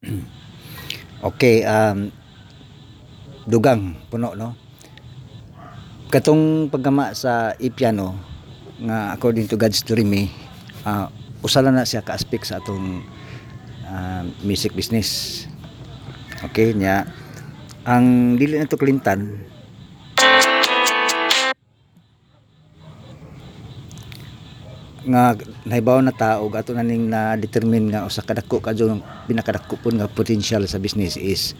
Okay, um, dugang puno no. Katong paggama sa i-piano nga according to God's story me, uh, usala na siya ka aspect sa atong uh, music business. Okay, nya ang dili na to kalimtan nga nahibaw na tao ato na ning na determine nga usa kadako kadyo pinakadako pud nga potential sa business is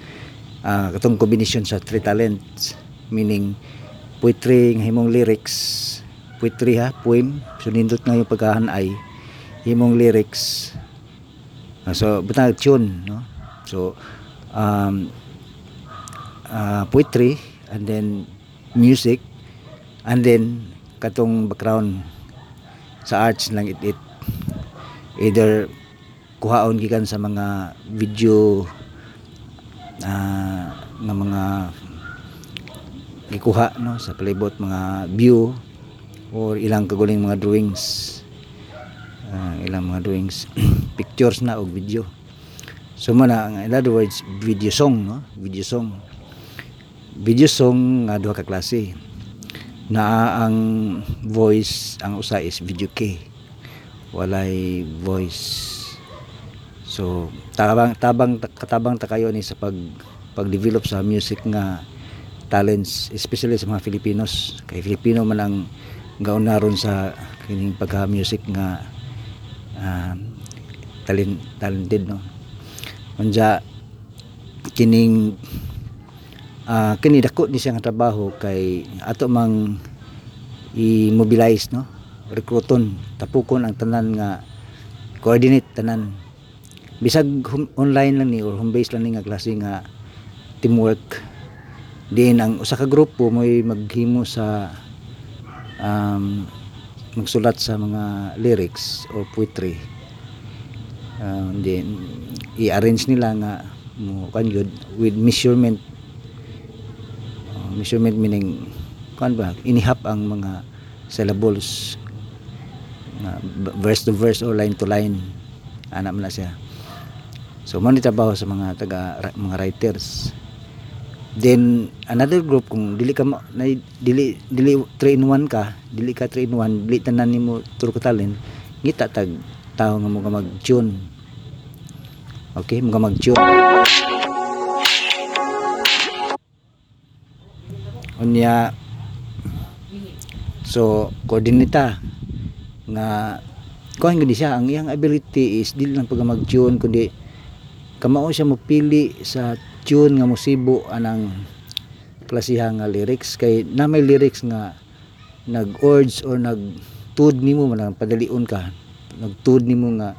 uh, katong combination sa three talents meaning poetry nga himong lyrics poetry ha poem so nindot nga yung pagkahanay himong lyrics uh, so butang tune no? So um, uh, poetry and then music and then katong background sa arts lang it, it either kuhaon gikan sa mga video ah, nga mga gikuha no sa palibot mga view or ilang kaguling mga drawings. Ah, ilang mga drawings pictures na og video. So mo in other words video song no video song. Video song nga duha ka klase na ang voice ang usa is video key walay voice. So tabang tabang katabang ta kayo ni sa pag pag-develop sa music nga talents especially sa mga Filipinos. Kay Filipino man ang gaunaron sa kining pagka music nga uh, talent talented no? Unja kining uh, kini dako ni siya nga trabaho kay ato mang i-mobilize no? Rekruton tapukon ang tanan nga coordinate tanan. Bisag online lang ni or home base lang ni nga klase nga teamwork. Din ang usa ka grupo mo'y maghimo sa um, magsulat sa mga lyrics or poetry. Uh, then i-arrange nila nga mo kan with measurement measurement meaning kuan ba inihap ang mga syllables b- verse to verse or line to line. Ana man na siya. So mo ni sa mga taga mga writers. Then another group kung dili ka na, dili dili 3 in 1 ka dili ka 3 in 1 dili tanan nimo turo ka talent ngita tag tao nga mo ka mag tune okay mo ka unya. So koordinita nga kuhan gani siya. Ang iyang ability is dili lang pag mag-tune kundi kamao siya mopili sa tune nga mosibo anang klasiha nga lyrics. Kay na may lyrics nga nag-urge or nagtud nimo man padalion ka. Nagtud nimo nga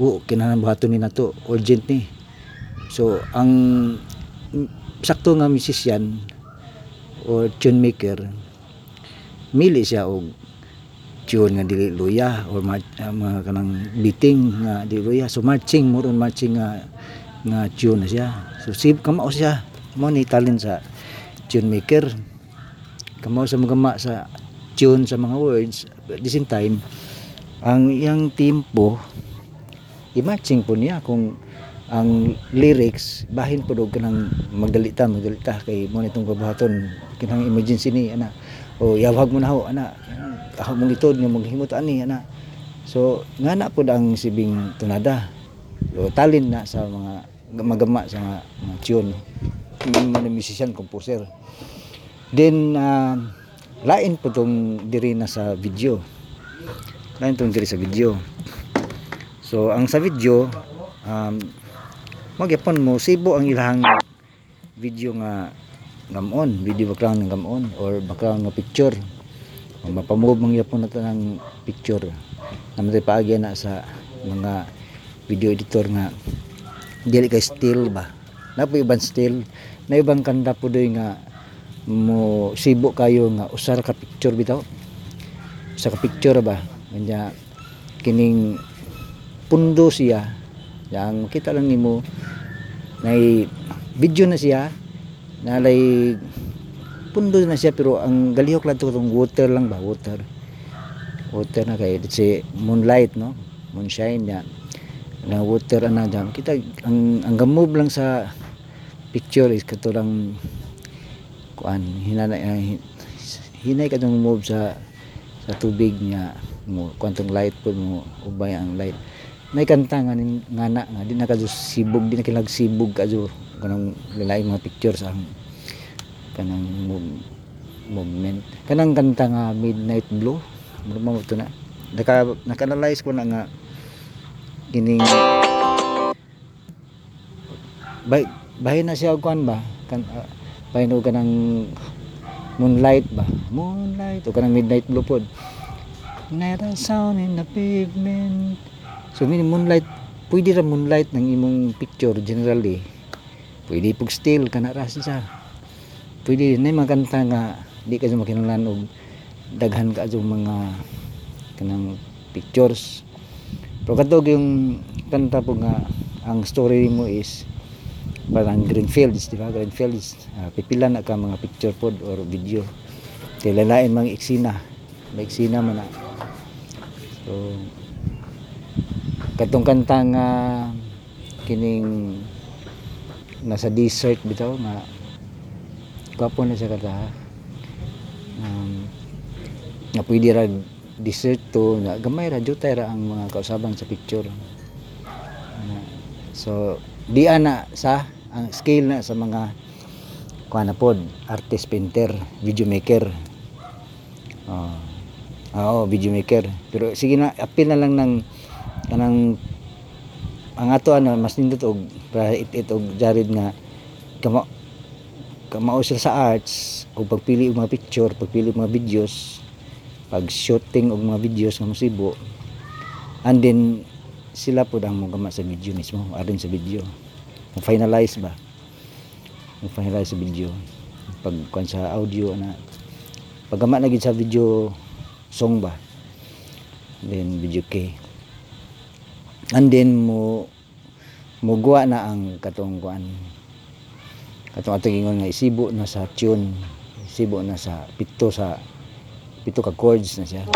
o kinahanglan buhaton ni nato urgent ni. So ang sakto nga musician or tune maker mili siya og tune nga dili luya or ma, uh, mga kanang beating nga dili luya. So marching more on marching nga nga tune siya. So sib kamao siya. Mo ni talent sa tune maker kamao sa magama sa tune sa mga words. At the same time ang iyang tempo i-matching po niya kung ang lyrics bahin po og kanang magdalita magdalita kay mo nitong kabuhaton kinang emergency ni ana. O yawag mo na ho ana. Ako mong itod nga maghimot ani ana. So nga na pod ang sibing tunada. O talent na sa mga magama sa mga, mga yung mga musician composer. Then uh, lain po tong diri na sa video. Lain tong diri sa video. So ang sa video um, magyapon mo sibo ang ilahang video nga gamon video background ng gamon? Or background nga picture? Mapamove mang yapon na ng picture. Naman tayo paagya na sa mga video editor nga dili kay still ba? Na po ibang still. Na ibang kanda po doy nga mo sibo kayo nga usar ka picture bitaw. Sa ka picture ba? Kanya kining pundo siya. Yang makita lang nimo nay video na siya nalay pundo na siya pero ang galihok lang to itong water lang ba? Water. Water na kay si moonlight no? Moonshine niya na water ana jam kita ang ang gamove lang sa picture is katulang kuan hinana uh, hin- hinay ka move sa sa tubig niya. Mo kwantong light po mo ubay ang light. May kanta nga nin ngana nga di na kadto sibog di na kilag sibog kadto kanang lalay mga picture sa ang kanang move, movement kanang kanta nga midnight blue. Mo mo to na? Naka naka-analyze ko na nga. Kining bay bahay na siya og kuan ba? Kan uh, bahay na og kanang moonlight ba? Moonlight o kanang midnight blue pod. Night and sound in the pavement so meaning moonlight pwede ra moonlight ng imong picture generally pwede pug still kana ra siya pwede na mga kanta nga di ka makinahanglan og daghan ka sa mga kanang pictures. Pero katog yung kanta po nga ang story mo is parang green fields di ba? Green fields Ah, pipila na ka mga picture pod or video. Kay lalain mga eksena may eksena man na. So katong kanta nga kining nasa desert bitaw nga gwapo na siya kada um, nga pwede ra desert to nga gamay ra jutay ra ang mga kausaban sa picture. Ano, so di ana sa ang scale na sa mga kuha na pod artist painter video maker. Oh Oo, video maker. Pero sige na, appeal na lang ng kanang ang ato ano mas nindot og it, it og jarid nga kama kamao sila sa arts o pagpili og mga picture, pagpili og mga videos, pag shooting og mga videos nga musibo. And then sila po ang magama sa video mismo, arin sa video. Finalize ba? Finalize sa video. Pag kuan sa audio na pagama na gid sa video song ba then video kay and mo mugwa na ang katong kuan katong atong ingon nga isibo na sa tune isibo na sa pito sa pito ka chords na siya.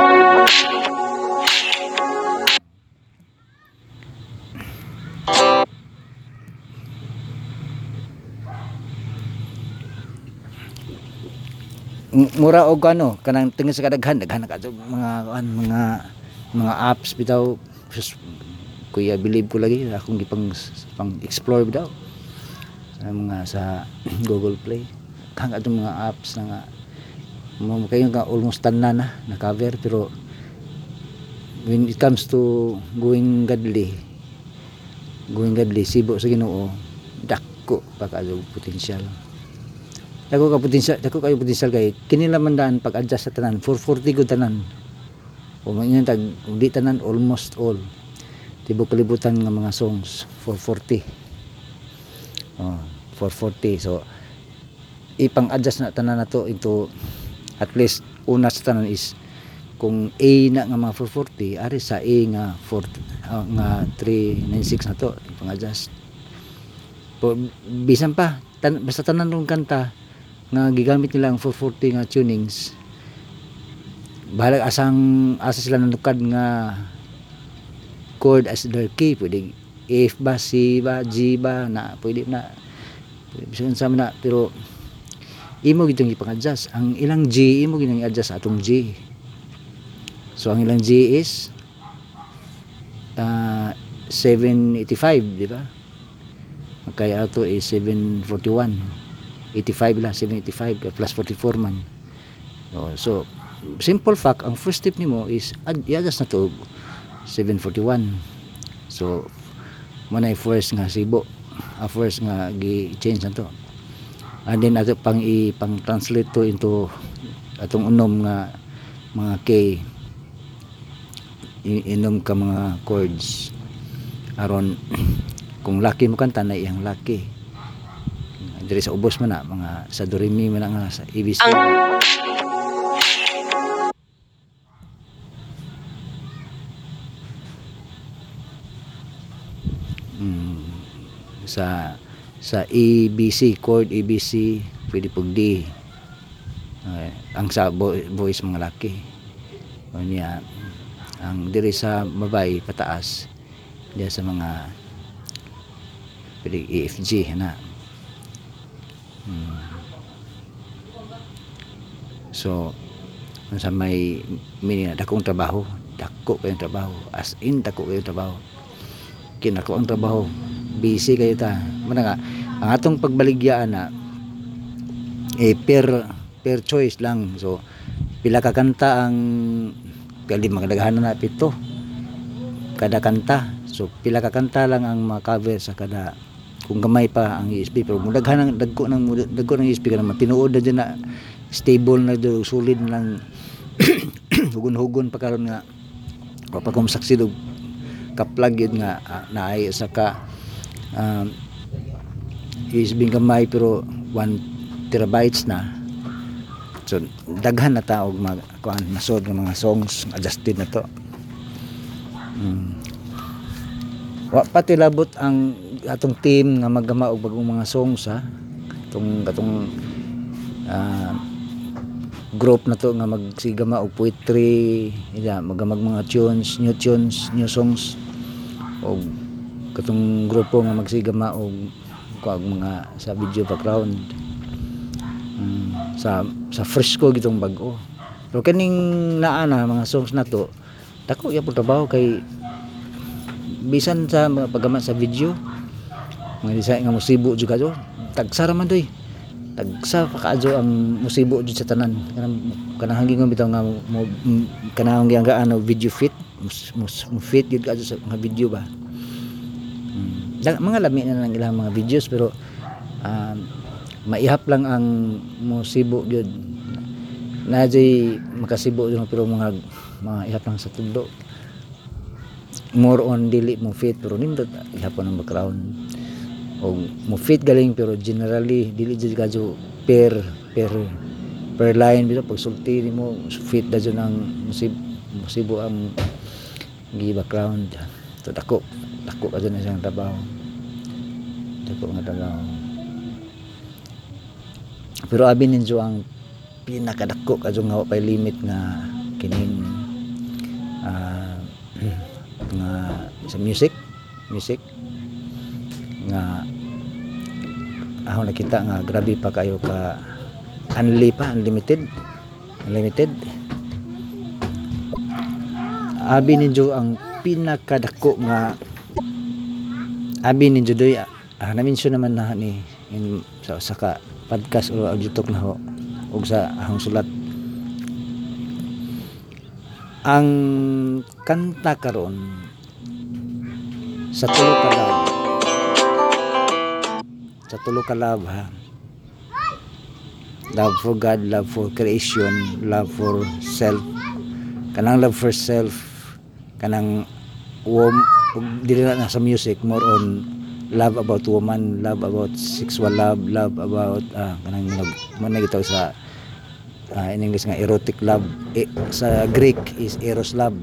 Mura og ano kanang tingin sa kadaghan daghan kadto mga mga mga apps bitaw sus, kuya believe ko lagi akong gipang pang explore bitaw sa mga sa Google Play. Kang atong mga apps na nga mo kayo nga almost tanan na na cover pero when it comes to going godly going godly sibo sa Ginoo dako pa kayo potential. Dako ka potensyal dako kayo potensyal kay kini naman daan pag adjust sa tanan. 440 gud tanan. O man tag di tanan almost all tibok kalibutan nga mga songs. 440 oh 440 so ipang adjust na tanan nato into at least una sa tanan is kung A na nga mga 440 ari sa A nga 4 ah, nga 396 na to ipang adjust po bisan pa tan, basta tanan ng kanta nga gigamit nila ang 440 nga tunings bahala asang asa sila nanukad nga chord as their key. Pwede F ba C ba G ba na pwede na. Bisan sa na pero imo gitong ipang-adjust ang ilang G imo gitong i-adjust sa atong G. So ang ilang G is uh, 785 di ba? Kaya ato is 741 85 lang 785 plus 44 man. Oh, so simple fact ang first step nimo is ad i-adjust na to 741 so mo na first nga sibo a first nga gi-change na to. And then ato pang i pang translate to into atong unom nga mga K. Inom ka mga chords. Aron kung lucky mo kanta na iyang lucky. Diri sa ubos man na mga sa doremi man na nga sa Mm, sa sa ABC chord ABC pwede pug D. Okay. ang sa voice mga laki. O niya ang diri sa babay pataas. Diya sa mga pili EFG na. Hmm. so sa may meaning na dakong trabaho dako kayong trabaho. As in dako kayong trabaho. Kinako ang trabaho busy kayo ta. Mana nga ang atong pagbaligya na eh per per choice lang. So pila ka kanta ang kali magdaghan na pito. Kada kanta. So pila ka kanta lang ang ma-cover sa kada kung gamay pa ang ESP pero mudaghan ang dagko ng dagko ng ESP ka naman tinuod na dyan na stable na do solid lang. Hugon-hugon pa karon nga. Wa pa kung saksid og kaplag yun nga ah, naay sa ka um, USB gamay pero 1 terabytes na. So daghan na ta og mag kuan nasod ng mga songs adjusted na to. Mm. wa pati labot ang atong team nga maggama og bagong mga songs ha? Katong katong ah, group na to nga magsigama og poetry ila magamag mga tunes new tunes new songs. Og katong grupo nga magsigama og kuag mga sa video background. Mm, sa sa fresco gitong bag-o. Pero kaning naa na mga songs na to dako ya trabaho kay bisan sa paggamat sa video. Mga design nga musibo jud kadto tagsa ra man doy tagsa pa kaadyo ang musibo jud sa tanan. Kanang kanang hangin bitaw nga kanang hangin nga ano video fit. Mus, mus, fit jud kadyo sa mga video ba Hmm. Mga lami na lang ilang mga videos pero um, maihap lang ang musibo gyud na jay makasibo yun pero mga mga ihap lang sa tulo more on dili mo fit pero nindot ihapon ang background. O mo fit galing pero generally dili jud kadyo per per per line bitaw pag sulti mo fit da jud ang musib musibo ang gi background to dako dako kadyo na siyang trabaho. Dako nga trabaho. Pero abi ninyo ang pinakadako kadyo nga wa pay limit nga kining ah, nga sa music music nga ako nakita nga grabe pa kayo ka unli pa unlimited unlimited. Abi ninyo ang pinakadako nga abi ninyo doy ah, namin siya naman na ni in, sa, sa ka podcast o audio talk na ho ug sa ahong sulat. Ang kanta karon sa tulo ka love. Sa tulo ka love ha. Love for God love for creation love for self. Kanang love for self kanang ug dili na sa music more on love about woman love about sexual love love about ah kanang mo na gitaw sa ah, in English nga erotic love. Eh, sa Greek is eros love.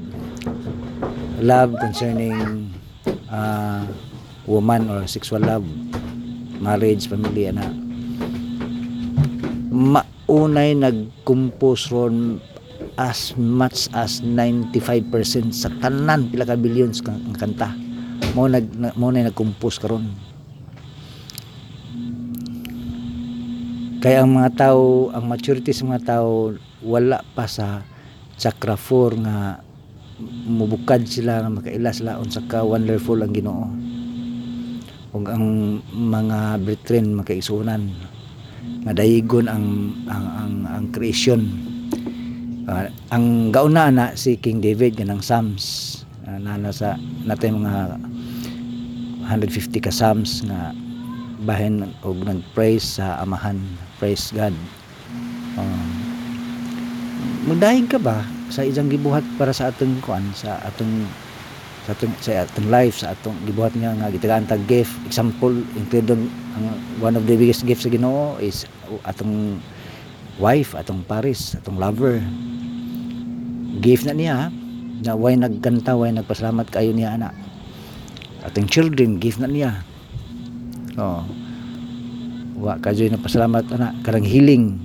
Love concerning ah, woman or sexual love. Marriage family ana. Maunay nag-compose ron as much as 95% sa tanan pila ka billions ka nga kanta. Mo nag na- mo na nag-compose karon. Kaya ang mga tao ang maturity sa mga tao wala pa sa chakra 4 nga mubukad sila nga makaila sila unsa ka wonderful ang Ginoo. Ug ang mga brethren makaisunan. Nga dayigon ang ang ang, ang creation Ah, ang gauna na si King David ganang Psalms uh, na nasa natay mga 150 ka Psalms nga bahin og nag-praise sa amahan. Praise God. Um, magdahig ka ba sa isang gibuhat para sa atong kuan sa atong sa atong sa atong life sa atong gibuhat nga nga gitagaan tag gift? Example include ang one of the biggest gifts sa Ginoo is atong wife atong paris atong lover. Gift na niya na way nagkanta way nagpasalamat kayo niya ana? Atong children gift na niya. Oh. Wa kajoy na pasalamat ana? Karang healing.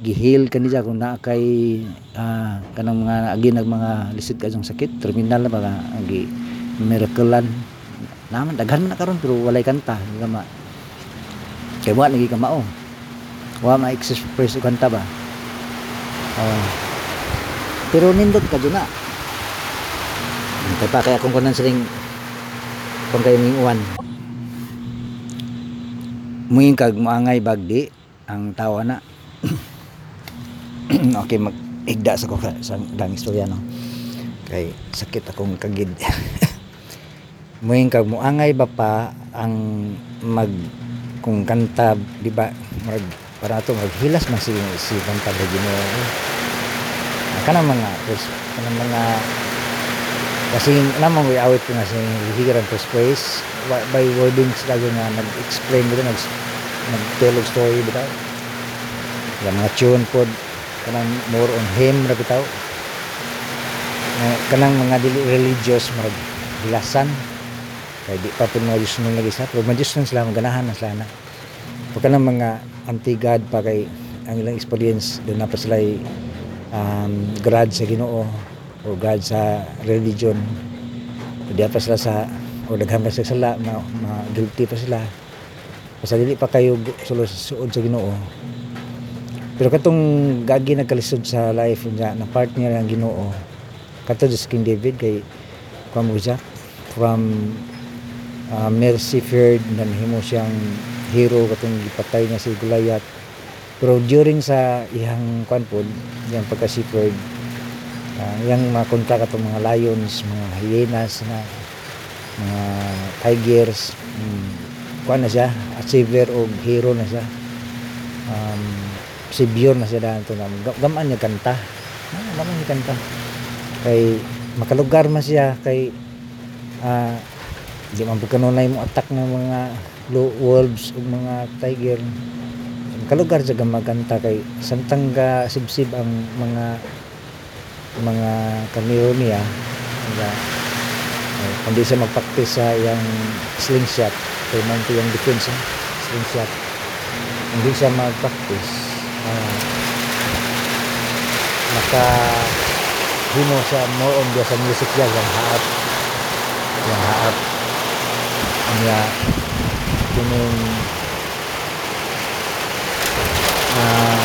Gihil kanila kung naa kay ah, kanang mga agi nag mga lisod kajong sakit terminal na mga agi miraclean naman daghan na karon pero walay kanta di ka ma kay wa lagi ka mao wa ma express og kanta ba? Oh pero nindot ka dyan na. Kay pa kaya kung kunan siling kung kayo ng uwan. Muing kag maangay bagdi ang tawa na. Okay mag igda sa ko sa dang istorya no? Kay sakit akong kagid. Muing kag muangay ba pa ang mag kung kanta di ba? Mag para to maghilas man si si kanta ba Ginoo kanang mga first kanang mga kasi namang way awit nga sa hihiran first place by wordings lagi nga nag-explain dito nag nag-tell of story bitaw. Yung mga tune pod kanang more on him ra bitaw. Kanang mga religious marag hilasan. Kay di pa pud mga Diyos nung lagi sa pero mga Diyos nung sila maganahan na sila na. Pag kanang mga anti-God pa kay ang ilang experience doon na pa sila um, grad sa ginoo o grad sa religion. O diya pa sila sa o daghan pa sila ma, ma guilty pa sila. Basta dili pa kayo suod sa ginoo. Pero katong gagi nagkalisod sa life niya na part niya ng ginoo kato sa King David kay siya from uh, mercy feared nan himo siyang hero katong gipatay niya si Goliath. Pero during sa ihang kwan pod yang pagka shepherd uh, yang makontra katong mga lions mga hyenas na mga tigers um, kwan na siya achiever o hero na siya. Um, savior na siya dahil ito na Ga- gamaan niya kanta. Ah, gamaan niya kanta. Kay makalugar man siya kay ah di man po kanunay mo attack ng mga lo- wolves o mga tiger. Kalugar sa gamaganta kay samtang ga sibsib ang mga mga kamero niya nga eh, kundi siya magpraktis sa yung slingshot. Kay man ito yung defense eh, slingshot. Hindi siya magpractice uh, maka hino siya more on sa music siya yung haap. Yung haap. Niya kining uh,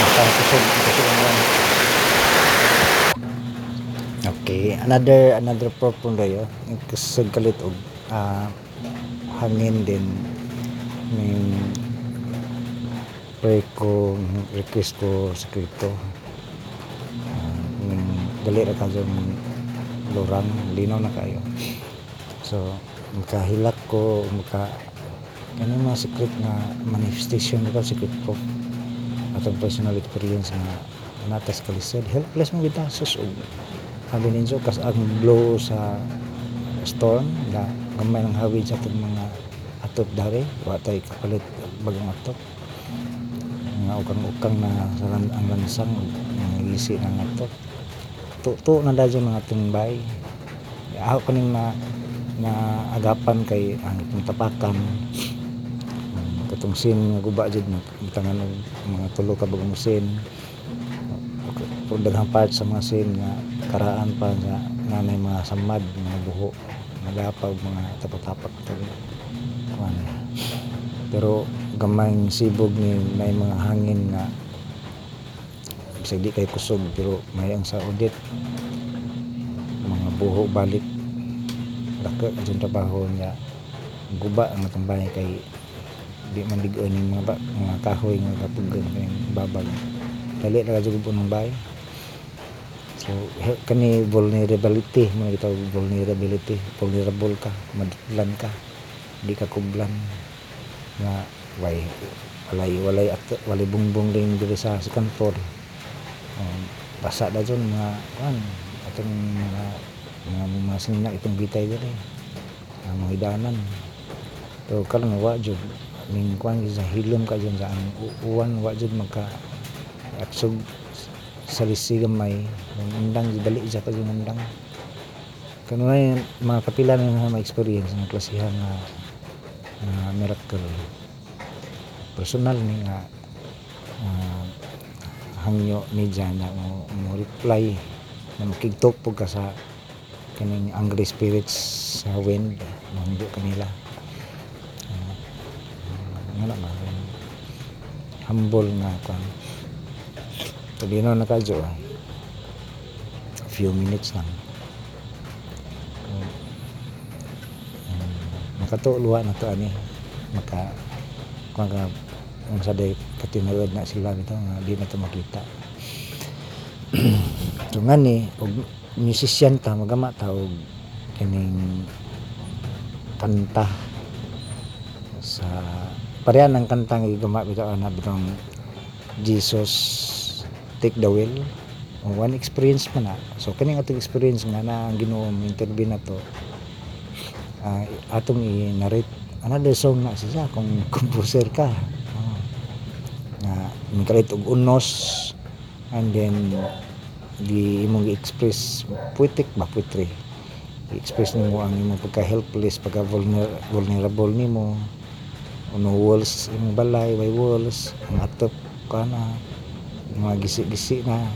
ang kusog kusog ang yan Okay, another another purpose dayo. Kusog kalit og ah, hangin din. Ning pray ko request ko sa Kristo uh, ning dali ra lurang linaw na kayo. So makahilak ko maka ano mga secret na manifestation ko secret ko atong personal experience nga natas kalisod helpless mo kita sus og habi ninyo kas ang blow sa storm na gamay ng hawid sa atong mga atop dari wa tay kapalit bagong atop nga ukang-ukang na ang lansang ug mga isi ng atop tuto na dadyo mga atong bay ako kaning na na agapan kay ang itong tapakan katong sin nga guba jud na bitangan og mga tulo ka bagong sin. Kung daghang part sa mga sin nga karaan pa nga nanay mga samad mga buho nagapag mga tapak-tapak tabi. Pero gamay sibog ni may mga hangin nga bisag di kay kusog pero may ang sa audit. Mga buho balik dako ang trabaho niya guba ang atong kay di man ligoy ning mga, ba- mga kahoy nga kapugan kay babag dali ra jud po ng bahay so kani vulnerability mo kita vulnerability vulnerable ka madutlan ka di ka kublan. Nga way walay walay at walay bungbong rin diri sa second floor um, basa da dyan mga kan atong mga mga mga sinak itong bitay diri ang mga hidanan. Pero karon wa jud. Ning kwan sa hilom ka dyan sa ang uwan wa jud magka aksog sa gamay ang undang dali sa ka undang kanunay mga kapila na nga ma-experience ng klasihan nga nga miracle. Personal ni nga ah, hangyo ni dyan na mo, mo reply na makigtok po ka sa kaning angry spirits sa wind mangyo kanila. Uh, nga ba humble nga kan Tagino na kadyo ah. a few minutes lang. Um, makatuluwa na to ani. Maka kung ka kung sa day katinood na sila nga di na to makita. So nga ni musician ta magama ta og kining kanta sa pareha ng kantang igama bitaw na bitong Jesus take the wheel o one experience man na so kaning atong experience nga na ang Ginoo interview na to ah, atong i-narrate another song na siya kung composer ka oh. nga mikalit og unos and then di imong i-express poetic ba poetry i-express nimo ang imong pagka helpless pagka vulner, vulnerable nimo. Ano walls imong balay by walls ang atop kana mga gisi-gisi na.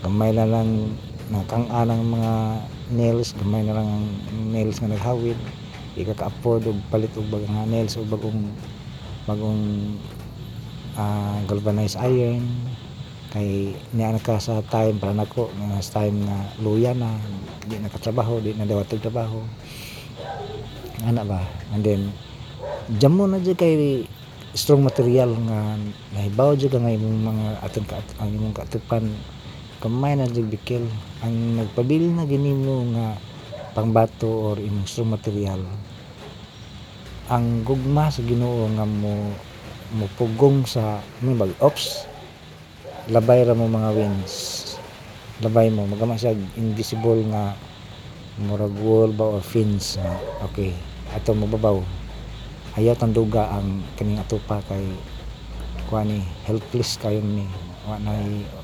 Gamay na lang nakang-an ang mga nails gamay na lang ang nails nga naghawid. Di ka ka-afford og palit og bagong nails o bagong bagong ah, galvanized iron kay niya na ka sa time para nako nga sa time nga luya na di nakatrabaho di na dawat og trabaho. Ana ba? And then jamo na dyan kay strong material nga nahibaw ka nga imong mga atong ka ang imong kaatupan. Kamay na dyan bikil. Ang nagpabili na ginimo nga pangbato or imong strong material ang gugma sa Ginoo nga mo mupugong sa may ops labay ra mo mga winds labay mo. Magama siya invisible nga murag wall ba or fins nga. Okay. Ato mababaw ayaw tanduga ang kaning atupa kay kuani helpless kayo ni. Wa na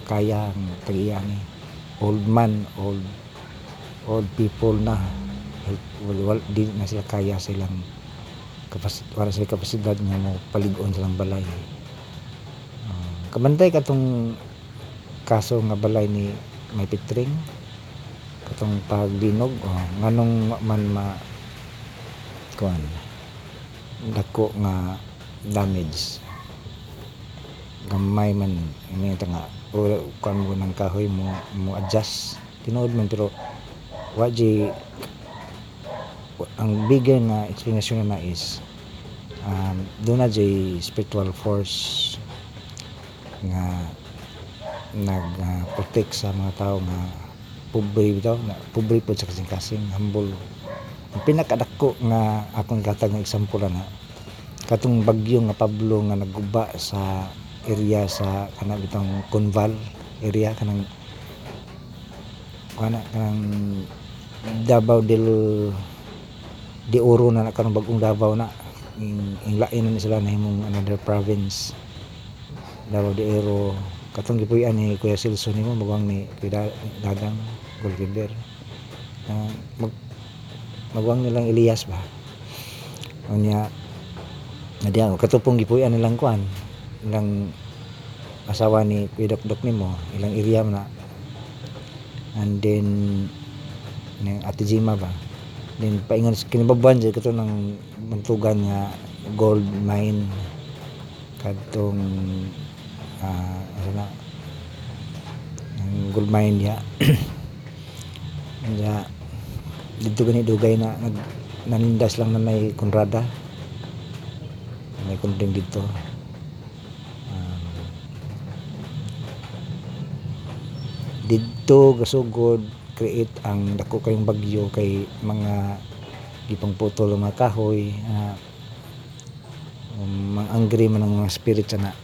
kaya ang tagiya ni. Old man old old people na. Help, wal, wal, di na sila kaya silang kapasid, wala sila kapasidad nga mo paligon silang balay uh, kabantay katong kaso nga balay ni may pitring katong pagdinog oh, nganong man ma kuan dako nga damage? Gamay man ini nga o kuan mo ng kahoy mo mo adjust. Tinuod man pero wa ang bigger nga explanation na is um, doon na spiritual force nga nag uh, sa mga tao nga pobre bitaw na pobre po sa kasing-kasing humble. Ang pinakadako nga akong gatag nga example na katong bagyo nga Pablo nga nagguba sa area sa kanang bitong Conval area kanang kana kanang Davao del de Oro na kanang bagong Davao na. Ing, ing lain na sila na himong another province Davao de Oro katong gipuy-an ni Kuya Silson nimo magwang ni Kuya Dagang goalkeeper uh, mag magwang nilang Elias ba? Unya na diyan katupong gipuy-an nilang kuan. Ilang asawa ni Kuya Dokdok nimo ilang area na. And then ni Ate Jima ba? Then paingon kinibabuan dyan kato ng buntugan nga gold mine. Kadtong ano na ang gold mine ya ya dito gani dugay na nag nanindas lang na may konrada may kunding dito. Um, dito gasugod create ang dako kayong bagyo kay mga gipang putol mga kahoy. Uh, um, angry man ang mga spirit na. uh,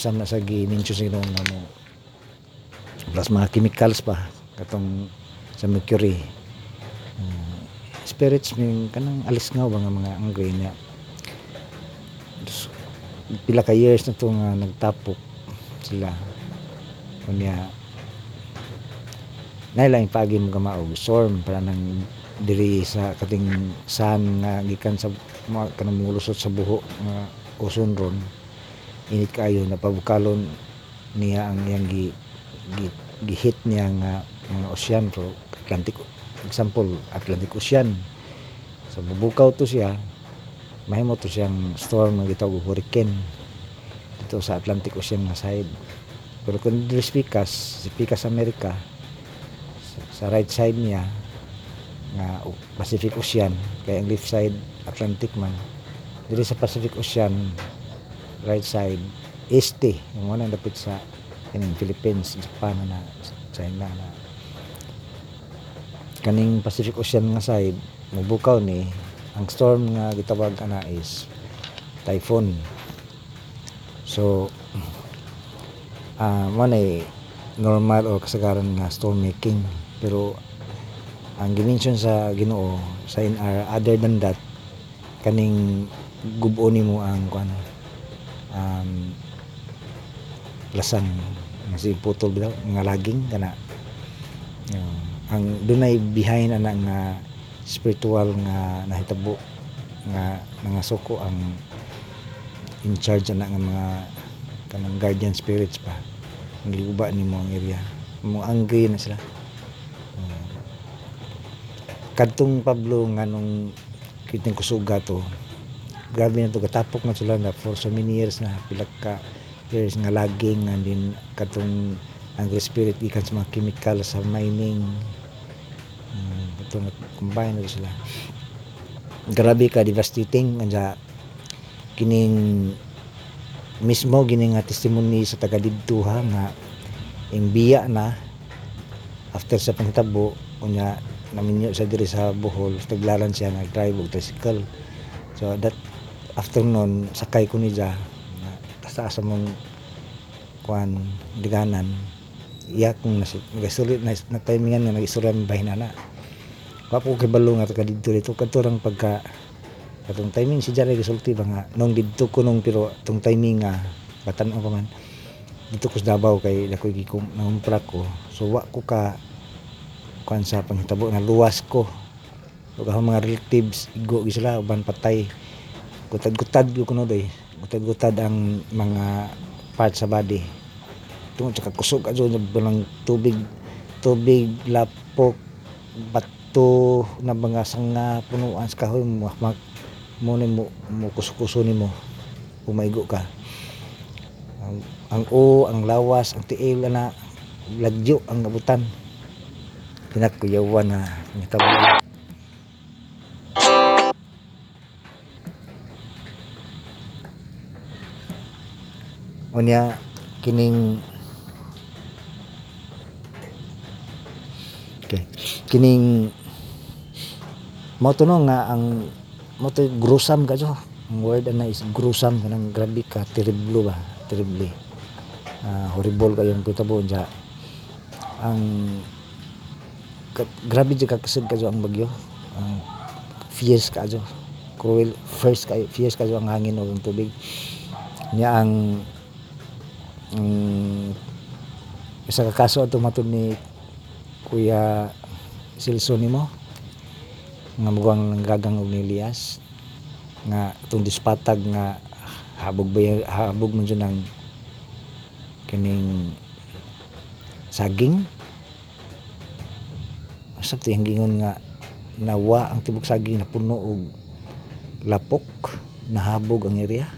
sam na sa ginincho sa ginoo nga mo. Plus mga chemicals pa katong sa mercury. Uh, spirits may kanang alis nga ba nga mga angry niya. Pila ka years na to nga nagtapok sila. Kunya nailang pagi mo kamaog storm para nang diri sa kating san nga gikan sa mga kanang mulusot sa buho nga uson ron init kayo napabukalon niya ang iyang gi, gi, gihit niya nga mga ocean ro Atlantic example Atlantic Ocean. So bubukaw to siya. Mahimo to siyang storm nga gitawag hurricane. Dito sa Atlantic Ocean nga side. Pero kung dili pikas si pikas America sa, right side niya nga Pacific Ocean kaya ang left side Atlantic man. Dili sa Pacific Ocean right side este. Yung mo nang dapit sa kaning Philippines Japan na China na. Kaning Pacific Ocean nga side mubukaw ni ang storm nga gitawag ana is typhoon. So ah mo na normal or kasagaran nga storm making pero ang gimension sa Ginoo sa NR other than that kaning gubo nimo ang kuan um, lasan. Nga si putol bitaw nga laging kana Yung, ang dunay behind ana nga spiritual nga nahitabo nga mga suko ang in charge ana nga mga kanang guardian spirits pa. Ang giguba nimo ang area. Mo angry na sila. Uh, kadtong Pablo nga nung kiting kusuga to grabe na to gatapok na sila na for so many years na pila ka years nga laging nga din katong angry spirit gikan sa mga chemical sa mining. Um, ito na combine sila. Grabe ka devastating anja kining mismo gini nga testimony sa taga didto ha nga imbiya na after sa panghitabo unya naminyo sa diri sa Bohol taglaran siya nag drive og tricycle. So that afternoon sakay ko ni Ja sa mong kuan diganan iya kong nagasulit na, na timingan nga nagisura mi bahin na wa po kay balo nga taga didto dito. Kadto pagka katong timing si Jare gisulti ba nga nung didto ko nung pero tong timing nga batan ko man dito ko sa Davao kay dako gikum nangumpra ko. So wa ko ka kuan sa panghitabo na luwas ko. Ug mga relatives igo gi sila uban patay gutad-gutad ko kuno day. Gutad-gutad ang mga part sa body. Tungod sa kakusog adyo na ng tubig tubig lapok bato na mga sanga punuan sa kahoy mo mo mo ni mo, mo kusukuso nimo umaigo ka. Ang, ang o ang lawas ang tiil na lagyo ang nabutan pinagkuyawan na nitabo unya kining okay. Kining mo to no nga ang mo to gruesome ka jo. Ang word na is gruesome kanang grabe ka terrible ba? Terrible. Ah, horrible kayong kitabo ja. Ang ka, grabe jud ka ka jo ang bagyo. Ang fierce ka jo. Cruel first kay fierce ka jo ang hangin o ang tubig. Niya ang ang isa ka kaso ato matod ni Kuya Silso nimo nga mugang nanggagang og ni Elias nga itong dispatag nga habog ba habog man dyan ng kining saging. Sakto yung gingon nga nawa ang tibok saging na puno og lapok nahabog ang area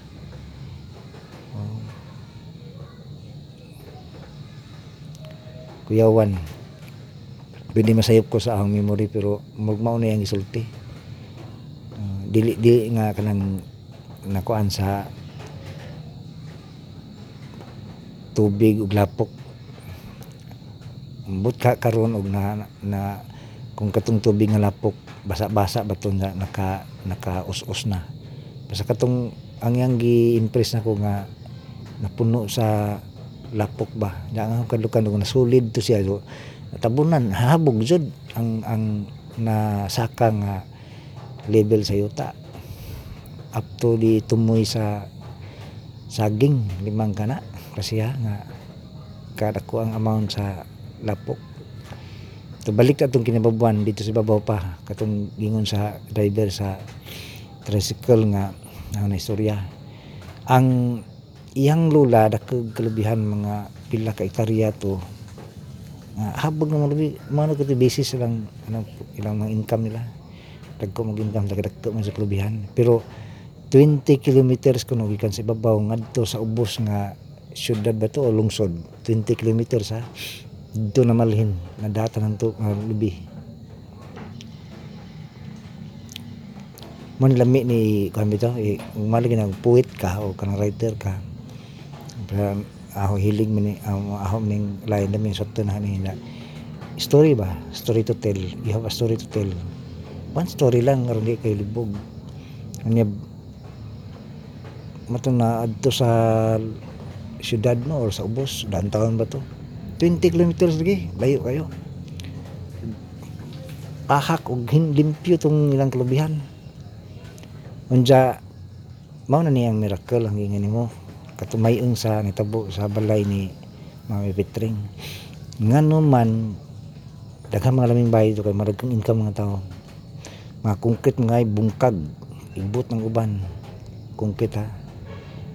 kuyawan pwede masayop ko sa akong memory pero magmao na yung isulti. Ah, dili dili nga kanang nakuan sa tubig ug lapok. But ka karon og na, na kung katong tubig nga lapok basa-basa ba to nga naka naka-us-us na. Basta katong ang yang gi-impress nako nga napuno sa lapok ba? Nga kadlukan og nasulid to siya. So, tabunan habog jud ang ang nasaka nga level sa yuta. Up to di tumoy sa saging limang kana. Kasi ha, nga kada ko ang amount sa lapok. To balik na itong kinababuan dito sa babaw pa. Katong gingon sa driver sa tricycle nga ang istorya. Ang iyang lula dakag kalabihan mga pila ka ektarya to nga habog na mga mano ko basis silang ano, ilang mga income nila. Dagko mag income dagko man sa klubihan pero 20 kilometers kuno gikan sa ibabaw ngadto sa ubos nga syudad ba to o lungsod? 20 kilometers ha? Dito na malhin na data ng to nga lubi mo nilami ni kami to? Eh, umali nag poet ka o kanang writer ka Pero, ako hilig man um, ako ning lain na min sakto na. Nila story ba? Story to tell. You have a story to tell. One story lang aron di kay libog. Anya matong na adto sa syudad no or sa ubos downtown ba to? 20 kilometers lagi layo kayo. Ahak og limpyo tong ilang kalubihan. Unja mao na niyang miracle ang ingani mo katumayong sa nitabo sa balay ni Mami Petring ngano man daghang mga laming bahay to kay maragkang income mga tao. Mga kungkit mga bungkag ibot ng uban. Kungkit ha?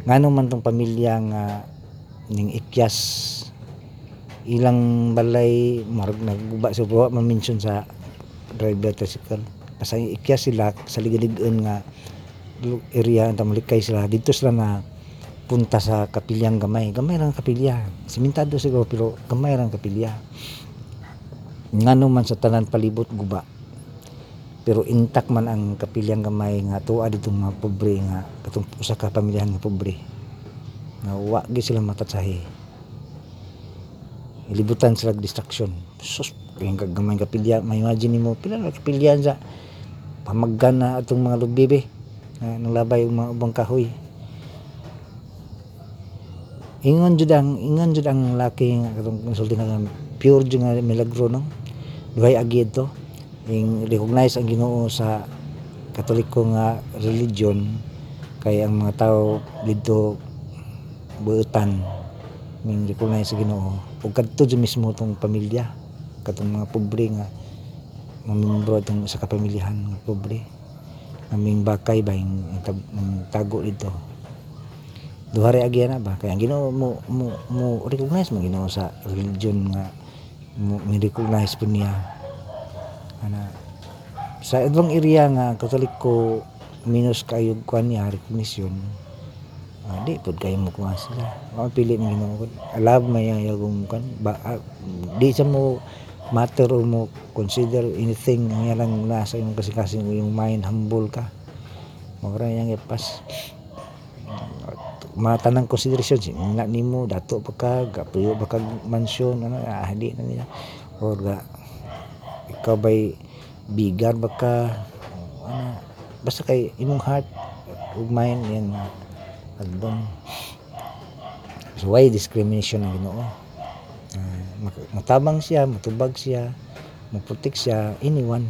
Ngano man tong pamilya nga ning ikyas ilang balay marag nagguba sa buwa ma-mention sa driver tricycle basta ikyas sila sa ligalig-on nga area ang tamalikay sila. Dito sila na punta sa kapilyang gamay. Gamay lang kapilya. Simentado siguro pero gamay lang kapilya. Ngano man sa tanan palibot guba. Pero intact man ang kapilyang gamay nga tuwa dito mga pobre nga katong usa ka pamilyahan nga pobre. Nga wa gyud sila matatsahi. Ilibutan sila distraction sus yung kagamay kapilya. May imagine mo pila na kapilyan sa pamaggan na atong mga lubibe nga nalabay ang mga ubang kahoy ingon jud ang ingon jud ang laki nga katong konsulti nga pure jud nga milagro no? Duhay agid to ing recognize ang Ginoo sa katoliko nga religion kay ang mga tao dito buutan. Ning recognize sa Ginoo. Ug kadto jud mismo tong pamilya. Katong mga pobre nga mamembro itong sa kapamilyahan nga pobre. Aming bakay ba yung tago dito duhari agya na ba? Kaya ang Ginoo mo mo mo recognize mo Ginoo sa religion nga mo recognize po niya. Ana sa ibang area nga katoliko minus kayo kuan niya recognition ah, di pud kayo mo kuha sila mapili ng Ginoo kun alab may yung kan ba, ah, di sa mo matter mo consider anything ang yan lang nasa imong kasing-kasing yung mind humble ka. Magra yang ipas mga tanang consideration na nimo dato pa ka gapuyo ba kag mansyon ano ah, di na niya. Or ga ikaw ba'y bigar ba ka? Ano basta kay imong heart ug mind yan agdong so why discrimination ang Ginoo? Mak- matabang siya matubag siya maputik siya anyone.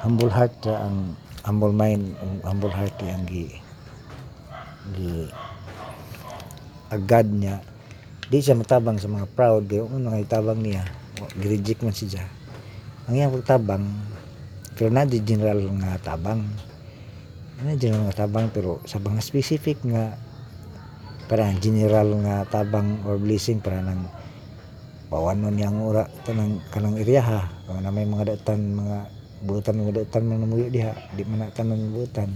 Humble heart ra ang humble mind ang humble heart ang gi gi agad niya di siya matabang sa mga proud kaya kung mga itabang niya gireject man siya ang iyang pagtabang pero na di general nga tabang. Na general nga tabang pero sa mga specific nga parang general nga tabang or blessing para nang pawanon niyang ura tanang kanang area ha. Kung na may mga datan mga buutan mga datan mga namuyo diha di man na tanan buutan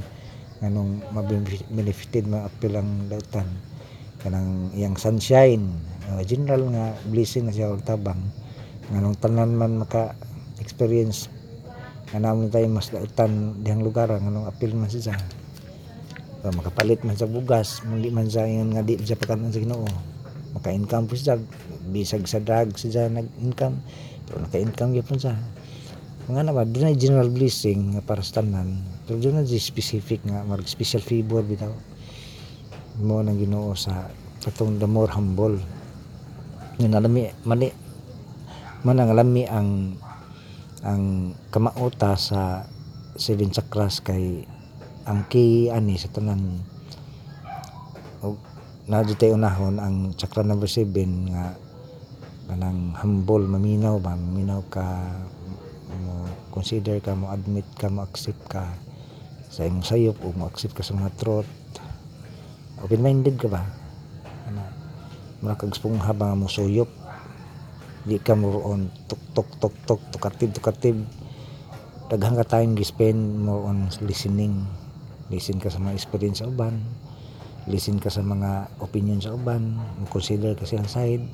nganong mabenefited mga apil ang datan kanang iyang sunshine uh, general nga blessing na siya og tabang nganong tanan man maka experience nga naman tayo mas dautan dihang lugar nganong apil man siya So, makapalit man sa bugas, hindi man sa ingon nga di siya pakanon sa Ginoo. Maka-income po siya, bisag sa drug siya nag-income, pero naka-income gyapon siya. Mga na ba, general blessing para sa tanan, pero doon na specific nga, mag special favor bitaw. Mo nang Ginoo sa katong the more humble. Yun alami, mali, man ang ang kamauta sa seven chakras kay ang key ani sa tanan og na tayo unahon ang chakra number 7 nga kanang humble maminaw ba maminaw ka mo consider ka mo admit ka mo accept ka sa imong sayop ug mo accept ka sa mga truth. Open minded ka ba? Ana mura kag spungha ba nga mo suyop di ka more on tuk tuk tuk tuk tukatib tukatib daghang ka time gi-spend more on listening. Listen ka sa mga experience sa uban. Listen ka sa mga opinion sa uban. Mo consider ka silang side.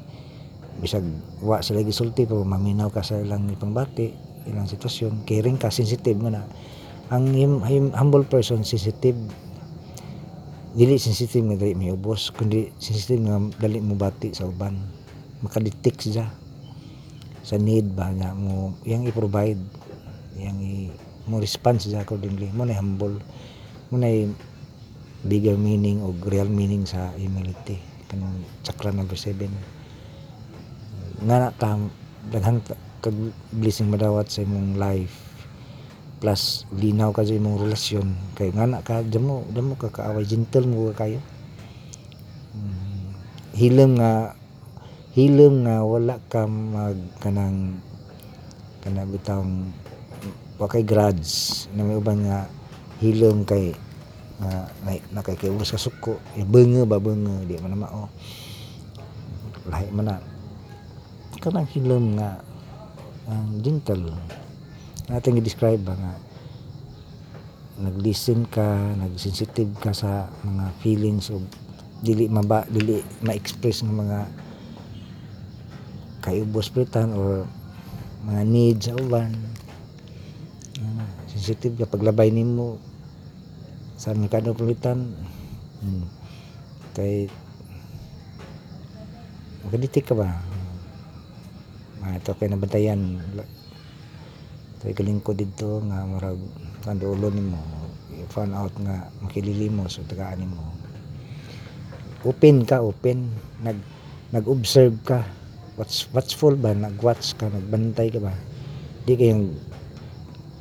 Bisag wa sila gisulti pero maminaw ka sa ilang ipangbati ilang sitwasyon. Caring ka sensitive mo na ang him, him- humble person sensitive. Dili sensitive nga dali may ubos kundi sensitive nga dali mo bati sa uban. Makadetect siya. Sa need ba nga mo yang i-provide yang i mo response siya accordingly. Mo na humble. Mo na bigger meaning o real meaning sa humility. Kanang chakra number 7 nga na tam daghang kag blessing madawat sa imong life plus linaw ka sa imong relasyon. Kay nga na ka damo damo ka kaaway gentle mo ka kayo. Mm, hilom nga hilom nga wala ka mag kanang kanang bitang wa kay grudge na may uban nga hilom kay nga na, na kay kay sa suko eh, benga ba benga di man mao. Lahi man na. Kanang hilom nga ang gentle natin i-describe ba nga? Nag-listen ka, nag-sensitive ka sa mga feelings o dili maba dili ma-express ng mga kayubos pritan or mga needs sa uban. Ano, sensitive ka. Paglabay nimo sa merkado kulitan hmm. kay magaditik ka ba? Mga ito kay nabantayan kay kalingkod dito nga marag kandulo nimo i-found out nga makilili mo sa tagaan nimo open ka open. Nag nag-observe ka. Watch watchful ba? Nag-watch ka? Nagbantay ka ba? Di kayong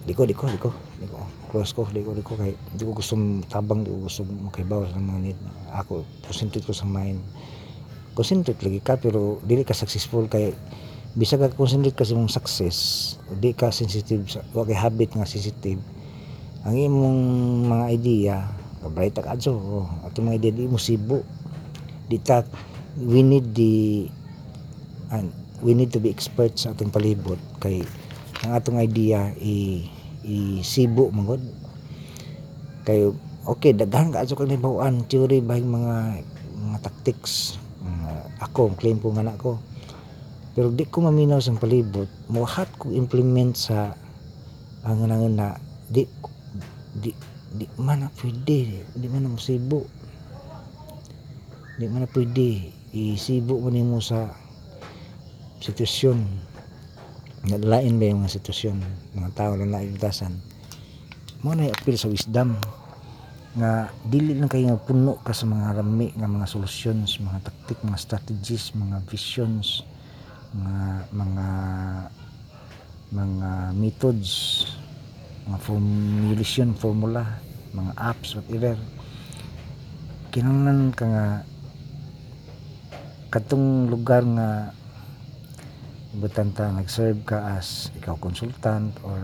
di ko di ko di ko. Di ko. Close ko di ko di ko. Kay di ko gusto tabang di ko gusto makibaw sa mga need. Ako concentrate ko sa mind. Concentrate lagi ka pero dili ka successful. Kay bisa ka concentrate ka sa imong success di ka sensitive sa kay habit nga sensitive. Ang imong mga idea bright ka adso oh, ato mga idea di mo sibo. Di ta we need the and we need to be expert sa atong palibot kay ang atong idea i isibo magod kay okay daghan ka adso kang nibawaan theory bahing mga mga tactics? Mga ako claim ko nga na ko pero di ko maminaw sa palibot. Mohat ko implement sa ang nangan na di di di man na pwede. Di man na musibo di man na pwede. Isibo mo nimo sa sitwasyon. Naglain ba yung mga sitwasyon? Mga tao na naibutasan mo na appeal sa wisdom. Nga dili lang kayo nga puno ka sa mga rami nga mga solutions mga taktik mga strategies mga visions mga mga mga methods mga formulation formula mga apps whatever. Kinahanglan ka nga katong lugar nga butan ta nag-serve ka as ikaw consultant or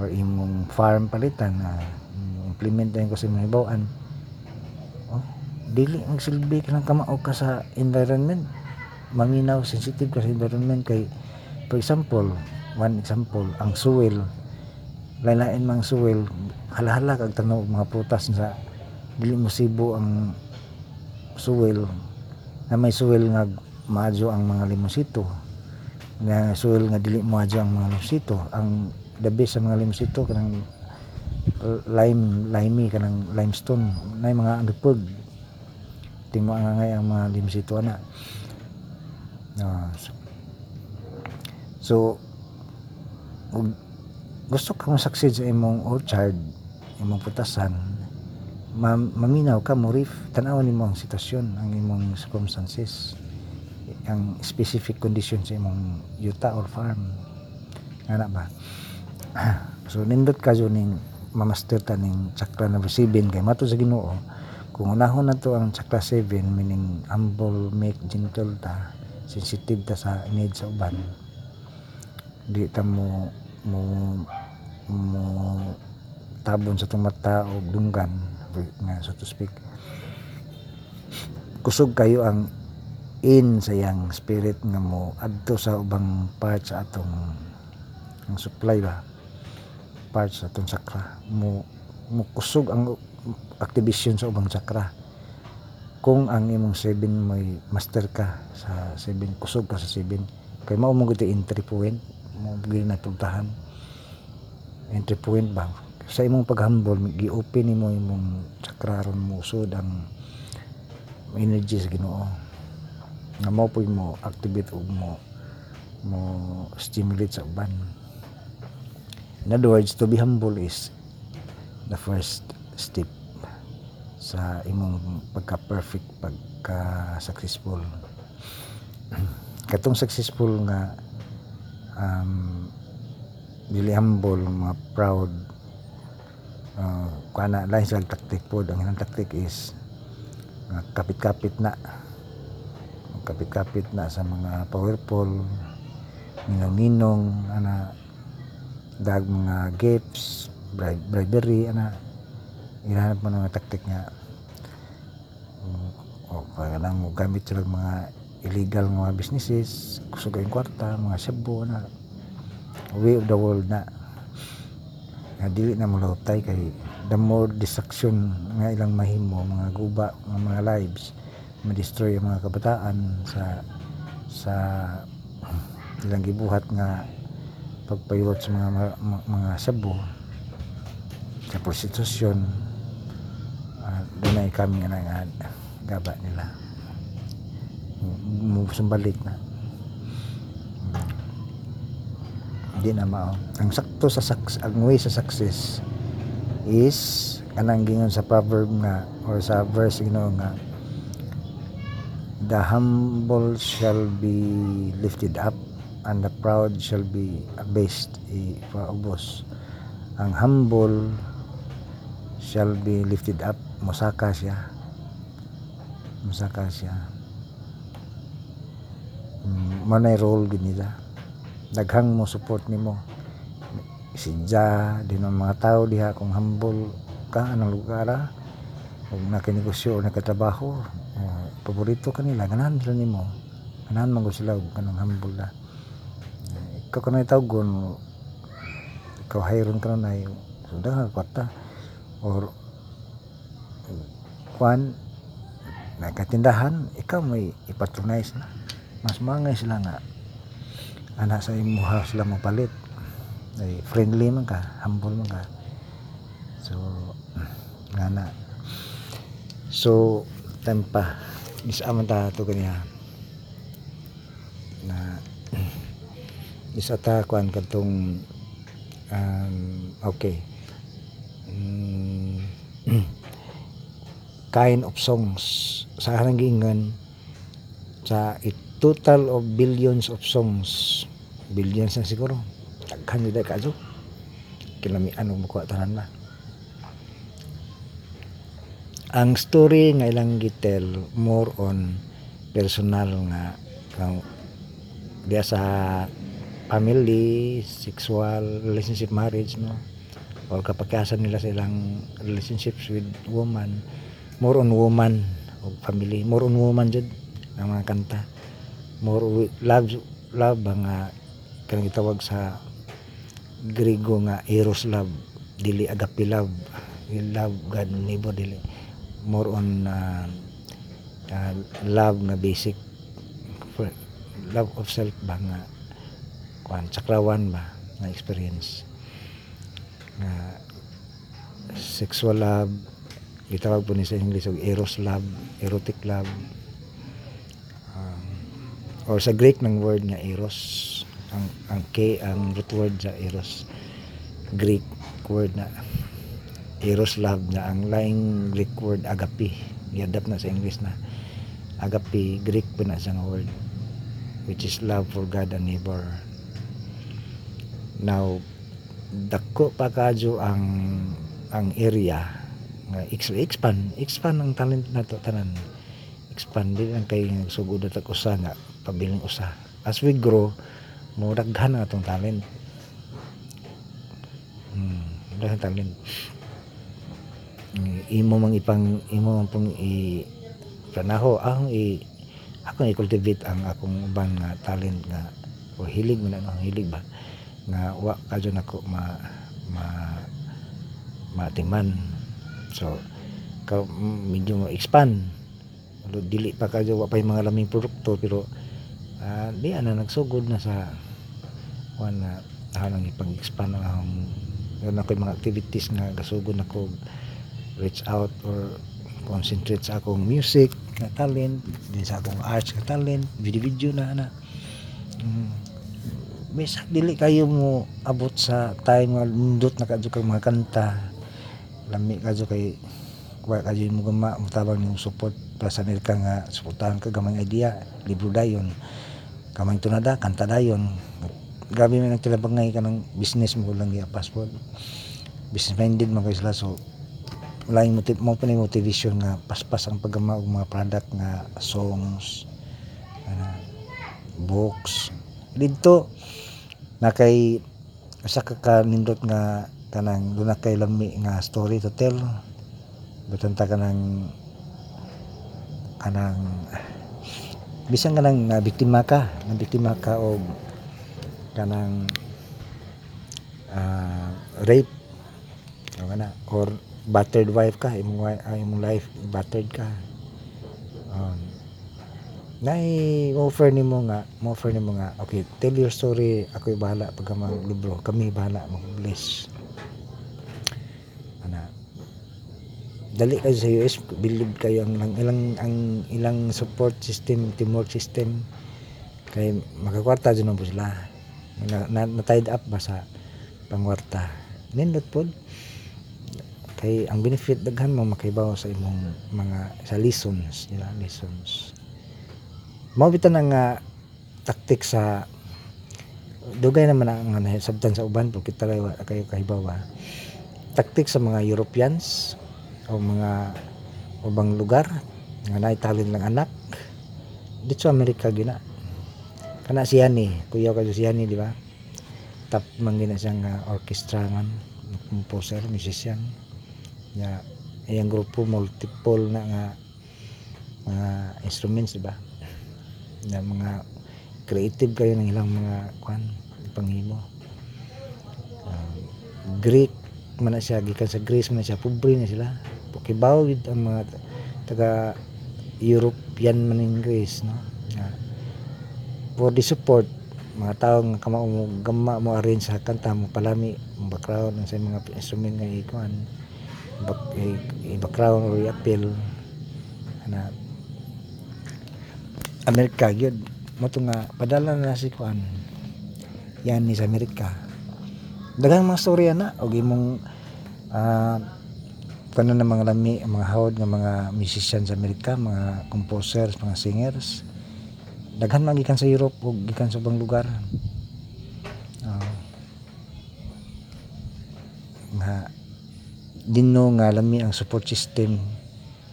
or imong farm palitan na implement ko sa imong hibaw-an oh, dili magsilbi ka ng kamao ka sa environment maminaw sensitive ka sa environment. Kay for example one example ang soil. Lain-lain mang soil halahala kag tanaw mga prutas sa dili mo sibo ang soil na may soil nga maadyo ang mga limosito. Nga soil nga dili maadyo ang mga limosito. Ang the best sa mga limosito kanang lime limey kanang limestone. Na mga andupod timo nga ang mga limosito ana Ah, so, gusto ka mo succeed sa imong orchard imong putasan. Ma maminaw ka mo riff tanaw nimo ang sitwasyon ang imong circumstances ang specific condition sa imong yuta or farm. Ana ba? So nindot ka ning mamaster ta ning chakra number 7 kay mato sa Ginoo kung unahon na to ang chakra 7 meaning humble meek gentle ta sensitive ta sa need sa uban. Di ta mo mo mo tabon sa itong mata o dunggan nga so to speak. Kusog kayo ang in sa yang spirit nga mo adto sa ubang part sa atong ang supply ba? Part sa atong chakra mo mo kusog ang activation sa ubang chakra kung ang imong 7 may master ka sa 7 kusog ka sa 7 kay mao mo gito entry point mo gid na tugtahan entry point ba? Sa imong paghambol gi-open nimo imong chakra ron mo usod ang energy sa Ginoo. Nga mao po mo activate ug mo mo stimulate sa uban. In other words to be humble is the first step sa imong pagka-perfect, pagka-successful. Katong successful nga um, dili humble, mga proud, uh, kana lain sila taktik po. Ang ilang taktik is nga kapit-kapit na. Kapit-kapit na sa mga powerful, ninong-ninong, ana, dag mga gifts, bribe, bribery, ana, hinahanap mo ng mga taktik nga mm, o kaya lang mo gamit sila mga illegal mga businesses kusog kayong kwarta mga shabu na way of the world na. Nga dili na mo lautay kay the more distraction nga ilang mahimo mga guba nga mga lives ma-destroy ang mga kabataan sa sa ilang gibuhat nga pagpayot sa mga mga, mga shabu sa prostitusyon uh, doon ay kami nga nga gaba nila. Musumbalik na. Hindi na mao. Ang sakto sa success ang way sa success is kanang gingon sa proverb nga or sa verse Ginoo nga the humble shall be lifted up and the proud shall be abased i paubos. Ang humble shall be lifted up musaka siya. Musaka siya. Mm, manay role gid nila. Daghang mo support nimo. Sinja din ang mga tao diha kung humble ka anong lugar ah, kung nakinegosyo o nakatrabaho oh, paborito ka nila ganahan sila nimo. Ganahan man sila og kanang humble na Eh, ikaw kanay tawgon ikaw hayron ka na na sudah ka kwarta. Or kwan nagkatindahan ikaw may ipatronize na. Mas mangay sila nga anak sa imuha sila mapalit. Ay friendly man ka humble man ka. So nga na. So time pa. Isa man ta to kaniya. Na isa ta kwan katong um, okay. Mm, kind of songs sa harang gingan sa it total of billions of songs. Billions na siguro. Daghan nila kaso kilamian og makuha tanan na. Ang story nga ilang gitel more on personal nga kang diya sa family, sexual, relationship, marriage, no? Or kapagkasan nila sa ilang relationships with woman, more on woman o family, more on woman jud ang mga kanta. More love love ba nga kanang gitawag sa Grigo nga eros love, dili agape love. Love God neighbor dili. More on uh, uh, love na basic for- love of self ba nga kuan sakrawan ba na experience nga sexual love gitawag po ni sa English og eros love erotic love um, or sa Greek ng word nga eros. Ang ang K ang root word sa eros. Greek word na eros love na ang laing Greek word agape. Giadapt na sa English na agape. Greek po na sa word which is love for God and neighbor. Now dako pa kadyo ang ang area nga ex- expand expand ang talent nato tanan. Expand din ang kay nagsugod at usa nga pabiling usa. As we grow mo daghan ang atong talent. Hmm, daghan talent. Mm, imo mang ipang imo mang pang i planaho ang i ako na i-cultivate ang akong uban nga talent nga o hilig man ano hilig ba? Nga wa kadyo nako ma ma matiman so ka medyo expand Pero dili pa kadyo wa pa yung mga laming produkto pero ah, di ana nagsugod na sa kuan na hanang ipag-expand ang akong meron ako yung mga activities nga gasugod nako reach out or concentrate sa akong music na talent din sa akong arts nga talent video-video na ana mm. Bisa dili kayo mo abot sa time nga nindot na kadyo mga kanta lami kadyo kay wa kadyo mo gama mutabang ning support. Para sa Amerika nga suportahan ka gamay idea. Libro dayon. Kamay tunada kanta dayon. Grabe man ang tilabangay ka ng business mo lang iya passport. Business minded kayo sila so lain mo mo pa motivation nga paspas ang paggama og mga product nga songs ano, books. Dito na kay usa ka kanindot nga kanang doon kay lami nga story to tell. Butan ta kanang kanang bisan kanang na biktima ka na biktima ka og kanang ah, rape. O kana or battered wife ka imong ah, imong life battered ka. Um, nai offer nimo nga mo offer nimo nga okay tell your story ako'y bahala pagka mag libro kami bahala mag-publish ana dali kayo sa US believe kayo ang ang ilang ang ilang support system teamwork system. Kay makakwarta dyan po sila. Na, na, na tied up ba sa pangwarta? Nindot pod kay ang benefit daghan mo makaibaw sa imong mga sa lessons nila lessons. Mao ang nga taktik sa dugay naman ang ano, sabtan sa uban pero kita kayo kahibaw ba taktik sa mga Europeans o mga ubang lugar nga naay talent lang anak. Dito sa Amerika gina. Kana siya ni kuya kayo siya ni di ba? Top man gina siyang uh, orchestra man composer musician. Ya iyang grupo multiple na nga mga instruments di ba? Na mga creative kayo ng ilang mga kwan panghimo um, Greek man siya gikan sa Greece man na siya pobre na sila kibaw gid ang mga taga European man in Greece no? Nga for the support mga tao nga kamao mo gamma mo arrange sa kanta mo palami ang background sa mga instrument nga ikuan bak i- i- background or i-appeal na Amerika gyud mo nga padala na si kuan yan ni sa Amerika. Daghang mga storya na og imong ah kano na mga lami mga hawod nga mga musician sa Amerika mga composers mga singers. Daghan man gikan sa Europe ug gikan sa ubang lugar. Ah. nga dinno nga lami ang support system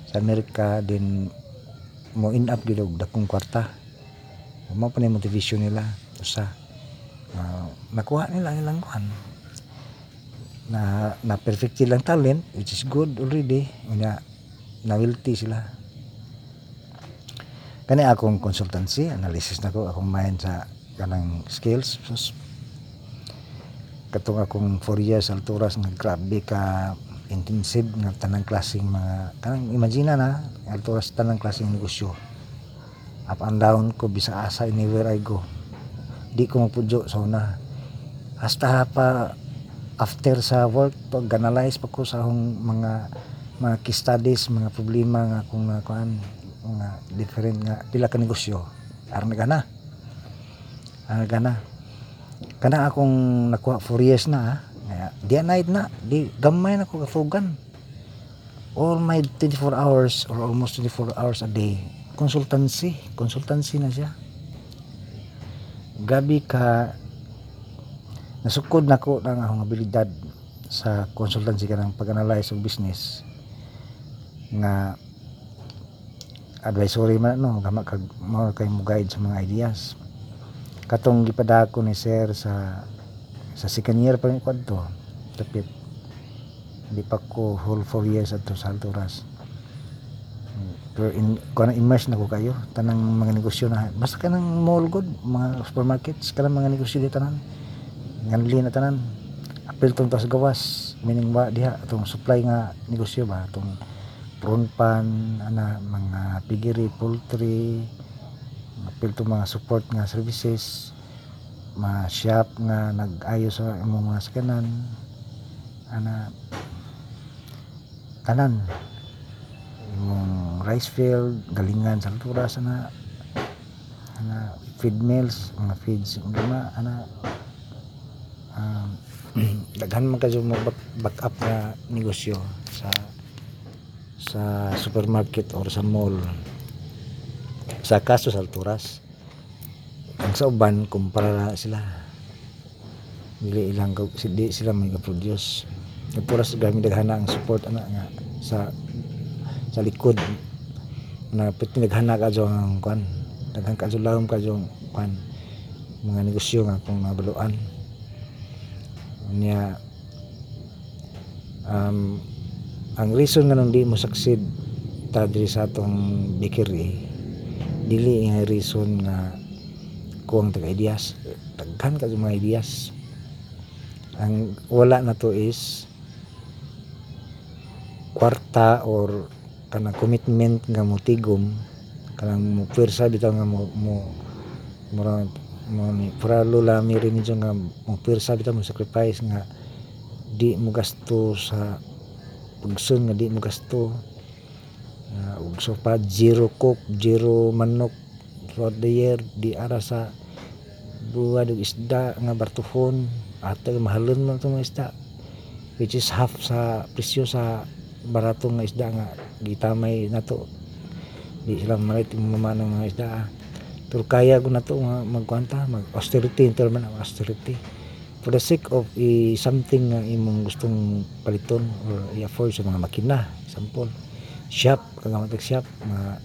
sa Amerika din mo in up gid og dakong kwarta. Mo pa ni motivation nila usa. Ah, nakuha nila ang ilang kuan na na perfect silang talent which is good already. Nga nawilti sila. Kani akong consultancy analysis nako akong mind sa kanang skills sus. Katong akong 4 years alturas nga grabe ka intensive nga tanang klaseng mga kanang imagine na alturas tanang klaseng negosyo. Up and down ko bisa asa anywhere I go. Di ko mapudyo sa una. Hasta pa after sa work pag analyze pa ko sa akong mga mga case studies mga problema nga akong nga kuan mga different nga pila ka negosyo aron na. Gana aron na. Gana kana akong nakuha 4 years na ha Nga, di night na di gamay na ko kafugan all my 24 hours or almost 24 hours a day consultancy consultancy na siya. Gabi ka nasukod na ko ng akong abilidad sa consultancy ka ng pag-analyze of business. Nga advisory man no gama kag mao kay mo guide sa mga ideas. Katong gipadako ni sir sa sa second year pa ni kwadto tapit di pa ko whole 4 years ato sa Alturas pero in kuan immerse na ko kayo tanang mga negosyo na basta kanang mall good mga supermarkets kanang mga negosyo di tanan nganli na tanan. Apil tong tas gawas. Meaning ba diha? Atong supply nga negosyo ba? Atong prawn pan ana mga piggery poultry apil tong mga support nga services mga shop nga nag-ayo sa imong mga sakanan ana tanan. Imong rice field galingan sa altura sana ana feed mills mga feeds lima ana um, daghan man kadyo mo back, up na negosyo sa sa supermarket or sa mall. Sa kaso sa alturas. Ang sa uban kumpara sila. Dili ilang di sila may produce alturas gamit daghana ang support ana nga sa sa likod. Na pati naghana ka ang kwan. Daghan ka lawom ka kwan. Mga negosyo nga kung nabaluan niya um, ang reason nga nung di mo succeed ta diri sa atong bakery dili nga reason nga kuwang taga ideas daghan ka mga ideas. Ang wala na to is kwarta or kanang commitment nga mo tigom kanang mo pwersa bitaw nga mo mo mura mo ni para lola mi rin medyo nga mo pwersa bitaw mo sacrifice nga di mo sa pagsun nga di mo gasto uh, ug sopa zero cook zero manok throughout the year di ara sa buwad isda nga bartuhon ato mahalon man mga isda. Which is half sa presyo sa barato nga isda nga gitamay nato di sila malit mamana mga isda. ah. Pero kaya ko na to magkwanta mag austerity in term ng austerity. For the sake of i something nga imong gustong paliton or i-afford sa mga makina example shop kagamatag shop mga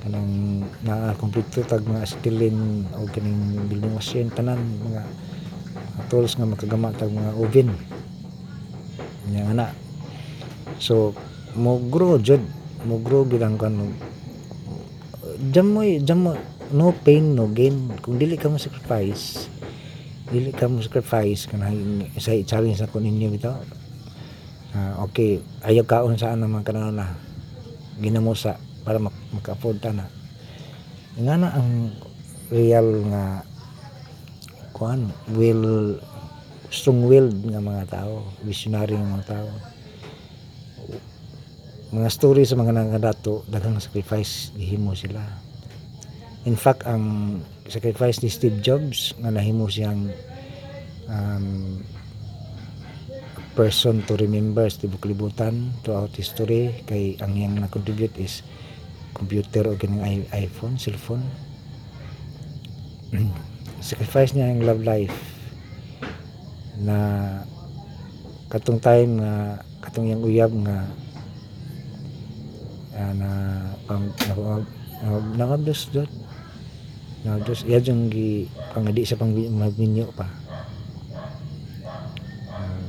kanang na kompleto tag mga acetylene o kaning building machine tanan mga, mga tools nga makagama tag mga oven. Nya ana so mo grow jud mo grow bilang kan jam mo jam mo no pain no gain. Kung dili ka mo sacrifice dili ka mo sacrifice kanang sa challenge na ko ninyo bitaw Ah, okay ayaw kaon saan naman kanang na ginamusa para mak maka-afford na. Nga na ang real nga kuan will strong willed nga mga tao visionary nga mga tao. Mga story sa mga nangadato daghang sacrifice gihimo sila in fact ang sacrifice ni Steve Jobs nga nahimo siyang um, person to remember sa tibok libutan throughout history kay ang yang na-contribute is computer o i- iPhone, cellphone sacrifice niya ang love life na katong time nga katong yang uyab nga ah, na pang na, na, nangabdos dot nangabdos iya yung gi pangadi sa pang magminyo pa. Ah,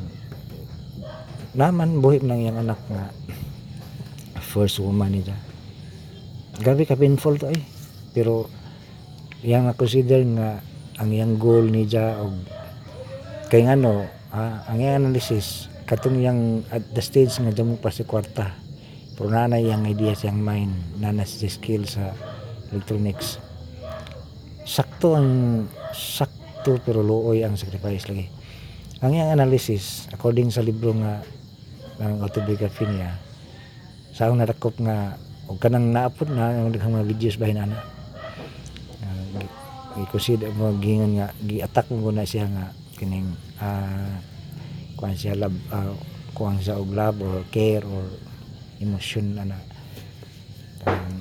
naman buhi nang yang anak nga first woman nila grabe ka painful to eh. Pero yang na consider nga ang yang goal ni ja og kay ngano ah, ang yang analysis katong yang at the stage nga damo pa si kwarta. Pero nanay yang idea siyang mind nana si skill sa electronics sakto ang sakto pero luoy ang sacrifice lagi. Ang yang analysis according sa libro nga ng autobiography niya sa akong nadakop nga og kanang naapod na ang mga videos bahin ana. Uh, i-consider mo gingon nga gi-attack mo na siya nga kining ah kuan siya love uh, kuan siya og love or care or emotion ana. Um,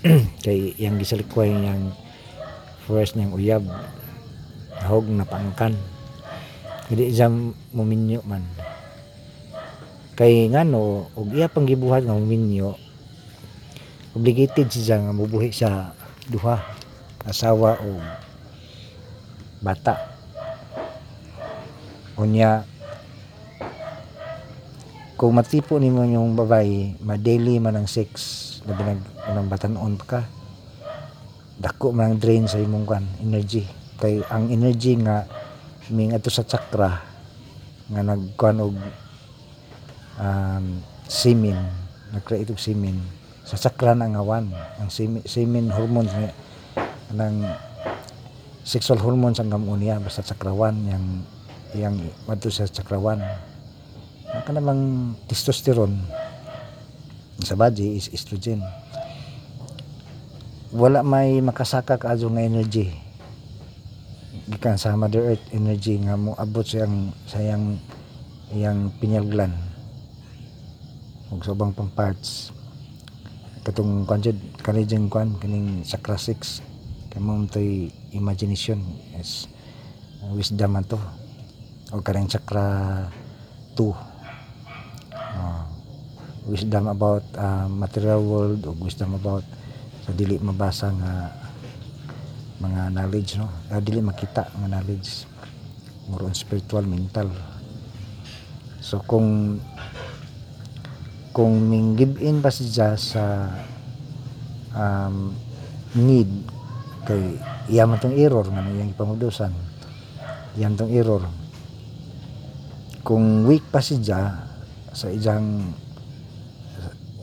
kay yang gisalikway yang first niyang uyab hog na pangkan. Hindi jam muminyo man. Kay ngano og iya pang gibuhat nga muminyo obligated siya nga mubuhi sa duha asawa o bata. Unya kung matipo nimo yung babae ma-daily man ang sex labi nag anong batanon pa ka. Dako man ang drain sa imong kan energy. Kay ang energy nga ming ato sa chakra nga nagkuan og um, semen nag-create og semen. Sa chakra na nga one ang semen, hormones nga ng sexual hormones ang gamunia basta chakra 1 yang yang madto sa chakra 1 ang kanamang testosterone sa body is estrogen. Wala may makasaka kaadto nga energy. Gikan sa mother earth energy nga mo abot siyang sayang iyang pineal gland ug sa ubang pang parts. Katong kwan jud kwan kaning chakra 6 kay mo toy imagination. Is wisdom man to. O kanang chakra 2 uh, wisdom about uh, material world o wisdom about sa dili mabasa nga mga knowledge no? Uh, dili makita nga knowledge. More on spiritual mental. So kung kung ming give in pa siya sa um, need kay iyaman tong error nga iyang ipangudusan iyan tong error. Kung weak pa siya sa iyang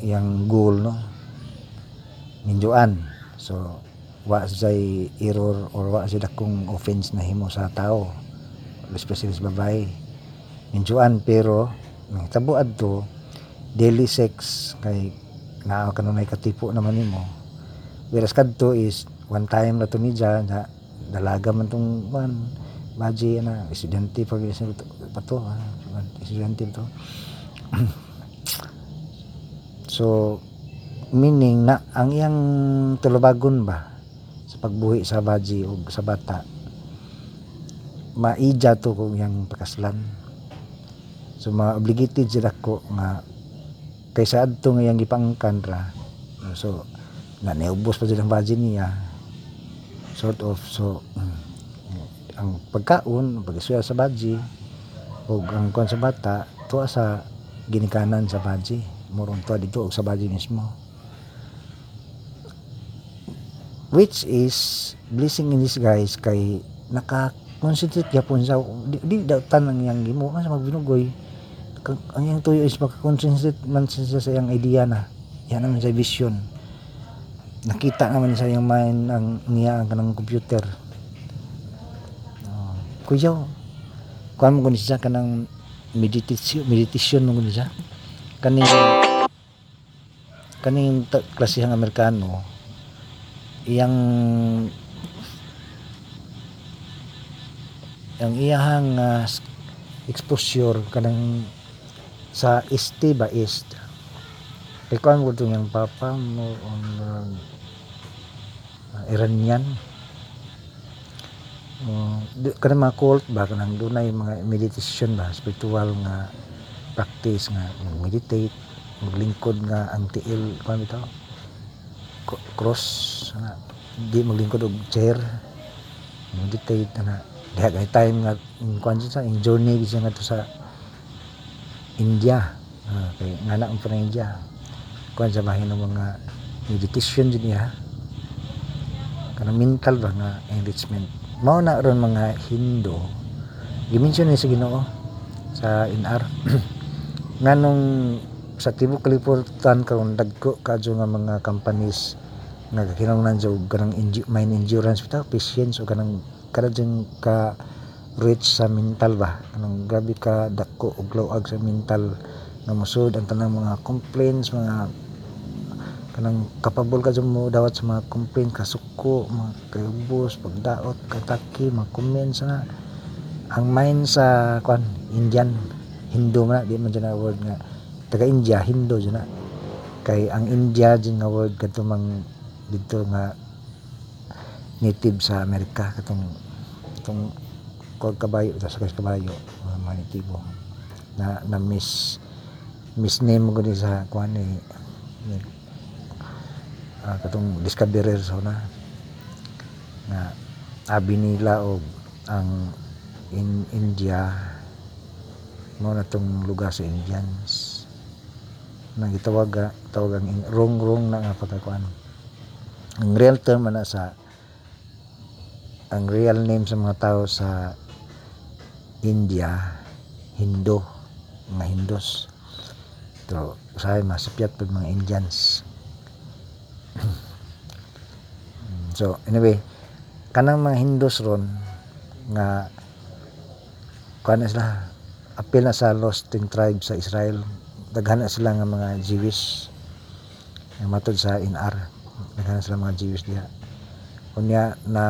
iyang goal no? Ninjuan so wa say error or wa sila kung offense na himo sa tao especially sa babae. Ninjuan pero nang tabuad to daily sex kay naa kanunay katipo naman nimo. Whereas kadto is one time na to ni na dalaga man tong man baji na estudyante pag pa to ah, estudyante to so meaning na ang iyang tulubagon ba sa pagbuhi sa baji o sa bata maija to kung iyang pakaslan so mga obligated sila ko nga kaysa adto nga iyang gipangkan ra so na neubos pa silang baji niya. Sort of so mm, ang pagkaon pagkasuya sa baji o ang kuan sa bata tuwa sa ginikanan sa baji moron tuwa dito sa mismo. Which is blessing in disguise kay naka concentrate gyapon sa di, di daw tanang yang gimo sa magbinugoy. Ang yang tuyo is maka-concentrate man sa iyang idea na. Yan naman sa vision. Nakita naman sa iyang mind ang niya ang kanang computer. Uh, kuya kuan mo kuno siya kanang meditation meditation mo kuno siya kaning kaning klasehang Amerikano iyang ang iyahang ah, s- exposure kanang sa east ba east? Kuan mo itong yung papa mo on uh, Iranian? Uh, kanang mga cult ba kanang dunay mga meditation ba spiritual nga practice nga meditate maglingkod nga ang tiil kuan bitaw Ko- cross nga di maglingkod og chair meditate na diha kay time nga in kuan sa in journey siya nga to sa India. Ah, kay ngana ang pa India. Kuan sa bahin ng mga meditation din niya. Kanang mental ba nga enrichment. Mao na ron mga Hindu. Gimension ni sa Ginoo sa INR nganong sa tibok kalibutan karon dagko kadyo nga mga companies nga kinahanglan sa og kanang mine endurance bitaw patience o kanang kada dyan ka rich sa mental ba? Kanang grabe ka dako og luag sa mental nga musud ang tanang mga complaints mga kanang kapabol ka dyan mo dawat sa mga complaint kasuko mga kayubos pagdaot kataki mga comments nga ang mind sa kwan Indian Hindu man na, di man dyan na word nga taga India Hindu dyan na kay ang India dyan nga word kadto mang dito nga native sa Amerika katong katong kog kabayo ta sa kabayo mga natibo na na miss misname ko ni sa kuan ni. Ni ah, katong discoverer so na nga abi nila og ang in India mo na tong lugar sa Indians. Na gitawag tawag ang wrong wrong na nga pagkakuan ang real term ana sa ang real name sa mga tao sa India Hindu mga Hindus. To usahay masipyat pag mga Indians. So anyway kanang mga Hindus ron nga kuan na sila apil na sa lost in tribe sa Israel. Daghan na sila nga mga Jewish. Nga matod sa INR daghan na sila mga Jewish diha. Kunya na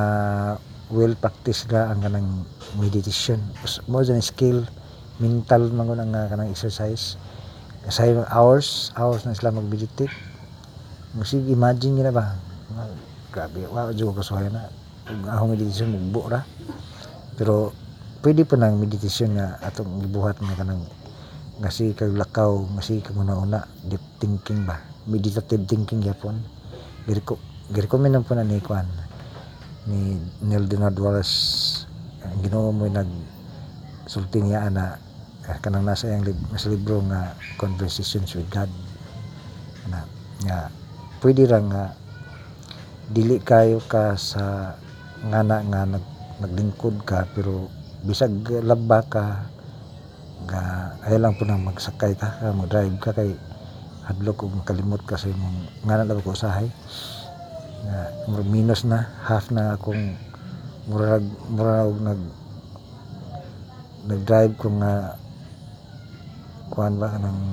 will practice ka ang kanang meditation. More than skill mental man gud ang kanang exercise. Kasi hours hours na sila mag-meditate. Musig imagine nila ba? Grabe wa jud ko na. Akong meditation mugbo ra. Pero pwede pa nang meditation nga atong gibuhat nga kanang nga si kag lakaw nga si kag una deep thinking ba? Meditative thinking gyapon giriko girecommend po na ni kwan ni Neil Donald Wallace. Ang Ginoo mo nag sulti niya na eh, kanang nasa yang lib- nasa libro nga Conversations with God. Na nga pwede ra nga dili kayo ka sa ngana nga nag, naglingkod ka pero bisag labba ka nga ay lang po nang magsakay ka ka mag-drive ka kay hadlok ug makalimot ka sa imong ngana lang ko usahay nga minus na half na akong murag murag nag nag-drive ko nga kuan ba kanang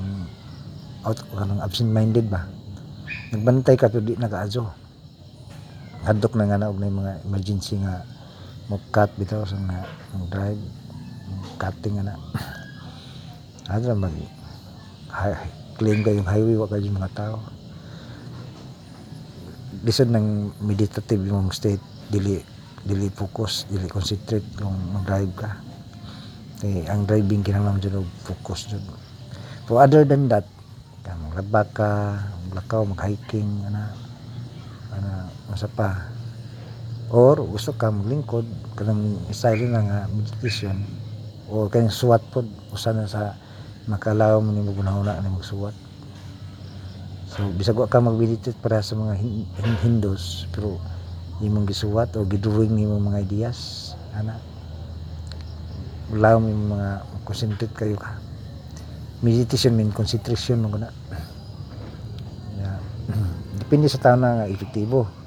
out kanang absent minded ba. Nagbantay ka pero di nakaadyo. Hadlok na nga na og na mga emergency nga mo cut bitaw sa nga ang drive cutting na ano mag hi- clean ka yung highway wa ka yung mga tao. Lisod ng meditative yung state dili dili focus dili concentrate kung mag-drive ka. Kay ang driving kinahanglan jud focus jud but other than that maglaba ka maglakaw mag-hiking ana. Ana masa pa or gusto ka maglingkod kanang style na nga meditation o kayong suwat pod usa na sa makalaw mo ni magunahuna ni magsuwat so bisag ka mag-meditate para sa mga hin- hin- Hindus pero imong gisuwat o gidrawing nimo mga ideas ana. Law mo mga concentrate kayo ka. Meditation mean concentration mo na yeah. depende sa tao na nga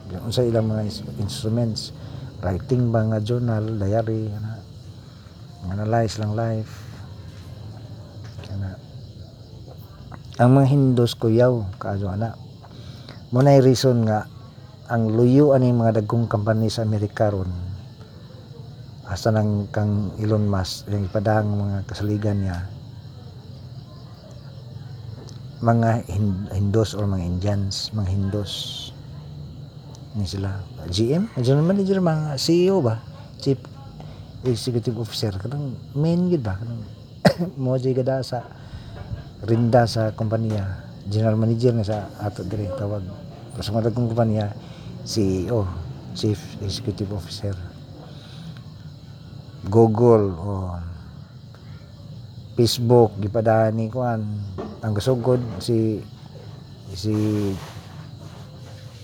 epektibo unsa ilang mga ins- instruments writing ba nga journal diary ana analyze lang life. Kana ang mga Hindus kuyaw kaadyo ana mo na reason nga ang luyo ani mga dagkong company sa Amerika ron. Asa nang kang Elon Musk yung ipadang mga kasaligan niya. Mga Hin- Hindus or mga Indians mga Hindus ni sila? GM general manager mga CEO ba? Chief executive officer. Kanang main gid ba? Kanang mo jay gada sa rinda sa kompanya general manager na sa ato dire tawag. Sa mga dagkong kompanya CEO chief executive officer. Google o Facebook gipadaan ni kuan. Ang gasugod si si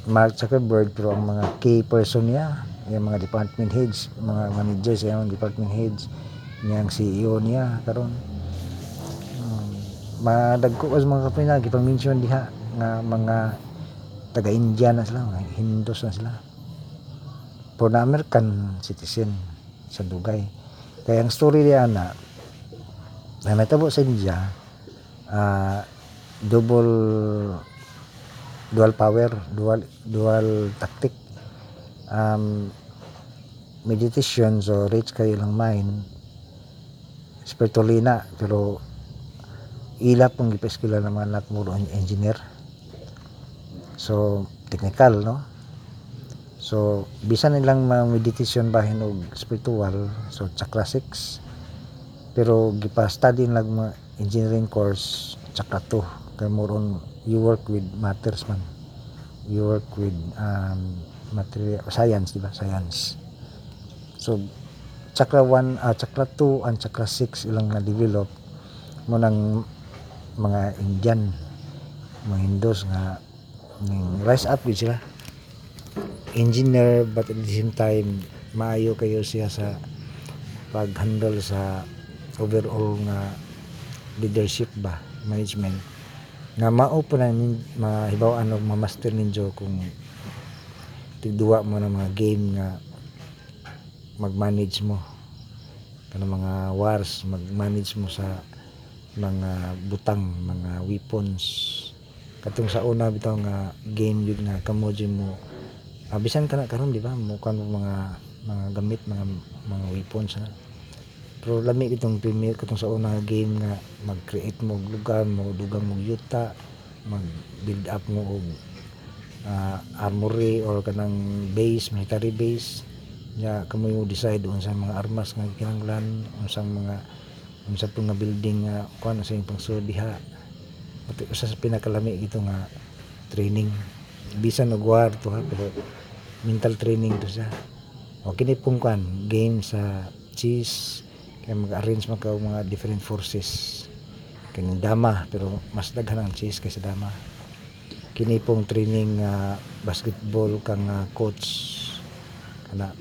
Mark Zuckerberg pero ang mga key person niya yung mga department heads mga managers yung department heads niyang CEO niya karon. Um, madagko as mga kapina gipang mention diha nga mga taga India na sila mga Hindus na sila. For na American citizen sa Dugay. Kaya ang story diya na na natabo sa India ah, double dual power dual dual tactic. Um, meditation so rich kayo lang mind. Spiritually na pero ilap pong gipaskila anak mo ron, engineer. So technical no? So bisan nilang mga meditation bahin og spiritual so chakra 6 pero gipa study lang mga engineering course chakra 2 kay more on you work with matters man you work with um, material science di ba? Science. So chakra 1 ah, chakra 2 and chakra 6 ilang na develop mo ng mga Indian mga Hindus nga ning rise up gid sila. Engineer but at the same time maayo kayo siya sa pag-handle sa overall nga leadership ba management nga mao po na nin, mahibaw-an og ma-master ninyo kung tigduwa mo ng mga game nga mag-manage mo. Kanang mga wars mag-manage mo sa mga butang mga weapons. Katong sa una bitaw nga game yun nga kamo dyan mo. Ah, bisan ka na karon di ba? Mo kan mga mga gamit mga mga weapons na pero lami itong premier katong sa una game nga mag-create mo lugar mo dugang mo yuta mag build up mo og ah, armory or kanang base military base. Nya kamo yung decide unsang mga armas nga kinahanglan unsang mga unsa po nga building nga kuan sa imong pangsud diha. Pati usa sa pinakalami ito nga training. Bisan og war to ha pero mental training to siya. O kini pong kuan game sa chess kaya mag-arrange man mga different forces. Kini dama pero mas daghan ang chess kaysa dama. Kini pong training nga basketball kang nga coach. Kana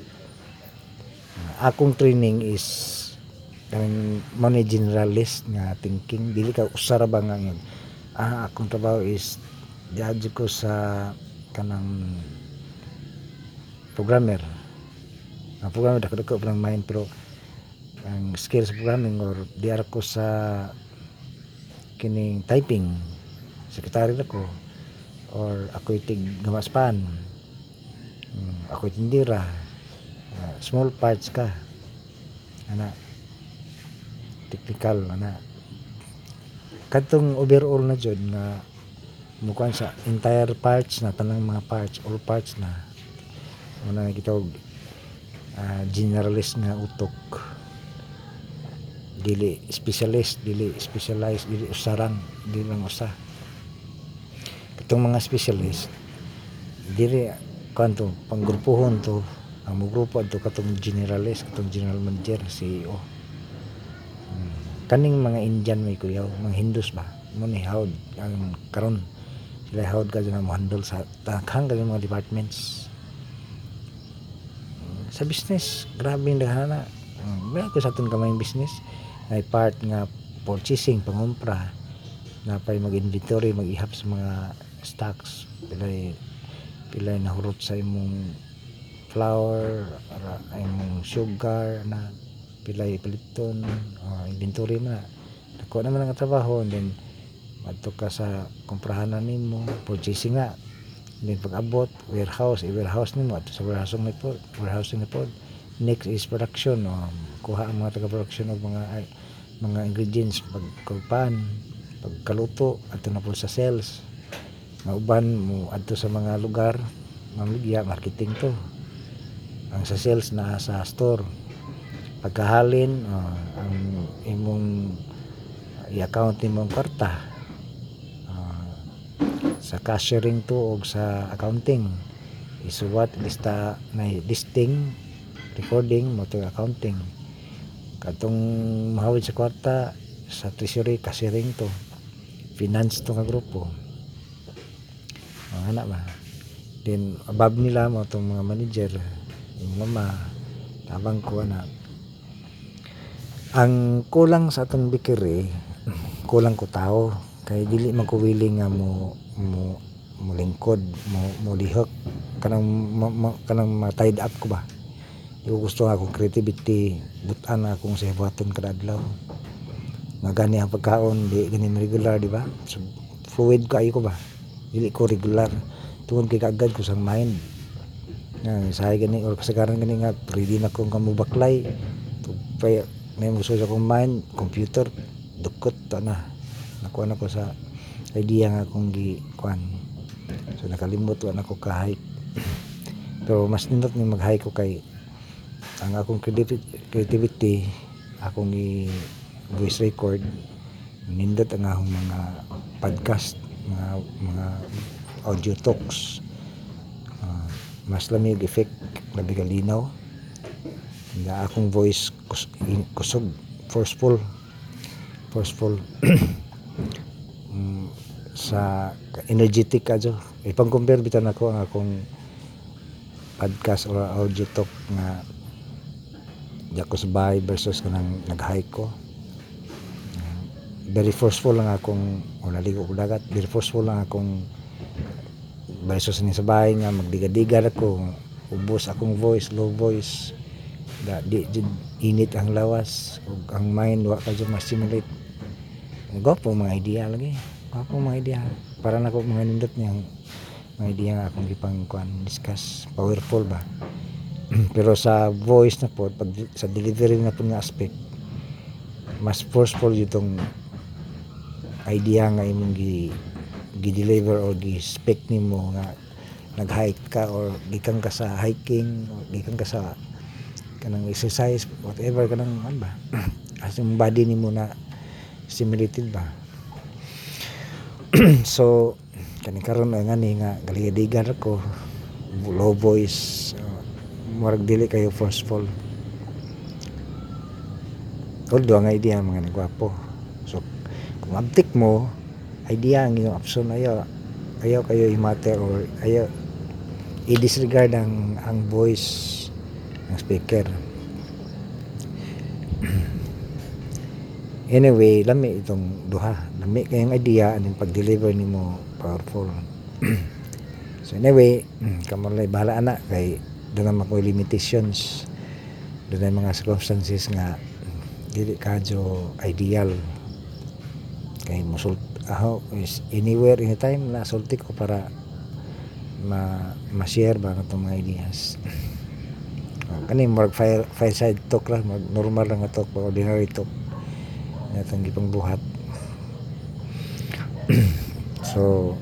Ah, akong training is kanang mo generalist nga thinking. Dili ka usara ba nga yun ah akong trabaho is diadyo ko sa kanang programmer. Ang programmer dako dako pa ng mind pero ang skills programming or diar ko sa kining typing. Secretary ako or ako tig gamaspan hmm, ako tindira. Ah, small parts ka. Ana. Technical ana. Kadtong overall na jud nga mukuan sa entire parts na tanang mga parts all parts na. Una na kita og ah, generalist nga utok dili specialist dili specialized dili usarang dili lang usa. Katong mga specialist dili kanto panggrupuhon to ang mo grupo adto katong generalist katong general manager CEO Hmm. kaning mga Indian may kuyaw mga Hindus ba? Mo ni hawd ang karon. Sila hawd ka dyan mo handle sa taghang ka mga departments. Hmm, sa business grabe yung daghana. Hmm, may ko sa atong kamay business may part nga purchasing pangumpra na pay mag-inventory mag-ihap sa mga stocks. Pilay pilay nahurot sa imong flour ara imong sugar na pilay paliton uh, inventory na. Dako naman ang trabaho then madto ka sa komprahanan nimo purchasing nga. Then pag abot warehouse i-warehouse nimo at sa warehouse ni pod warehouse ni next is production um, kuha ang mga taga production og mga mga ingredients pagkulpan pagkaluto adto na po sa sales. Nga uban mo adto sa mga lugar mamigya marketing to. Ang sa sales na sa store. Pagkahalin ah, ang imong i-account imong kwarta Ah, sa cashiering to og sa accounting. Isuwat lista na listing recording mo to accounting katong mahawid sa kwarta sa treasury cashiering to. Finance to nga grupo. Mga anak ba? Then above nila mo itong mga manager yung mama tabang ko anak. Ang kulang sa atong bikiri kulang ko tao. Kay dili man nga mo mo mo lingkod mo mo lihok. Kanang ma, ma, kanang ma-tied up ko ba Ko gusto nga akong creativity butan na akong sa hibuhaton kada adlaw. Nga gani ang pagkaon di gani regular di ba? So, fluid kayo ko ba? Dili ko regular. Tungod kay kaagad ko sa mind. Nga sahay gani or kasagaran gani nga ready na kong kamubaklay. Tugpay may gusto sa kong mind computer dukot ta na. Nakuha na ko sa idea nga akong gi kuan so nakalimot wa na ko ka hike pero mas nindot ni mag hike ko kay ang akong creativity, akong i voice record nindot ang akong mga podcast mga mga audio talks. Ah, mas lamig effect labi ka linaw. Nga akong voice kusog forceful forceful. Mm, sa energetic kadyo ipang compare bitan ako ang akong podcast or audio talk nga di bahay versus kanang nag-hike ko very forceful lang akong o naligo ko dagat very forceful lang akong versus ni sa bahay nga magdiga-diga ako ubos akong voice low voice da di jud init ang lawas ug ang mind wa ka jud ma-stimulate Gwapo mga idea lagi. Gwapo mga idea. Para na ko mga nindot niyang mga idea nga akong gipang discuss. Powerful ba? Pero sa voice na po, pag sa delivery na po nga aspect, mas forceful itong idea nga imong gi gi-deliver or gi-spec nimo nga nag-hike ka or gikan ka sa hiking or gikan ka sa kanang exercise whatever kanang ano ba as yung body nimo na stimulated ba. So kani karon nga ni nga galigadigan ako low voice uh, murag dili kayo forceful although ang idea mga nagwapo so kung abtik mo idea ang iyong option ayaw ayaw kayo i-matter or ayaw i-disregard ang ang voice ng speaker Anyway, lami itong duha. Lami kayong idea aning pag-deliver nimo powerful. so anyway, kamo lay bahala ana kay doon naman ko limitations. Doon ay mga circumstances nga dili kadyo ideal. Kay musult aho is anywhere anytime na sulti ko para ma ma-share ba natong mga ideas. Ah, kani marag fire fireside talk lang, mag normal lang talk, ordinary talk natang gipang buhat so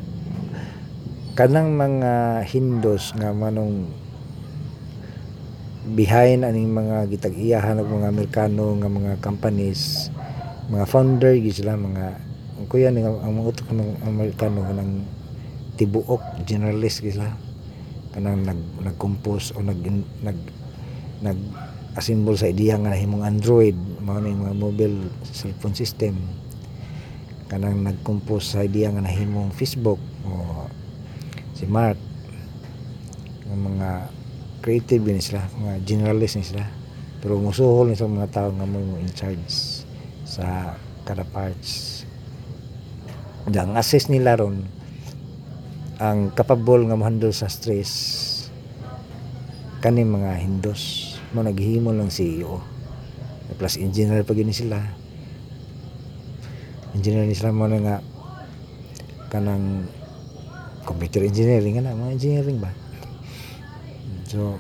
kanang mga Hindus nga manong behind aning mga gitag-iyahan ng mga Amerikano nga mga companies mga founder gid sila mga ang kuya ni ang mga utok ng Amerikano kanang tibuok generalist gid sila. Kanang nag nag-compose o nag nag nag assemble sa idea nga nahimong Android mao yung mga mobile cellphone system. Kanang nag-compose sa idea nga nahimong Facebook o si Mark. Ng mga creative din sila mga generalist ni sila. Pero musuhol ni sa mga tao nga mo in charge sa kada parts. Ang assess nila ron ang capable nga mo-handle sa stress kani mga Hindos. Mo naghimo lang CEO plus engineer pa gini sila. Engineer ni sila mo na nga kanang computer engineering na mga engineering ba so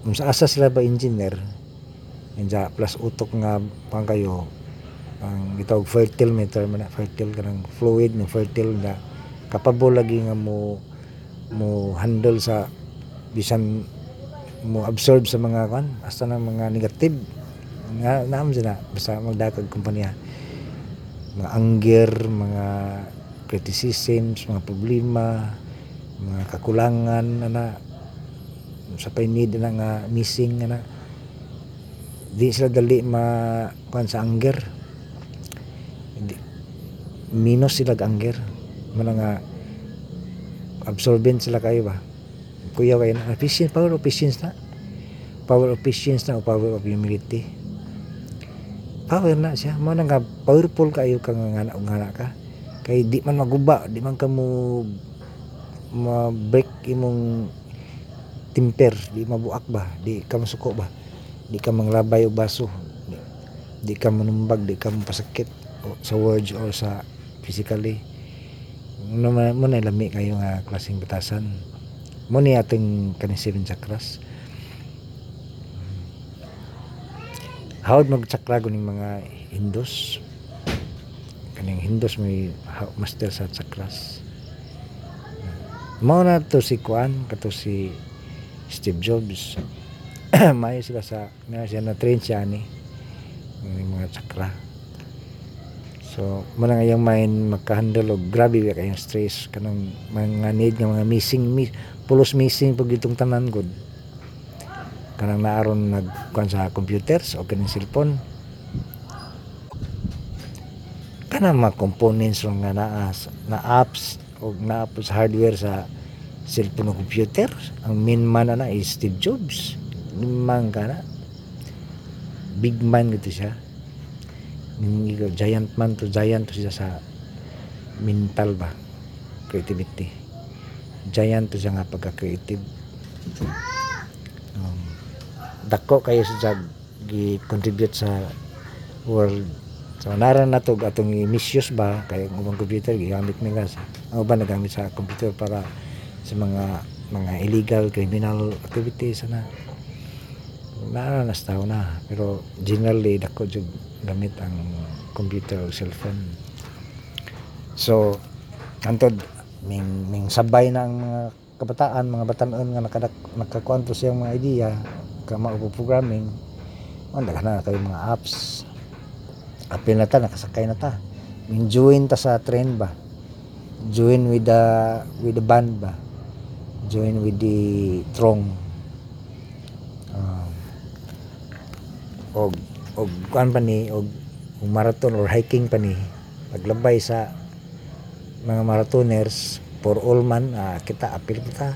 kung sa asa sila ba engineer sa plus utok nga pang kayo ang gitawag fertile meter man na fertile kanang fluid ng fertile na capable lagi nga mo mo handle sa bisan mo absorb sa mga kan hasta ng mga negative nga naam sila basta magdakag kumpanya. Mga anger mga criticisms mga problema mga kakulangan ana sa pay need na nga missing ana di sila dali ma kuan sa anger. Di, minus sila ang anger. Mga nga absorbent sila kayo ba? Kuya kayo na efficient power of patience na. Power of patience na o power of humility. Power na siya. Mo nga powerful kayo ka nga ngana ka. Kay di man maguba di man ka mo ma-break imong temper di mabuak ba? Di ka masuko ba? Di ka manglabay og baso di, di ka manumbag di ka pasakit o, sa words or sa physically. Mo na mo na lami kayo nga klaseng batasan. Mo ni ating kaning chakras. Hawad magchakra kuning mga Hindus. Kaning Hindus may master sa chakras. Mao na to si Kuan kato si Steve Jobs. Mayo sila sa na siya na train siya ni ng mga chakra so mo na ngayong mind magka-handle og grabe wa kayong stress kanang mga need nga mga missing mi, pulos missing pag itong tanan gud kanang naaron nagkuan sa computers o kaning cellphone. Kana mga components nga naa na apps o na sa hardware sa cellphone computer. Ang main man na is Steve Jobs. Limang kana big man gitu siya. Ikaw, giant man to giant to siya sa mental ba? Creativity. Giant to siya nga pagka-creative. Um, dako kayo sa gi-contribute sa world. So naran na to atong i-misuse ba? Kay ang ubang computer gigamit nila sa ang uban nagamit sa computer para sa mga mga illegal criminal activities na naara na sa tao na pero generally dako jud gamit ang computer o cellphone. So antod ming ming sabay na ang mga kabataan mga batanon nga nakadak nakakuan to siyang mga idea ka mao programming ang daghan na kayo mga apps. Apil na ta nakasakay na ta. Ming join ta sa trend ba? Join with the with the band ba join with the throng. Um, og og kuan pa ni og, og marathon or hiking pa ni paglabay sa mga marathoners for all man ah, kita apil kita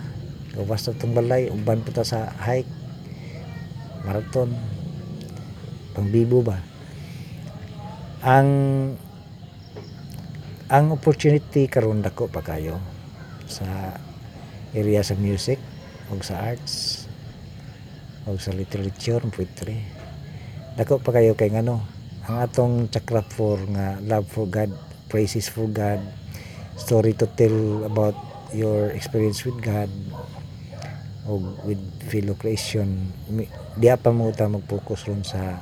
gawas sa itong balay uban po ta sa hike marathon pangbibo ba? Ang ang opportunity karon dako pa kayo sa area sa music o sa arts o sa literature poetry. Dako pa kayo kay ngano ang atong chakra for nga love for God praises for God story to tell about your experience with God o with fellow creation diya pa mo ta mag-focus ron sa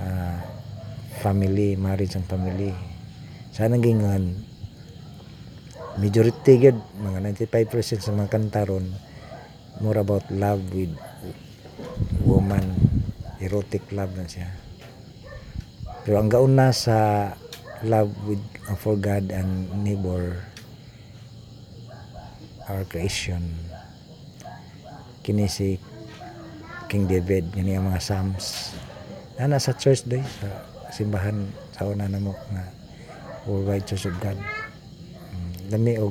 ah, family marriage and family. Sana gingan majority gud mga 95% sa mga kanta more about love with woman erotic love na siya. Pero ang gauna na sa love with uh, for God and neighbor our creation kini si King David kini ang mga Psalms. Na nasa church day sa simbahan sa una na mo nga worldwide church of God Dami og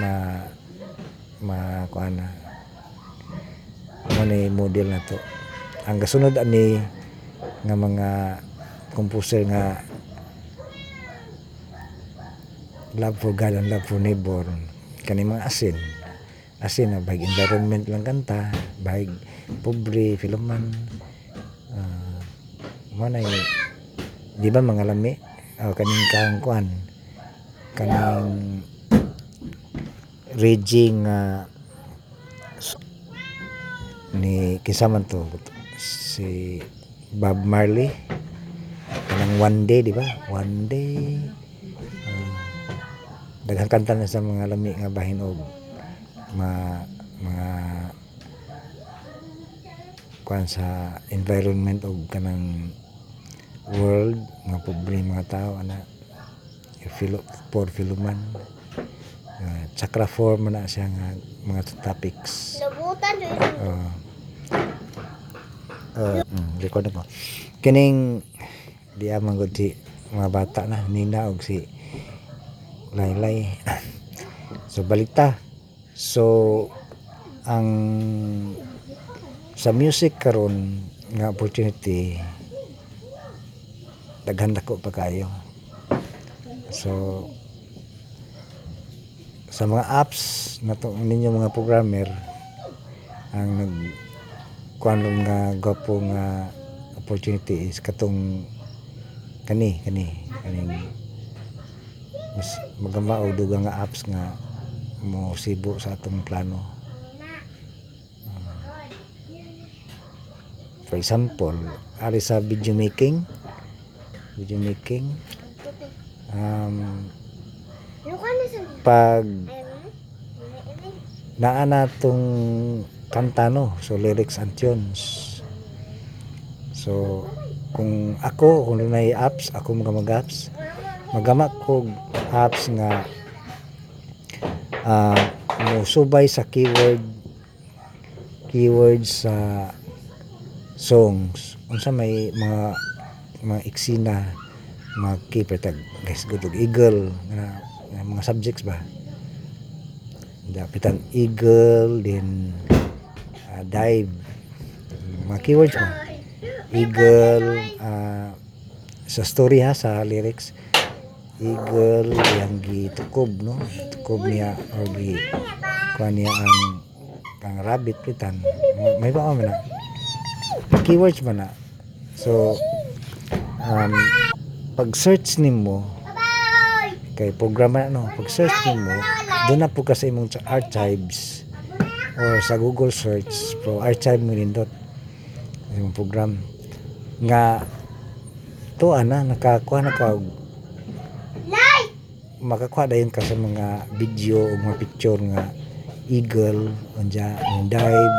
ma ma kuan na. Mo ni model na to. Ang gasunod ani nga mga composer nga love for God and love for neighbor. Kani mga asin. Asin na bahig environment lang kanta bahig pobre filoman. Uh, mo na di ba mga lami? Oh, kaning kang kuan kanang raging uh, ni kisaman to? Si Bob Marley. Kanang one day di ba? One day. Uh, daghang kanta na sa mga lami nga bahin og ma mga kuan sa environment og kanang world mga pobre mga tao ana filo for filuman uh, chakra form na siya nga mga topics. Nabutan yun. uh, uh, mm, na ko kining di amang gud si mga bata na nina og si laylay. So balita. So ang sa music karon nga opportunity daghan dako pa kayo so sa mga apps na to ninyo mga programmer ang nag nga gwapo nga opportunity is katong kani kani kaning mas magama og dugang nga apps nga mo sibo sa atong plano Ah. for example ari sa video making video making um, pag Ayun. naa na tong kanta no? So lyrics and tunes. So kung ako kung may apps ako mga mag apps. Magama ko apps nga ah mo subay sa keyword keywords sa songs. Unsa may mga mga eksena key tag guys good og eagle. Nga mga subjects ba? Dapitan eagle then ah, dive. Mga keywords ba eagle ah, sa story ha sa lyrics. Eagle yang gitukob no? Tukob niya or gi kuha niya ang ang rabbit pitan. May ba man na? Keywords man na? So um, pag search nimo kay programa no? Pag search nimo doon na po imong sa archives or sa Google search. Pro archive mo nindot imong program. Nga to ana nakakuha na ka makakuha dayon ka sa mga video o mga picture nga eagle unja yung dive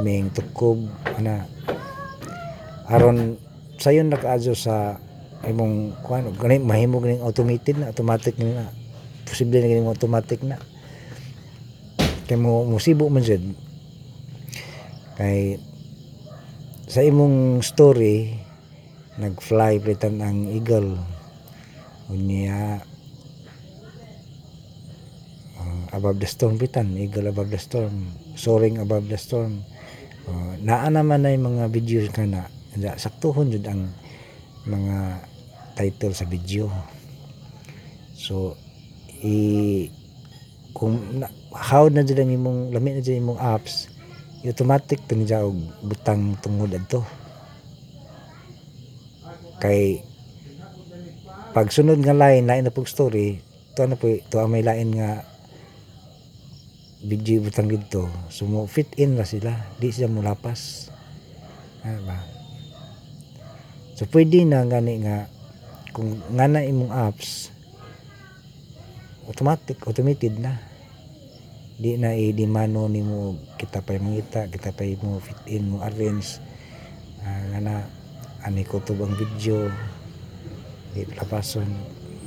ming tukob ana. Aron sayon nakaadyo sa imong kuan gani mahimo ganing automated na automatic na posible na ganing automatic na. Kay mo musibo man jud kay sa imong story nag-fly pritan ang eagle. Unya uh, above the storm bitan eagle above the storm soaring above the storm. Uh, naa naman na yung mga videos ka na Anda, saktuhon jud ang mga title sa video. So i kung na, how na ang imong lami na jud imong apps automatic to niya og butang tungod adto. Kay pag sunod nga line lain na pug story to na po to ang may lain nga video butang dito so mo fit in ra sila. Di sila mo lapas. Ano ba so pwede na gani nga kung nga na imong apps automatic automated na. Di na i-dimano nimo kita pa mangita kita pa mo fit in mo arrange. Ah, nga na ani ko ang video. Di lapason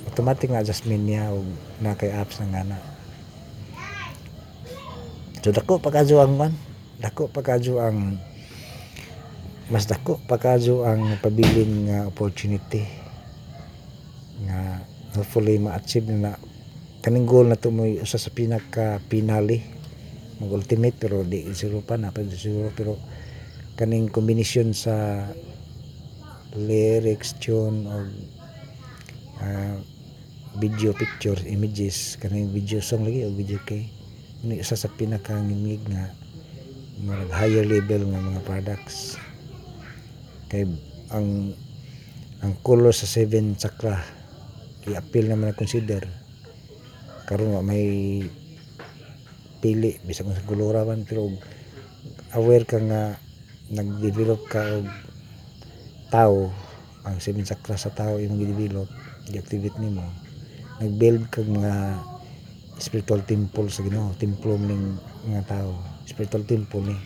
automatic na adjustment niya og na kay apps na ngana so dako pagkadyo ang man dako pagkadyo ang mas dako pagkadyo ang pabilin nga opportunity nga hopefully ma-achieve na kaning goal na to mo usa sa pinaka pinali mag ultimate pero di siguro pa na pero siguro pero kaning kombinasyon sa lyrics tune o ah, video pictures images kanang video song lagi o video kay ni sa pinaka ngimig nga higher level nga mga products kay ang ang color sa seven chakra i-appeal naman na consider. Karon may pili bisa kung sa kulura man pero aware ka nga nag-develop ka og tao ang seven chakra sa tao imong gi-develop i-activate nimo. Nag-build kag mga spiritual temple sa Ginoo templo ning mga tao spiritual temple ni.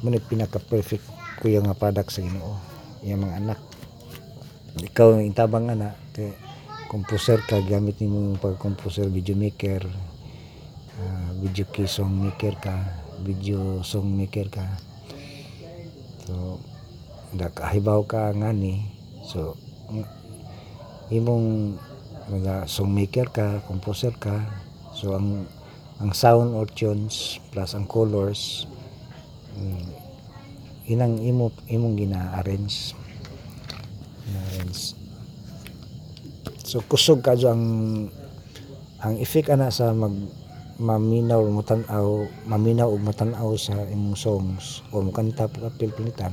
Mo ni pinaka perfect kuya nga product sa Ginoo yung mga anak. Ikaw ang intabang anak kay composer ka gamit nimo yung pag composer video maker. Ah, video key song maker ka video song maker ka. So nakahibaw ka ngani so imong mga songmaker ka composer ka. So ang ang sound or tunes plus ang colors mm, inang imo imong gina-arrange. Gina-arrange. So kusog ka ang ang effect ana sa mag maminaw mo tan-aw maminaw ug matan-aw sa imong songs o mo kanta pag apil pinitan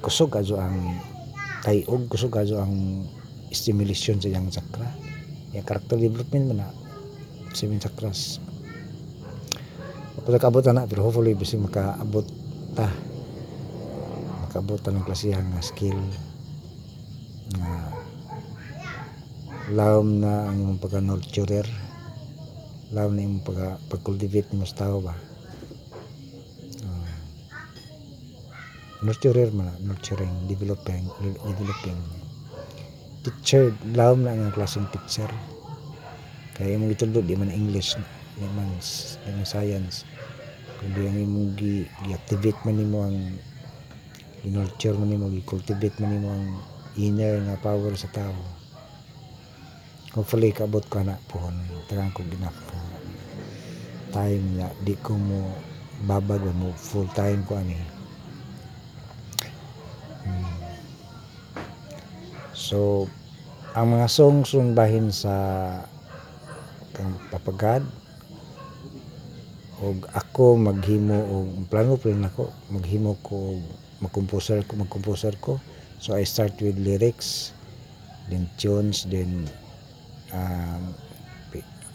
kusog kadyo ang kayog kusog kadyo ang stimulation sa iyang chakra. Yung character development mo na seven chakras. Kapag nakaabot na pero hopefully basi makaabot ta makaabot ta ng klasihan skill. Nga lawom na ang imong pagka-nurturer. Lawom na imong pagka pag-cultivate mo sa tao ba? Ah. nurturer man nurturing developing developing. Teacher lawom na ang klaseng teacher. Kaya imong gitudlo di man English di man di man science kundi ang imong gi, gi-activate man nimo ang i-nurture man nimo gi-cultivate man nimo ang inner nga power sa tao. Hopefully kabot ko na pohon tagang ko ginap time nga di ko mo babag mo full time ko ani. Hmm. so ang mga songs bahin sa kang papagad og ako maghimo og plano rin ako maghimo ko magkomposer ko magkomposer ko. So I start with lyrics then tunes then um,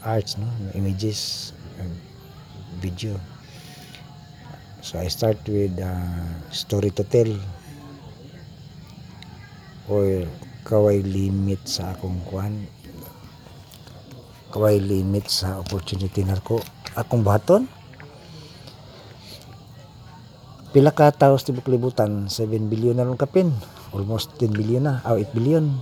arts no? Images and video. So I start with uh, story to tell. Or kaway limit sa akong kwan. Kaway limit sa opportunity nako akong buhaton pila ka taos tibok libutan 7 billion na lang kapin. Almost 10 billion na. Aw 8 billion.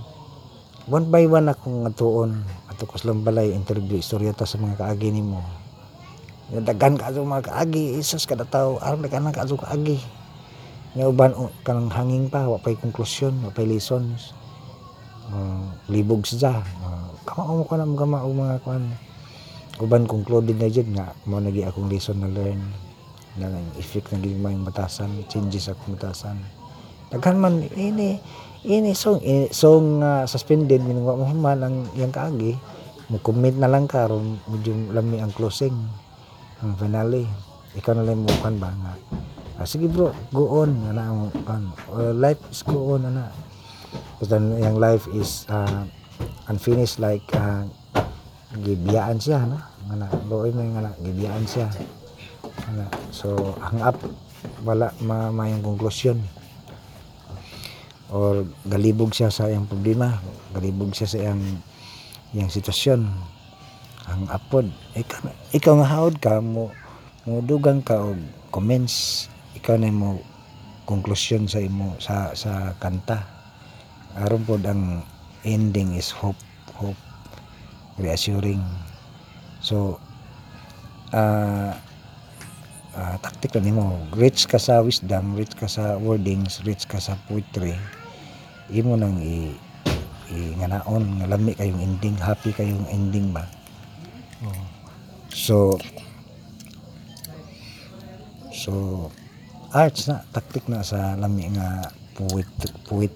One by one akong atuon ato ko silang balay interview istorya ta sa mga kaagi nimo daghan ka sa mga kaagi isas kada tawo aron daghan ka sa kaagi. Nga uban o, kanang hanging pa wa pay konklusyon wa lessons uh, libog siya. Uh, kamao mo ka na mga mga kwan. Uban concluded na jud nga mo nagi akong lesson na learn na ang effect na gid may batasan changes akong batasan daghan man ini ini song ini song nga suspended minwa mo man ang yang kaagi mo commit na lang ka ron medyo lami ang closing ang finale. Ikaw na lang mo kan ba nga? Ah, sige bro go on ana ang kan uh, life is go on ana. Basta yung life is uh, unfinished like uh, gibiyaan siya no ngana doy mo yung ngana gibiyaan siya ngana so hang up. Wala ma mayong konklusyon or galibog siya sa iyang problema. Galibog siya sa iyang iyang sitwasyon. Ang upod ikaw, ikaw nga haod ka mo mo dugang ka og comments. Ikaw na mo konklusyon sa imo sa sa kanta. Aron pod ang ending is hope hope reassuring. So ah ah, tactic na nimo rich ka sa wisdom rich ka sa wordings rich ka sa poetry. Imo nang i, i nganaon nga lami kayong ending happy kayong ending ba? Oh. so so arts na tactic na sa lami nga poet poet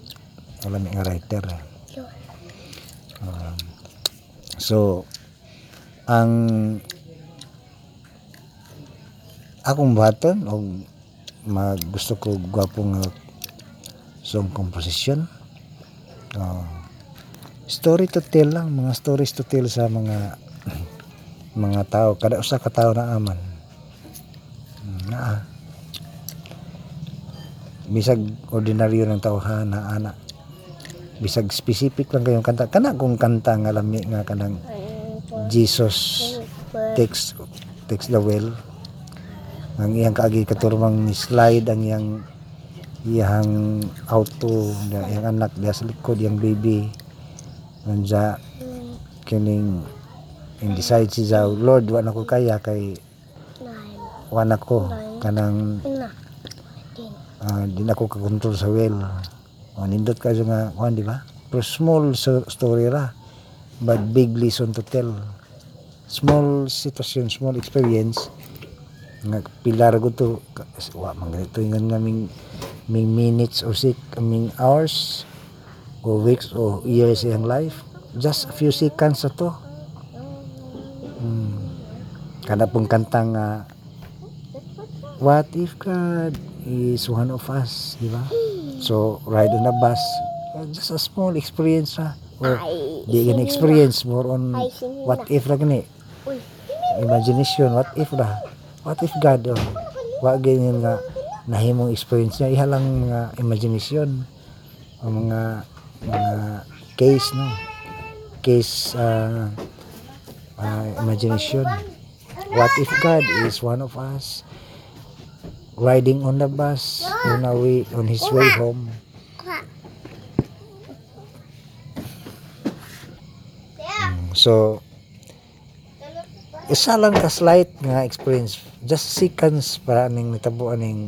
lami nga writer. Um, so ang akong baton o mag gusto ko gwapo nga song composition uh, story to tell lang mga stories to tell sa mga mga tao. Kada usa ka tao na aman. Naa bisag ordinaryo ng tawhan na ana bisag specific lang kayong kanta. Kana kung kanta nga lami nga kanang Jesus takes takes the well ang iyang kaagi katurmang slide ang iyang iyang auto nga iyang anak diya sa likod iyang baby. Nanja kining and decide siya Lord wa na kaya kay wa na kanang ah, di na ko kakontrol sa well o nindot ka nga kuan di ba? Pero small story ra but big lesson to tell. Small situation small experience nga pilar ko to wa man ganito. Naming may minutes or six kaming hours or weeks or years in life. Just a few seconds na to. Hmm. kada pong kanta nga what if God is one of us? Di ba? So ride on a bus. Uh, just a small experience ha or di experience more on what if ra gani. imagination what if ra what if God oh, wa ganyan nga nahimong experience niya? Iha lang mga imagination o mga mga case no? Case uh, uh, imagination what if God is one of us riding on the bus on a way on his way home? Mm, so isa lang ka slight nga experience just seconds para ning nitabuan ning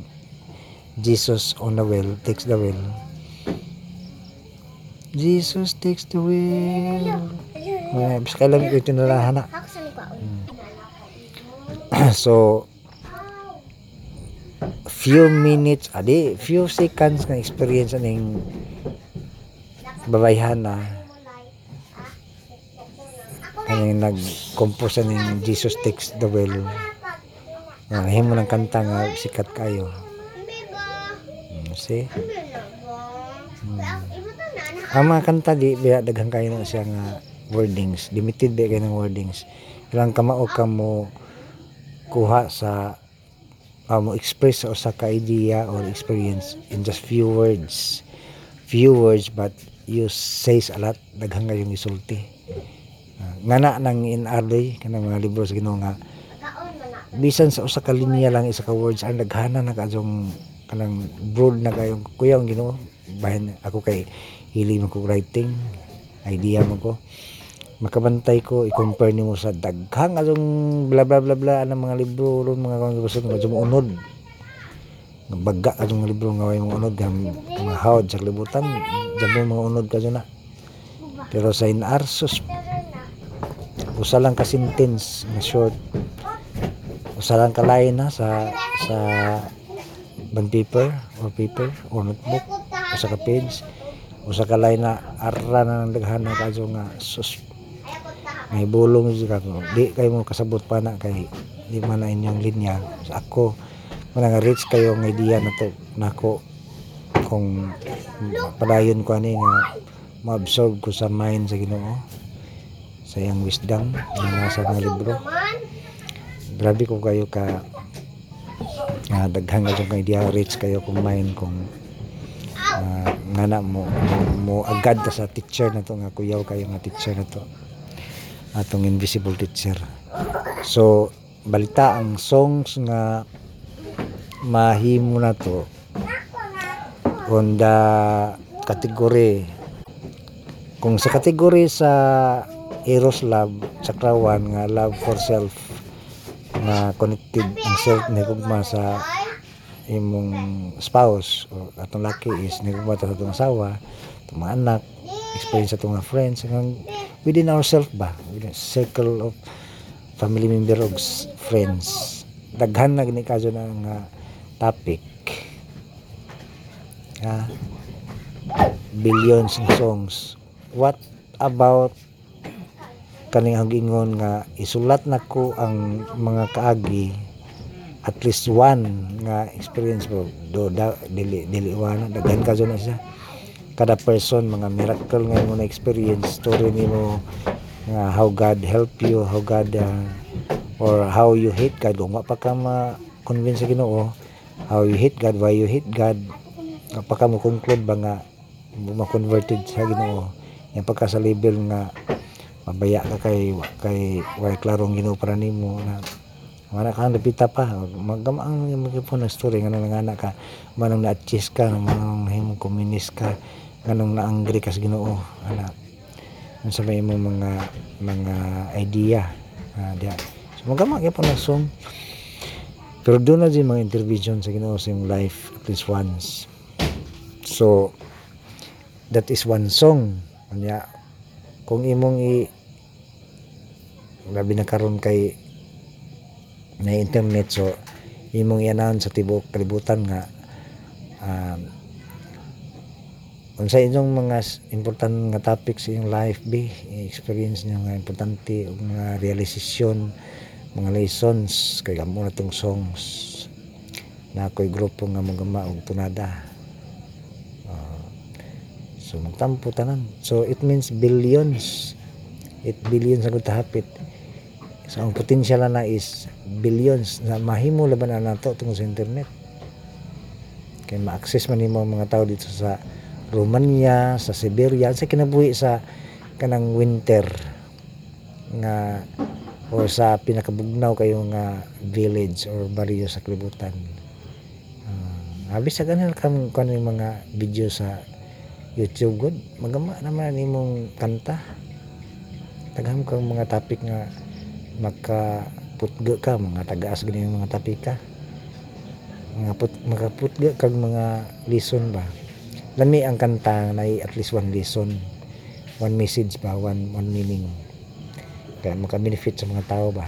Jesus on the well takes the well Jesus takes the wheel. Ay, bis kailan ko itinalahan na. Likwaon. so, few minutes, adi, few seconds nga experience aning babayhan na kaning nag-compose ning Jesus takes the wheel. Nga himo ng kanta nga sikat kayo. Hmm, see? Ang mga kanta di biya daghan kayo na siya nga wordings, limited biya kayo ng wordings. Ilang kamao ka mo kuha sa uh, mo express sa usa ka idea or experience in just few words. Few words but you says a lot daghan kayong isulti. Uh, ngana nang inardoy kanang mga libro sa Ginoo nga na. Bisan sa usa ka linya lang isa ka words ang daghana na kajong kanang broad na kayong kuya ang Ginoo. Bahin ako kay hilig man writing idea man ko. Makabantay ko i-compare nimo sa daghang kajong bla bla bla bla ng mga libro ron mga kang gusto nga kajong unod kajong mga libro nga way mga unod nga mga hawd sa kalibutan jabo mga unod kajo na. Pero sa inarsos usa lang ka sentence nga short usa lang ka line na sa sa bond paper or paper or notebook usa ka page usa ka line na ara na ng daghan na kadyo nga sus may bulong siya ka di kayo mo kasabot pa na kay di man na inyong linya. Sa ako man nga reach kayo ang idea na to nako kung padayon ko ani nga ma-absorb ko sa mind sa Ginoo sa iyang wisdom na nasa mga libro grabe ko kayo ka nga daghang nga kay idea rich kayo kung mind kung uh, nga na mo, mo, mo agad sa teacher na to nga kuyaw kayo nga teacher na to atong invisible teacher. So balita ang songs nga mahimo na to on the category kung sa kategory sa Eros Love Chakrawan nga love for self nga connected ang self ni kugma sa imong spouse. O atong laki is nagugma ta sa atong asawa atong mga anak experience sa atong friends. Hanggang within ourselves ba? Within circle of family member s- friends. Daghan na gini kaso na topic. Ha? Billions ng songs. What about kaning ang gingon nga isulat nako ang mga kaagi at least one nga experience ko do da, dili dili one. Daghan ka na siya. Kada person mga miracle nga mo na experience story nimo nga how God help you how God uh, or how you hate God. Kung pa ka ma convince sa Ginoo how you hate God why you hate God pa ka mo conclude ba nga ma converted sa Ginoo. Yung pagka sa level nga mabaya ka kay kay way klarong Ginoo para nimo na wala ka napita pa. Magamaang po ng story nga nang anak ka manong na-achieve ka manong himong communist ka ganong naangri ka sa Ginoo ana sa may mo mga mga idea uh, diya so magama gyapon ng song pero doon na din mga intervention sa Ginoo sa iyong life at least once. So that is one song kanya kung imong i labi na karon kay na internet so imong i-announce sa tibok kalibutan nga um, unsa inyong mga important nga topic sa inyong life be experience niyo nga importante ug mga realization mga lessons kay gamo na tong songs. Na ako'y grupo nga magama og tunada. Ah, so magtampo tanan. So it means billions. 8 billions ang hapit so ang potential na is billions na mahimo laban na nato tungod sa internet kay ma-access man nimo mga tao dito sa Romania, sa Siberia, sa kinabuhi sa kanang winter nga o sa pinakabugnaw kayo nga village or barrio sa kalibutan. Uh, habis sa ganun kam kung ano mga video sa YouTube good, magama naman imong kanta. Tagham kang mga topic nga makaputga ka, mga tagaas gani yung mga topic ka. Mga put, makaputga kag mga lesson ba. Lami ang kanta na at least one lesson one message ba one one meaning. Kaya maka-benefit sa mga tao ba.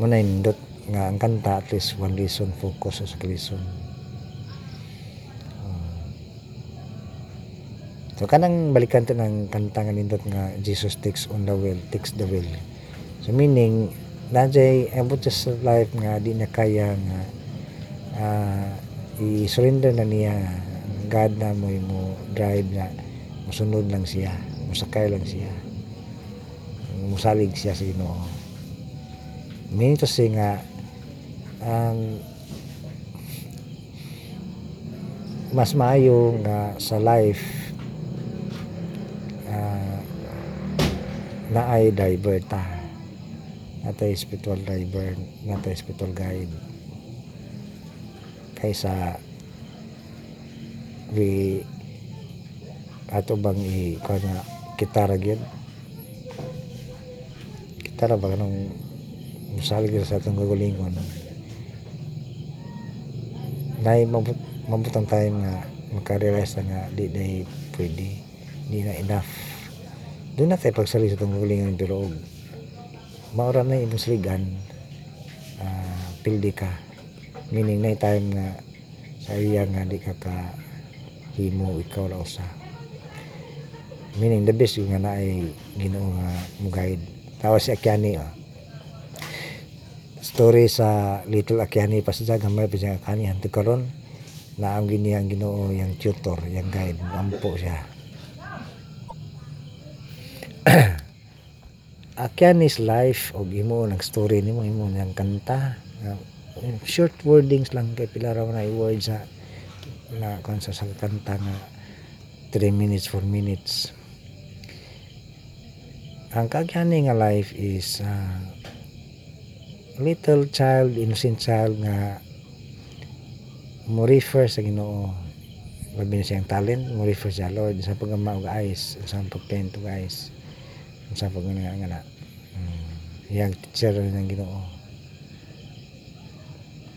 Muna indot nga ang kanta at least one lesson focus sa lesson So kanang balikan to ng kanta nga nindot nga Jesus takes on the wheel, takes the wheel. So meaning najay abot sa life nga di na kaya nga ah, i-surrender na niya God na mo mo drive na musunod lang siya, musakay lang siya. Musalig siya sa Ginoo. Meaning to say nga um, mas maayo nga sa life ah, na ay driver ta. Natay spiritual driver natay spiritual guide. Kaysa we ato bang i kuha nga kitara gyud? Kitara ba kanang musalig sa atong gagulingon nay mabut mabutang time nga makarealize na nga di day pwede di na enough. Doon na tayo pagsali sa itong gagulingon pero maura na imong saligan ah, pildi ka. Meaning na time nga sa iya nga di ka ka himo ikaw ra usa meaning the best nga na ay Ginoo mo guide. Tawa si Akyani oh. story sa Little Akyani pa sa gamay pa siya kani na ang gini ang Ginoo yang tutor yang guide. Ampo siya Akyani's life. Og imo nag story nimo imo nang kanta. Short wordings lang kay pila raw na i-words sa na kon sa sa kanta nga 3 minutes 4 minutes. Ang kagyani nga life is ah, little child innocent child nga mo refer sa Ginoo. Labi na siyang talent mo refer sa Lord sa pagama og eyes sa pagpaint og eyes sa pag nga nga na. Um, yang teacher ng Ginoo.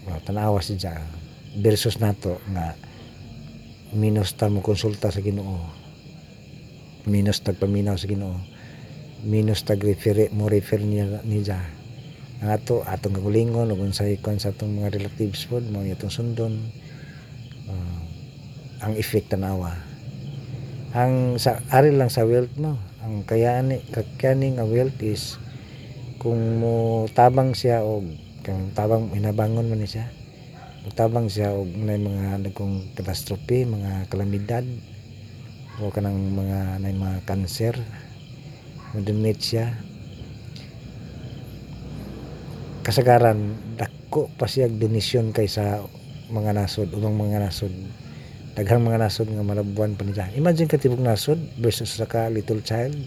Well, tanawa si siya versus nato nga minus ta mo konsulta sa Ginoo. Minus tagpaminaw sa Ginoo. Minus tag refer mo refer niya niya ang ato atong gagulingon ug unsay kon sa atong mga relatives pod mo atong sundon. Ah, ang effect tanawa. Ang sa ari lang sa wealth mo ang kayani kakyaning nga wealth is kung mo tabang siya og kung tabang inabangon man siya tabang siya og may mga nagkong katastrofe mga kalamidad o kanang mga nay mga cancer madonate siya. Kasagaran dako pa siya donasyon kaysa mga nasod ubang mga nasod daghang mga nasod nga malabuan pa nila. Imagine ka tibok nasod versus sa ka little child.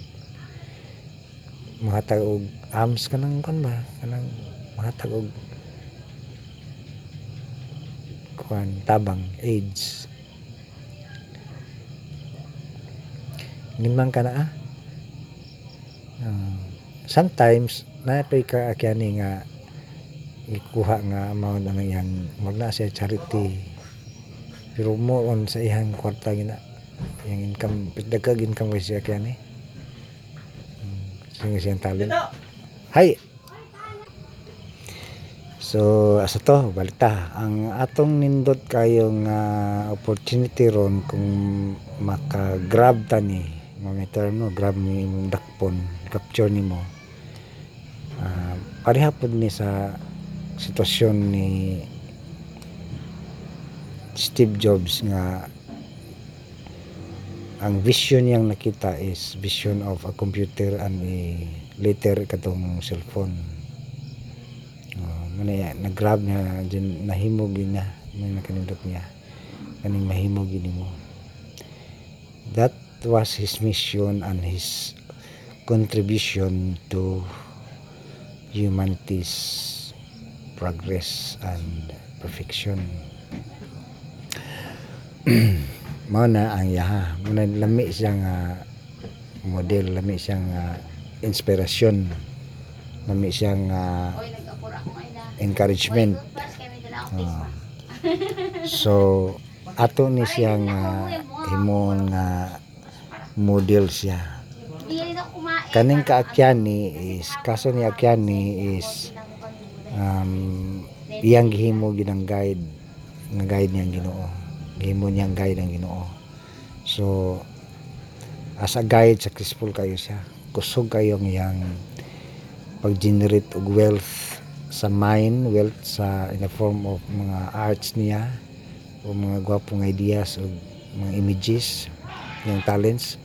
Mahatag og arms kanang kan ba? Kanang mahatag og kuan tabang AIDS. Limang ka na ah. Ah, sometimes napay ka akyani nga ikuha nga amount ang iyang magna siya charity pero mo on sa iyang kwarta gina. Yung income dagkag income kasi siya kaya ni. Hmm. siyang talent. Hay! So asa to? Balik ta ang atong nindot kayong ah, opportunity ron kung maka-grab ta ni mga term no? Grab ni dakpon capture nimo. Uh, pareha pod ni sa sitwasyon ni Steve Jobs nga ang vision niyang nakita is vision of a computer and a later katong cellphone. Uh, mana nag-grab niya dyan nahimog yun niya may nakanindot niya. Kaning mahimog yun mo that was his mission and his contribution to humanity's progress and perfection mao na ang yaha. Muna lami siya nga model lami siya nga inspirasyon. Lami siya nga encouragement. Ah. so ato ni siya nga himong nga model siya. Kaning kaakyani is kaso ni akyani is um, iyang gihimo ginang guide nga guide niyang Ginoo gihimo niyang guide ang Ginoo. So as a guide successful kayo siya kusog kayo ang iyang pag-generate og wealth sa mind wealth sa in the form of mga arts niya o mga gwapong ideas o mga images yung talents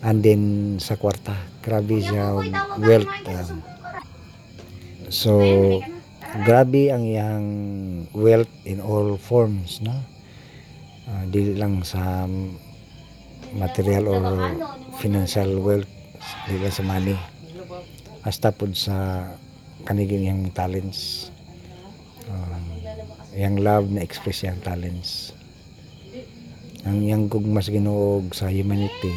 and then sa kwarta. Grabe siya wealth um, so grabe ang iyang wealth in all forms no Ah, dili lang sa material or financial wealth dili sa money. Hasta pud sa kaniging iyang talents. Um, iyang love na express iyang talents. Ang iyang gugmas ginuog sa humanity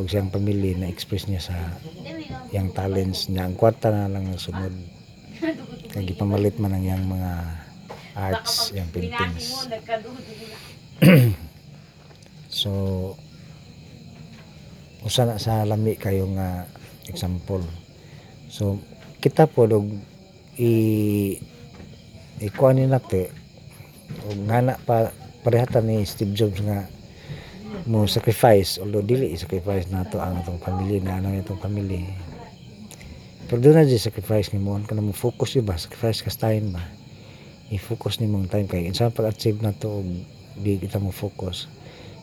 o siyang pamilya na express niya sa iyang talents niya. Ang kwarta na lang ang sunod. Gipamalit man ang iyang mga arts iyang paintings so usa na sa lami kayo nga example. So kita po og i ikuha ni nate og ngana pa parehata ni Steve Jobs nga mo sacrifice although dili i-sacrifice nato ang atong pamilya na ano itong pamilya pero doon na di sacrifice ni mo kung mo focus ba sacrifice kas time ba? I-focus ni mong time kay insa pag-achieve na to og di kita mo focus.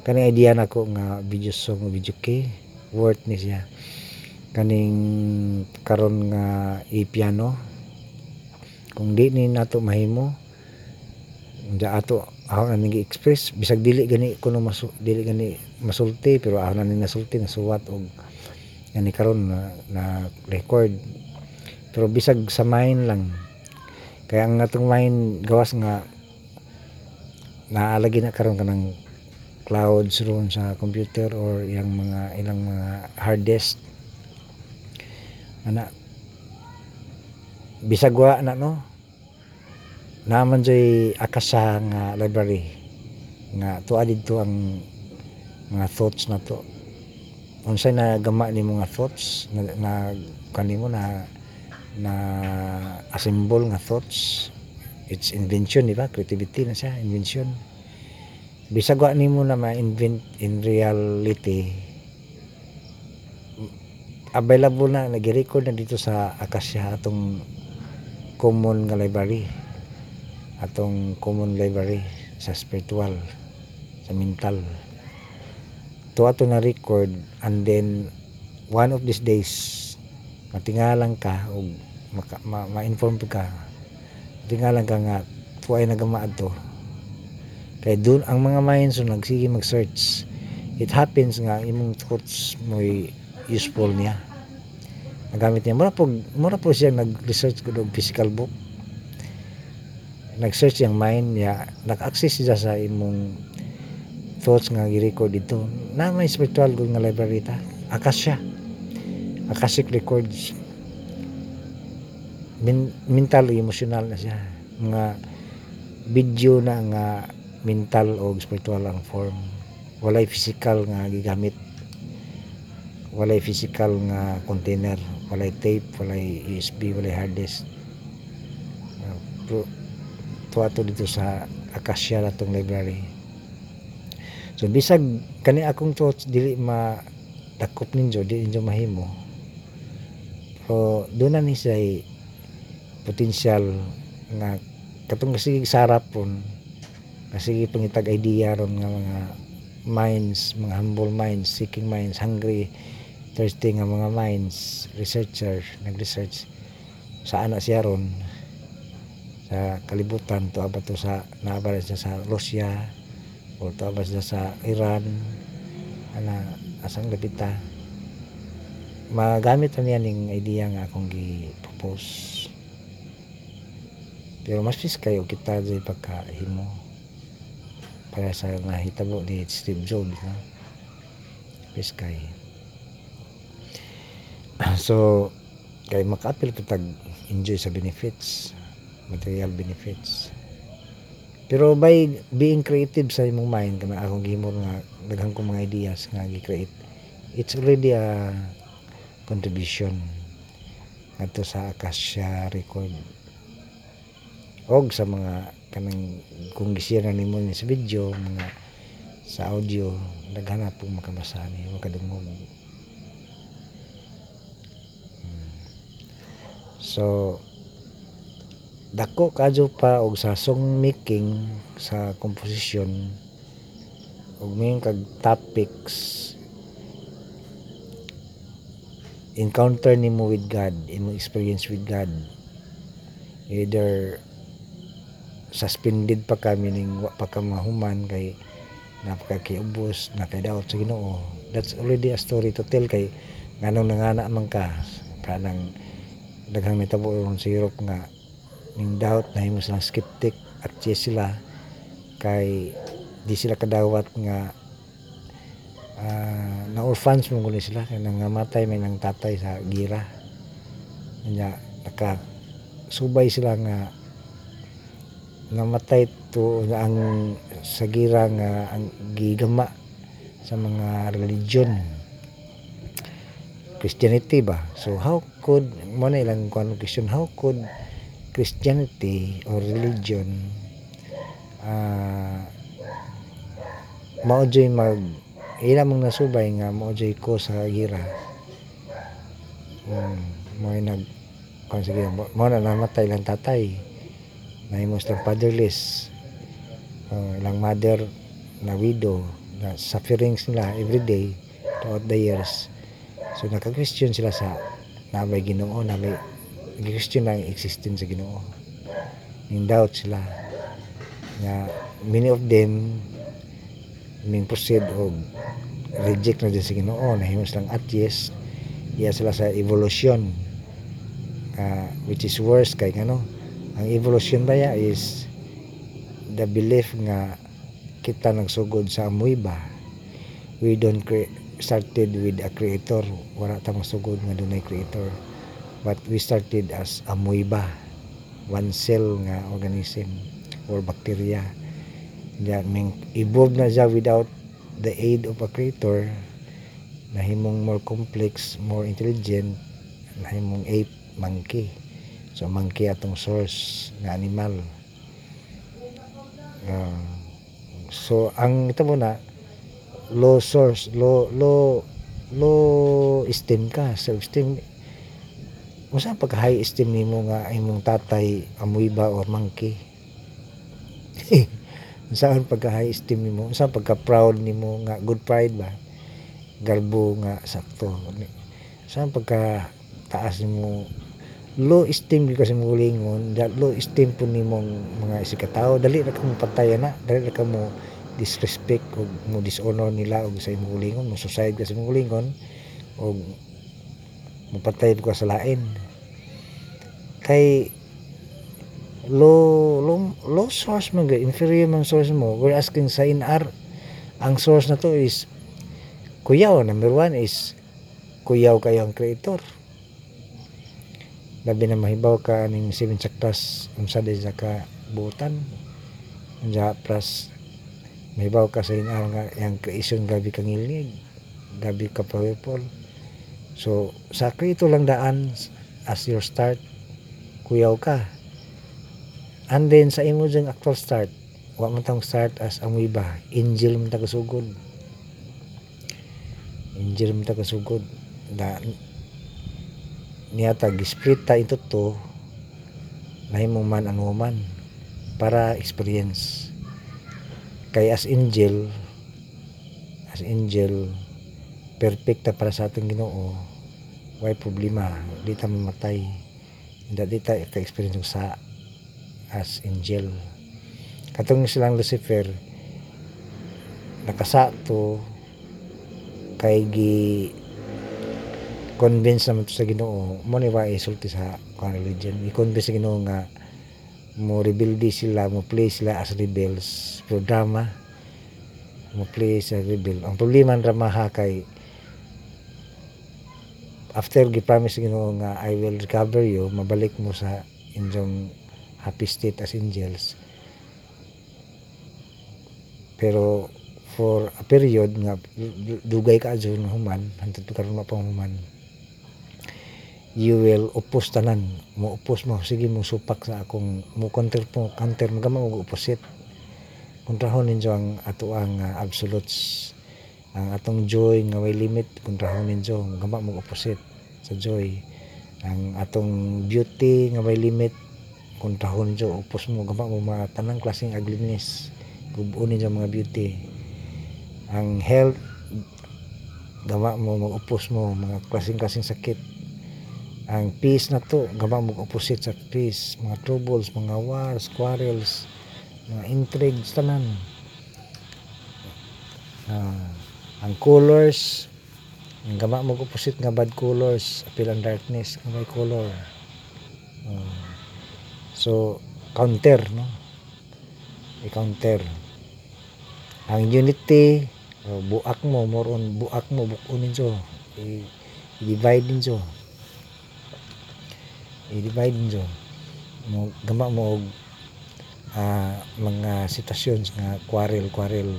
Kaning idea na ko nga video song video kay worth ni siya. Kaning karon nga i-piano kung di ni nato mahimo da ato ako na nigi express bisag dili gani kuno masu, dili gani masulti pero ako na ni nasulti nasuwat og gani karon na, na record. Pero bisag sa mind lang kaya ang atong mind gawas nga naalagi na karon kanang clouds ron sa computer or yang mga ilang mga hard disk? Ana bisag wa na no? Naman joy akasa nga library nga tuwa didto ang mga thoughts na to. Unsay na gama ni mga thoughts? Na, na kanimo na na assemble nga thoughts it's invention di ba? Creativity na siya invention. Bisag wa nimo na ma-invent in reality available na nag-record na dito sa Akasya atong common nga library atong common library sa spiritual sa mental. To ato na record and then one of these days matingalan ka o maka- ma- ma-inform ka matingalan ka nga tuway nagamaad to. Kay doon ang mga minds so nagsige mag-search. It happens nga imong thoughts mo useful niya. Nagamit niya. Mura po mura po siya nag-research ko og physical book. Nag-search yung mind niya. Nag-access siya sa imong thoughts nga gi-record dito na may spiritual good nga library ta. Akasya. Akashic records Min- mental emotional na siya. Mga video na nga mental o spiritual ang form. Walay physical nga gigamit. Walay physical nga container. Walay tape walay USB walay hard disk. Pero tuwa to dito sa Akasya na tong library. So bisag kani akong thoughts dili ma dakop ninyo dili ninyo mahimo. Pero doon na ni siya potensyal nga katong kasi sarap pon kasi pangitag idea ron nga mga minds mga humble minds seeking minds hungry thirsty nga mga minds researcher nag-research. Sa ana siya ron? Sa kalibutan to aba to sa naabala siya sa Russia o to aba siya sa Iran? Ana asang lapita magamit niya ning idea nga akong gi-propose pero mas pis kayo kita dyan pagkahimo para sa nahitabo ni Steve Jobs no? pis kay so kay makaapil tag enjoy sa benefits material benefits. Pero by being creative sa imong mind kana akong gihimo nga daghang kong mga ideas nga gi-create it's already a contribution. Ngadto sa Akasha record og sa mga kanang kung gishare na nimo ni sa video mga sa audio daghan na pong makabasa ni wa kadungog Hmm. so dako kadyo pa og sa song making sa composition og may kag topics encounter nimo with God imong experience with God either suspended pa ka meaning wa pa ka mahuman kay napakakiubos nakadaot sa Ginoo that's already a story to tell kay nganong nangana man ka. Kanang daghang nitabo ron sa Europe nga ning doubt na himo silang skeptic at sila kay di sila kadawat nga ah, na orphans mo guni sila. Kay nangamatay may nang tatay sa gira. Nya naka subay sila nga namatay to nga ang sa gira nga ang gigama sa mga religion. Christianity ba? So how could mo na ilang kuan question how could Christianity or religion ah maudyoy mag ila mong nasubay nga maudyoy ko sa gira? Hmm, mo nag kuan sige mo na namatay lang tatay nahimos lang fatherless uh, ilang mother na widow na sufferings nila everyday throughout the years. So naka-question sila sa nabay ginoo nabay question lang ang existence sa ginoo. In doubt sila nga many of them ming proceed og reject na din sa ginoo nahimos lang atheist iya sila sa evolution ah, which is worse kay ano ang evolution ba ya is the belief nga kita nagsugod sa amoeba we don't cre- started with a creator. Wala ta masugod nga dunay creator. But we started as amoeba one cell nga organism or bacteria. Ya ming evolve na siya without the aid of a creator. Nahimong more complex more intelligent. Nahimong ape monkey so monkey atong source nga animal Ah, so ang ito mo na low source low low low esteem ka self esteem Unsa pagka high esteem nimo nga imong tatay amoeba or monkey? Unsa pagka high esteem nimo? Unsa pagka proud nimo nga good pride ba? Galbo nga sakto. Unsa pagka taas nimo low esteem kasi mo lingon, low esteem po nimong mga isikatawo dali ra ka mo patayan na, dali ra ka mo disrespect o mo dishonor nila og sa imong lingon, mo suicide ka sa imong lingon o mapatay ko sa lain. Kay low low, low source man inferior man source mo. We're asking sa INR ang source na to is kuyaw. Number one is kuyaw kayo ang creator labi na mahibaw ka aning seven chakras unsa din sa ka butan unsa plus mahibaw ka sa INR nga ang creation gabi kang ilig gabi ka powerful So, sa ito lang daan as your start, kuyaw ka. And then, sa imo dyan actual start, wa man tang start as amoeba, angel man ta. Angel man ta kasugod. Na, niya ta, gisplit ta ito to, nahimong man ang woman, para experience. Kay as angel, as angel, perfecta para sa ating ginoo. Way problema? Di ta mamatay. Hindi di ta ka-experience sa as angel. Katong silang Lucifer nakasa to kay gi convince naman sa ginoo. Mo ni wa isulti sa kung religion. I-convince sa ginoo nga mo rebelde sila mo play sila as rebels. Programa mo play sa rebel. Ang problema ng drama kay after gi-promise Ginoo nga I will recover you mabalik mo sa inyong happy state as angels. Pero for a period nga du- dugay ka adyo human hantod karon pa human you will upos tanan. Mo upos mo. Sige mo supak sa akong mo counter po counter mo gama og opposite kontrahon ninyo ang ato ang ah, absolutes. Ang atong joy nga way limit kontrahon ninyo. Gama mo opposite sa joy. Ang atong beauty nga may limit kontrahon ninyo. Upos mo gama mo mga tanang klaseng ugliness. Gubuon ninyo mga beauty. Ang health gama mo mag-upos mo mga klaseng-klaseng sakit ang peace na to gama mo opposite sa peace. Mga troubles mga wars quarrels mga intrigues tanan. Ah, ang colors ang gama mo opposite nga bad colors appeal ang darkness nga may color. Ah, so counter no? I-counter ang unity oh, buak mo more on buak mo bukunin so i-divide din so i-divide so mo gama mo og ah, mga sitwasyon nga quarrel quarrel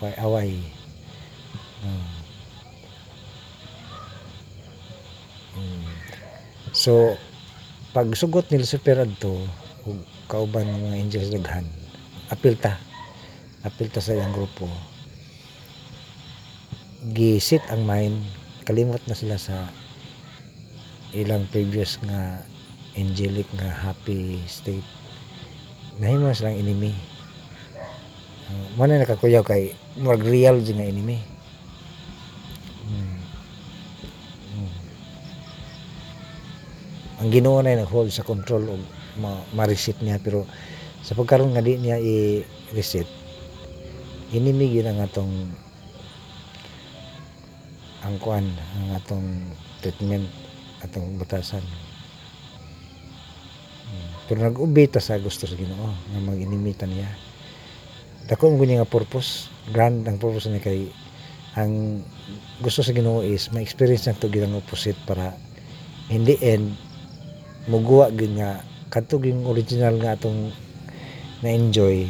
away away. Mm. so pag sugot ni Lucifer adto ug kauban ng mga angels daghan apil ta apil ta sa iyang grupo gisit ang mind kalimot na sila sa ilang previous nga angelic nga happy state nahimo na silang enemy uh, mo na nakakuyaw kay mag real dyan nga enemy Hmm. Hmm. ang Ginoo na nag-hold sa control ma- ma-reset niya pero sa pagkaroon nga di niya i-reset enemy gyud ang atong ang kuan ang atong treatment atong batasan Hmm. pero nag-ubi ta sa gusto sa Ginoo nga mag-inimita niya. Dako mo nga purpose grand ang purpose niya kay ang gusto sa Ginoo is ma-experience na to gyud ang opposite para in the end muguwa gyud nga kadto yung original nga atong na-enjoy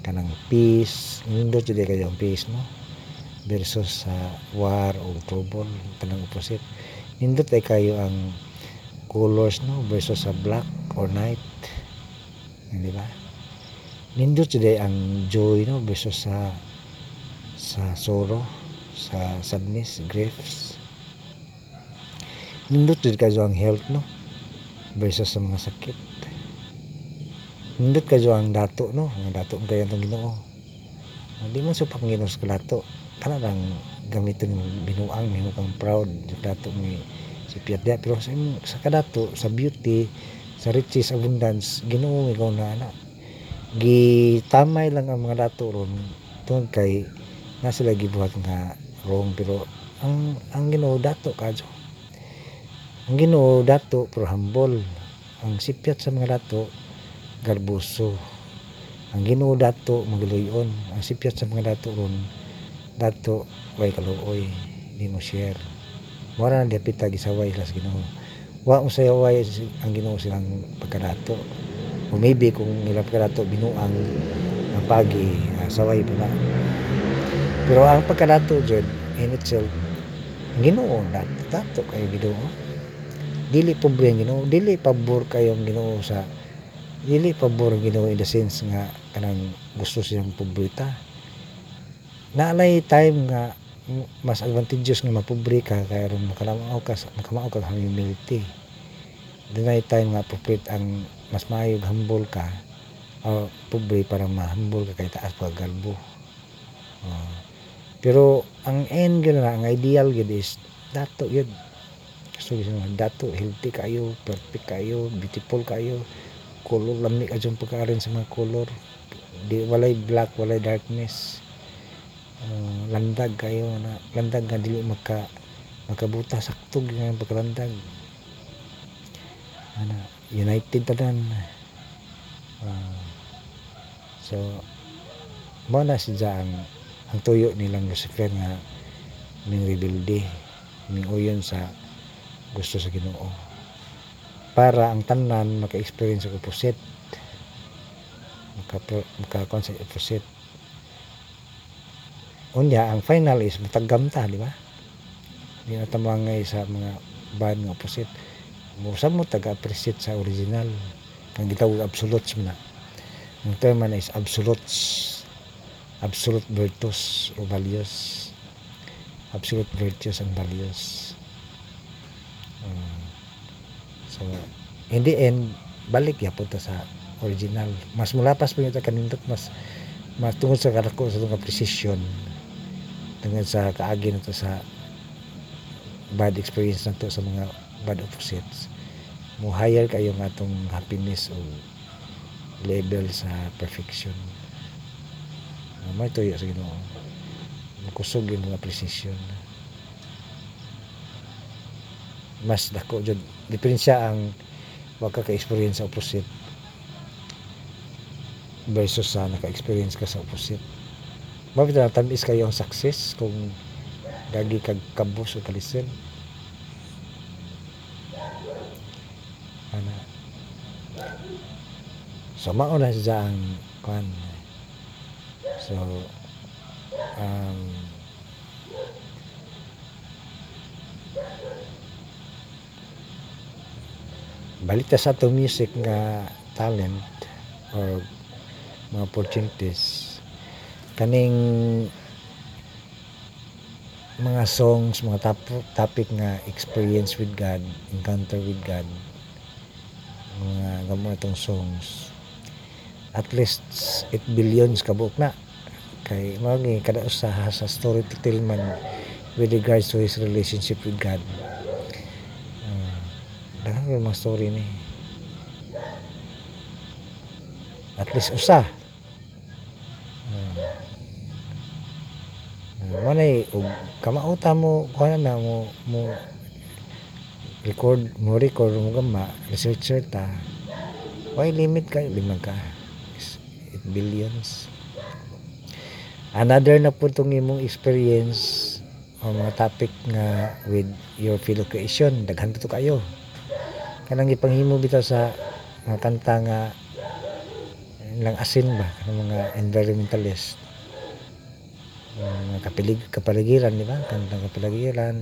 kanang peace. Nindot jud kayo ang peace no? Versus sa war o trouble kanang opposite nindot ay kayo ang colors no? Versus sa black or night. Di ba? Nindot jud ay ang joy no? Versus sa sa sorrow sa sadness griefs. Nindot jud kayo ang health no? Versus sa mga sakit. Nindot kayo ang dato no? Ang dato ang kayo itong ginoo. Hindi man supak ng ginoo sa kalato kana mo binuang mo kang proud. Dato ni si Piat pero sa, imo- sa kadato sa beauty sa riches abundance ginoo ikaw na ana gitamay lang ang mga dato ron. Tungod kay na sila gibuhat nga wrong. Pero ang ang ginoo dato kadyo ang ginoo dato pero humble. Ang sipyat sa mga dato garbuso ang ginoo dato magluyon ang sipyat sa mga dato ron dato way kaluoy di mo share. Wala na diapita gisaway sila sa ginoo. Wa mo sayaway ang ginoo silang pagkadato. O maybe kung ilang pagkadato binuang ang pagi ah, saway pa na pero ang pagkadato jud in itself ang ginoo dato dato kayo ginoo. Dili pobre ang ginoo dili pabor kayo ang ginoo sa dili pabor ang ginoo in the sense nga kanang gusto siyang pobrita naalay time nga mas advantageous nga mapobre ka kaya ron makalamaw ka makamao ka humility. Dunay time nga appropriate ang mas maayog humble ka o pobre para ma-humble ka kay taas pa galbo. Ah. pero ang end gyud na ang ideal gyud is dato gusto gusto mo dato healthy kayo perfect kayo beautiful kayo color lami ka dyan pagkaarin sa mga color. Di walay black walay darkness Ah, landag kayo na landag nga dili magka magkabuta saktog nga pagkalandag. Ana united tanan Ah, so mo na si ang ang tuyo nilang Lucifer nga ning rebelde ning uyon sa gusto sa Ginoo. Para ang tanan maka-experience og opposite. Maka maka sa opposite unya ang final is matagam ta di ba? Di na tamangay sa mga band nga opposite. Mo sa mo taga appreciate sa original. Ang gitawag absolutes man na. Ang term man is absolutes. Absolute virtues o values. Absolute virtues and values. Mm. so in the end balik ya punta sa original. Mas mulapas pa yung kanindot mas mas tungkol sa kadako sa itong precision tungkol sa kaagi na to sa bad experience na to sa mga bad opposites. Mo higher kayo nga atong happiness o level sa perfection. May tuyo sa ginoo. Makusog yung mga precision mas dako jud. Diferensya ang wag ka ka-experience sa opposite versus sa naka-experience ka sa opposite Mabit na tamis kayo ang success kung gagi kag kabos o kalisel ana. So mao na siya ang kwan. So um, balik ta sa to music nga talent or mga opportunities kaning mga songs, mga tap- topic nga experience with God, encounter with God, mga gamo itong songs. At least 8 billions kabuok na. Kay mao ni kada usa sa story to tell man with regards to his relationship with God. Uh, daghan kay mga story ni. At least usa. Uh, mo na ug kamauta mo kuha na mo mo record mo record mo gama researcher ta why limit ka? Lima ka. Is 8 billions. Another na po itong imong experience o mga topic nga with your fellow creation daghan to kayo. Kanang ipanghimo bitaw sa mga kanta nga lang asin ba? Kanang mga environmentalist mga kapilig, kapaligiran di ba? Kantang kapaligiran.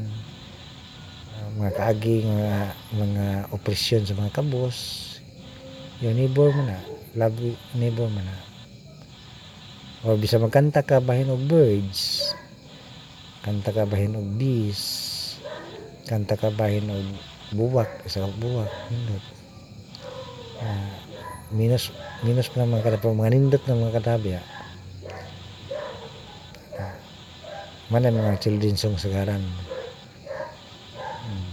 Uh, mga kaagi mga mga opresyon sa mga kabos yung neighbor mo na. Love neighbor mo na. O bisa magkanta ka bahin og birds? Kanta ka bahin og bees? Kanta ka bahin og buwak? Isa ka buwak nindot. Uh, minus minus pa naman kada mga nindot ng mga katabya mana mga children song sagaran? Hmm.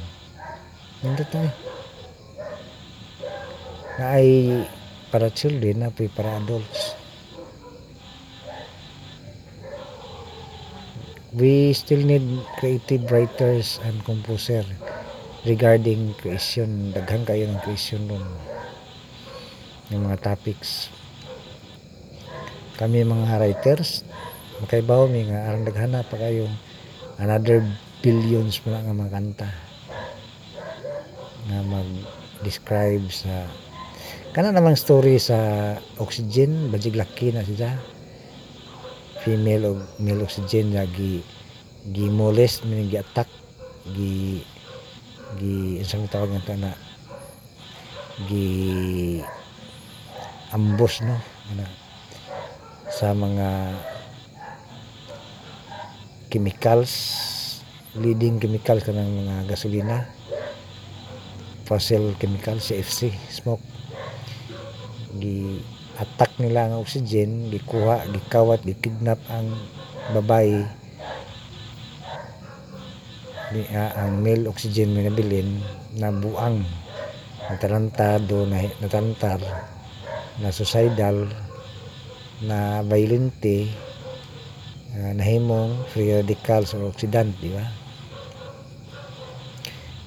nindot na eh na ay para children na para adults. We still need creative writers and composer regarding creation. Daghan kayo ng creation nun yung mga topics. Kami mga writers makaibaw mi nga aron daghana pa kayo another billions mo nga mga kanta. Nga mag describe sa kana namang story sa oxygen bajig laki na siya. Female o male oxygen nga gi gi molest mi gi attack gi gi mi tawag nga na gi ambush no? Ana sa mga chemicals leading chemicals kanang mga gasolina fossil chemicals CFC smoke. Gi attack nila ang oxygen gikuha gikawat gikidnap ang babae. Ni ah, ang male oxygen may nabilin na buang natarantado na natantar na suicidal na violente uh, nahimong free radicals or oxidant di ba?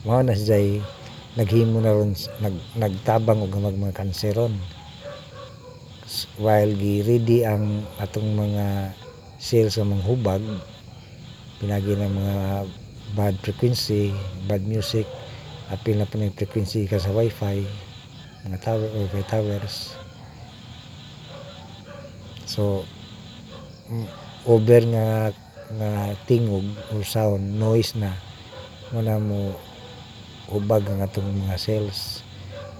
Mao na siya naghimo na ron nag, nagtabang og mag mga kanseron. While gi ready ang atong mga cells sa mga hubag pinagi ng mga bad frequency bad music apil na po ng frequency ka sa wifi mga tower wifi towers. So mm, over nga nga tingog or sound noise na muna mo ubag ang atong mga cells.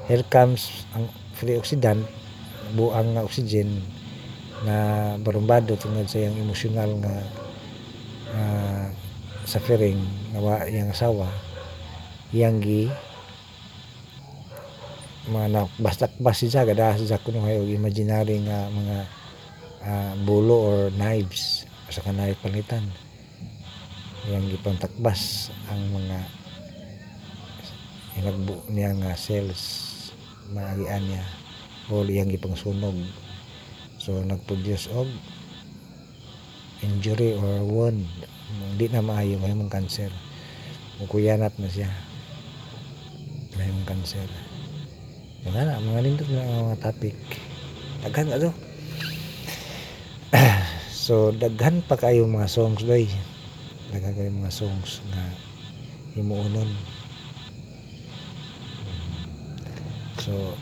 Here comes ang free oxidant buang nga oxygen na barumbado tungod sa iyang emosyonal nga ah, suffering nga wa iyang asawa. Iyang gi mga na basta basi siya gada siya kuno kayo imaginary nga mga ah, bulo or knives sa kanay palitan. Iyang gipantakbas ang mga inagbu niya nga cells. Maagian niya. O iyang gipangsunog. So nagproduce og injury or wound. Hindi na maayo mahimong cancer. Mukuyanat na siya. Mahimong cancer. Yung na mga lindot na mga topic. Daghan ano so daghan pa kayo mga songs doy daghan kayo mga songs nga himuonon so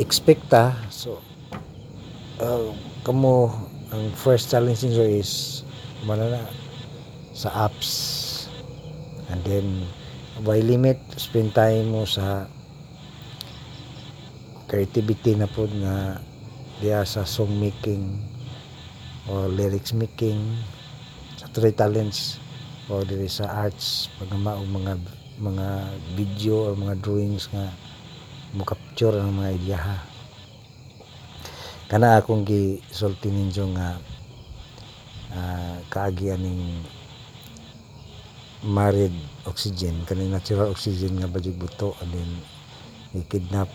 expecta so uh, kamo ang first challenge nyo is mana na sa apps. And then by limit spend time mo sa creativity na po nga diya sa song making or lyrics making sa three talents o diri sa arts pagama og mga mga video or mga drawings nga mo capture ang mga ideya kana akong gisulti ninyo nga ah, kaagi aning married oxygen kaning natural oxygen nga badyog buto and then i-kidnap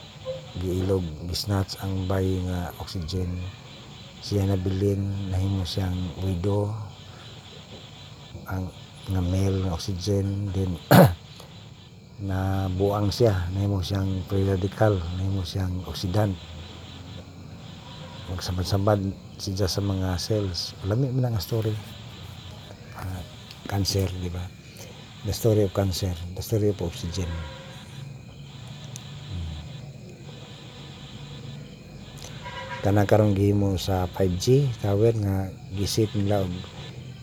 giilog gisnatch ang bayi nga oxygen. Siya nabilin nahimo siyang widow ang nga male nga oxygen then na buang siya. Nahimo siyang free radical nahimo siyang oxidant. Magsabad-sabad siya sa mga cells. Lami man ang story. Ah, cancer di ba? The story of cancer the story of oxygen kanang karong gihimo sa 5G tower nga gisit nila og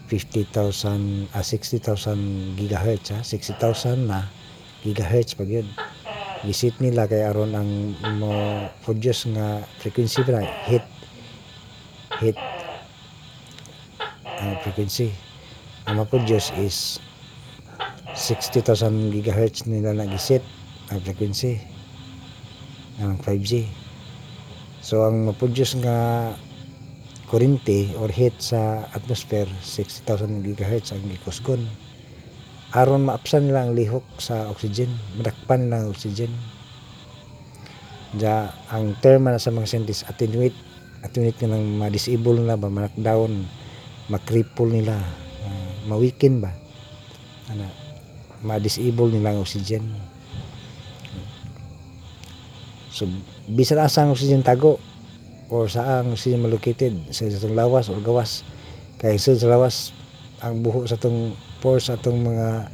50,000 ah, 60,000 gigahertz ha 60,000 na gigahertz pag yun. Gisit nila kay aron ang mo produce nga frequency ba hit hit ang frequency. Ang ma-produce is 60,000 gigahertz nila na gisit ang frequency ng 5G so ang ma-produce nga kurente or heat sa atmosphere 60,000 gigahertz ang gikusgon aron maapsan nila ang lihok sa oxygen madakpan nila ang oxygen. Ja ang term na sa mga scientists attenuate attenuate nga nang ma-disable nila ba ma-knockdown ma-cripple nila ah, ma-weaken ba? Ana ma-disable nila ang oxygen. So bisan asa ang oxygen tago or saan oxygen located sa itong lawas or gawas. Kay sa lawas ang buho sa itong pores sa itong mga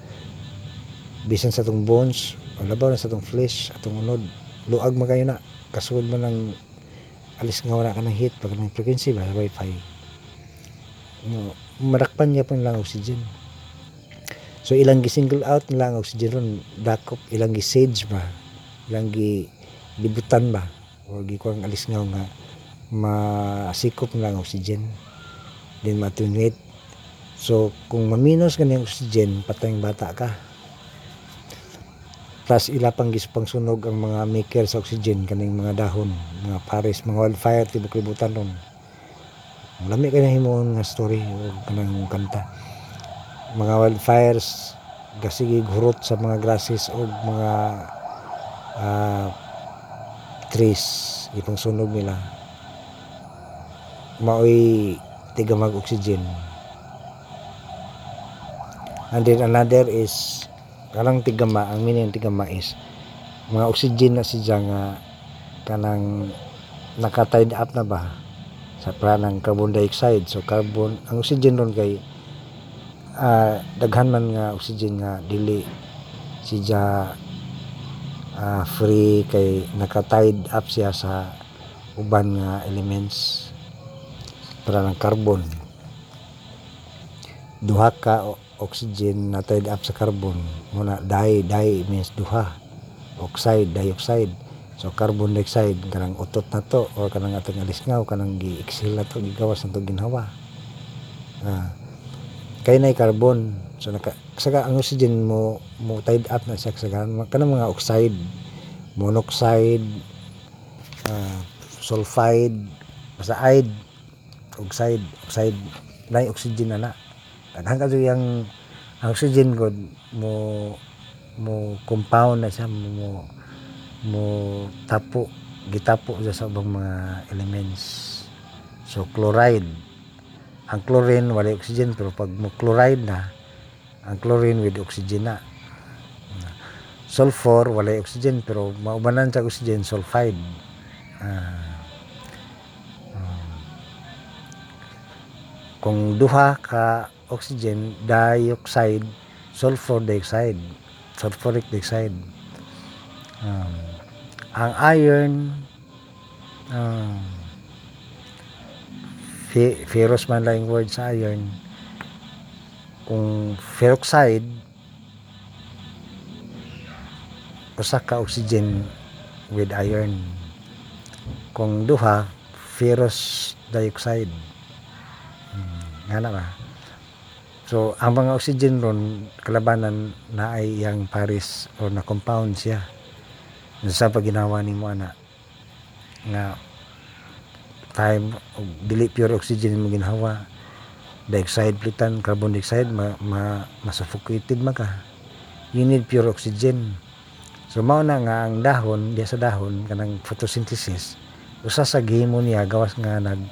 bisan sa itong bones o labaw na sa itong flesh atong unod. Luag man kayo na kasud man ng alis nga wala ka ng heat pag ng frequency ba wifi. No, marakpan niya po lang oxygen. So ilang gi-single out nila ang oxygen ron dakop. Ilang gi-sage ba? Ilang gi libutan ba? O gi ko ang alis nga nga masikop nila ang oxygen. Then ma-attenuate so kung maminos ka ng oxygen patay bata ka. Plus ila pang gispang sunog ang mga maker sa oxygen kaning mga dahon mga pares mga wildfire tibok libutan ron. Lami ka na himuon nga story o kanang kanta. Mga wildfires gasigig hurot sa mga grasses o mga ah, trees ipang sunog nila. Maoy tigamag oxygen. And then another is kanang tigama ang meaning ng tigama is mga oxygen na siya nga kanang nakatied up na ba sa pranang carbon dioxide. So carbon ang oxygen ron kay ah, daghan man nga oxygen nga dili siya ah, free kay nakatied up siya sa uban nga elements para ng carbon. Duha ka o- oxygen na tied up sa carbon. Muna di di means duha. Oxide dioxide. So carbon dioxide kanang utot na to or kanang atong alisngaw kanang gi-exhale na to gigawas na to ginhawa. Ah kay na carbon. So naka saka ang oxygen mo mo tied up na siya. Sa kanang mga oxide. Monoxide ah, sulfide basta ide oxide oxide. Na oxygen na na. Daghan ka yung ang oxygen god mo mo compound na siya mo mo, mo tapo gitapo sa ubang mga elements. So chloride ang chlorine wala oxygen pero pag chloride na ang chlorine with oxygen na sulfur wala oxygen pero maubanan sa oxygen sulfide. Ah. kung duha ka oxygen dioxide sulfur dioxide sulfuric dioxide um, ang iron um, ferrous man lang word sa iron. Kung ferroxide usa ka oxygen with iron. Kung duha ferrous dioxide. Hmm, nga na ba? So ang mga oxygen ron kalabanan na ay yang paris o na compound siya. Sa pag ginawa ni mo ana nga time og dili pure oxygen mo ginhawa. Dioxide plitan carbon dioxide ma, ma masuffocated maka you need pure oxygen. So mao na nga ang dahon diya sa dahon kanang photosynthesis usa sa gihimo niya gawas nga nag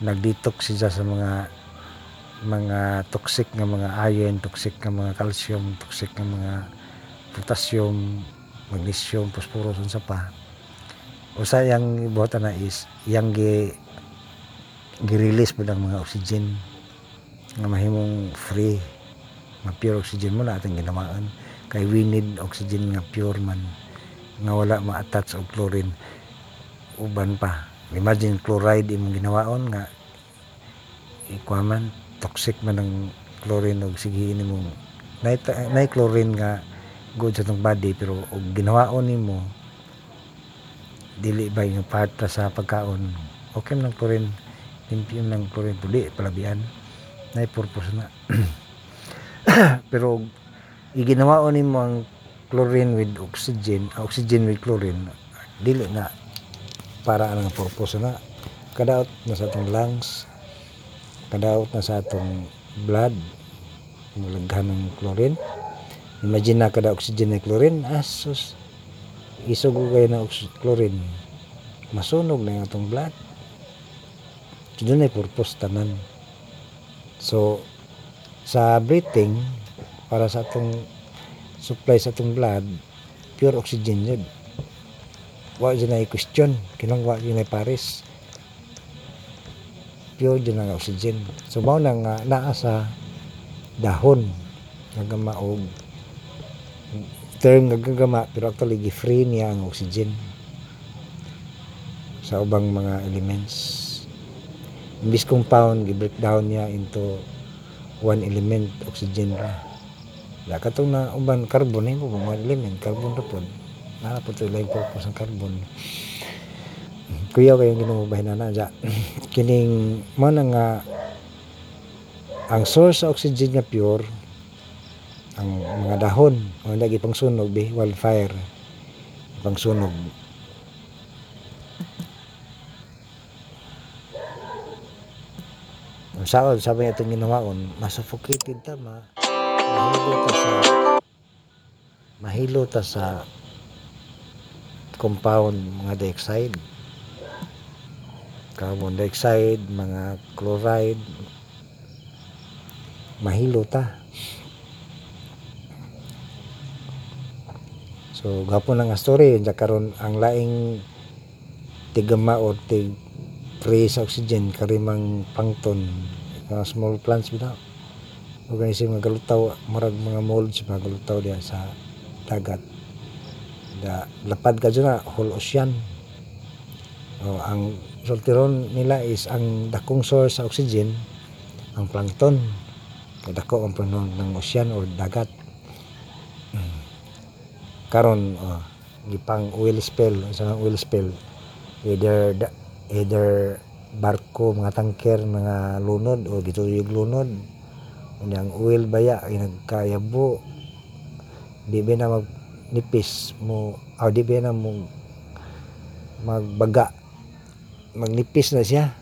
nag-detox siya sa mga mga toxic nga mga iron, toxic nga mga calcium, toxic nga mga potassium, magnesium, phosphorus unsa pa. Usa yang ibuhatan na is yang gi gi-release pud ang mga oxygen. Nga mahimong free. Nga pure oxygen mo na atong ginamaan. Kay we need oxygen nga pure man. Nga wala ma-attach og chlorine. Uban pa. Imagine chloride imong ginawaon nga ikuha man toxic man ang chlorine og sige nimo nay nay chlorine nga good sa body pero og ginawaon nimo dili ba yung part pa sa pagkaon? Okay man ang chlorine limpyo man ang chlorine puli palabian. Nay purpose na. Pero iginawaon nimo ang chlorine with oxygen oxygen with chlorine. Dili na. Para ang purpose na. Kadaot na sa atong lungs. Kadaot na sa atong blood. Mulaghan ng chlorine. Imagine na kada oxygen na chlorine. Asus isog kayo na ox- chlorine masunog na yung atong blood. So doon ay purpose tanan. So sa breathing para sa atong supply sa atong blood pure oxygen yun. Wa dyan na question. Kinang wa dyan na paris pure dyan ang oxygen. So mao na nga naa sa dahon. Nagama og term nagagama pero actually gi-free niya ang oxygen sa ubang mga elements. Imbis compound gi-breakdown niya into one element oxygen ra. Ya katong na uban carbon ay mo mga element carbon ra pod na po ito lang purpose ng carbon. Kuya kayong ginubahin na na kining mo na nga ang source sa oxygen nga pure ang mga dahon. O lagi pang sunog be wildfire. Pang sunog ang saod sabi itong ginawaon masuffocated ta ma. Mahilo ta sa mahilo ta sa compound mga dioxide. Carbon dioxide mga chloride. Mahilo ta so gapon nga story. Unya karon ang laing tigama o tig free sa oxygen karimang plankton mga small plants bitaw organism nga galutaw marag mga molds mga galutaw sa dagat. Da lapad ka dyan na whole ocean. O, ang sultiron nila is ang dakong source sa oxygen ang plankton. Dako ang puno ng ocean or dagat. Karon oh, gipang oil spill isa nga oil spill. Either either barko mga tangker mga lunod o gituyog lunod. Unya ang oil baya ay nagkayabo. Di ba na magnipis mo o di ba na mo magbaga? Magnipis na siya.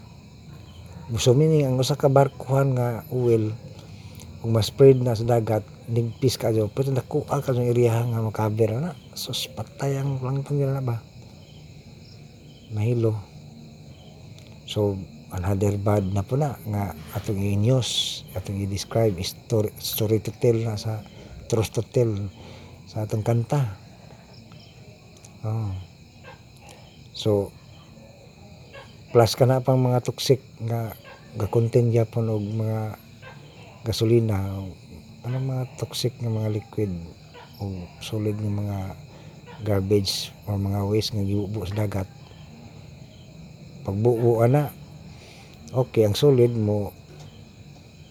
So meaning ang usa ka barkuhan nga oil kung ma-spread na sa dagat nigpis ka dyan pero nakuha ka sa area nga makaber na sus patay ang nila na ba? Mahilo. So another bad na po na nga atong i-news atong i-describe story, story to tell na sa truth to tell sa atong kanta. Oh. so plus ka na pang mga toxic nga ga-contain gyapon og mga gasolina ano mga toxic nga mga liquid o solid nga mga garbage or mga waste nga gibubo sa dagat? Pagbuo ana okay ang solid mo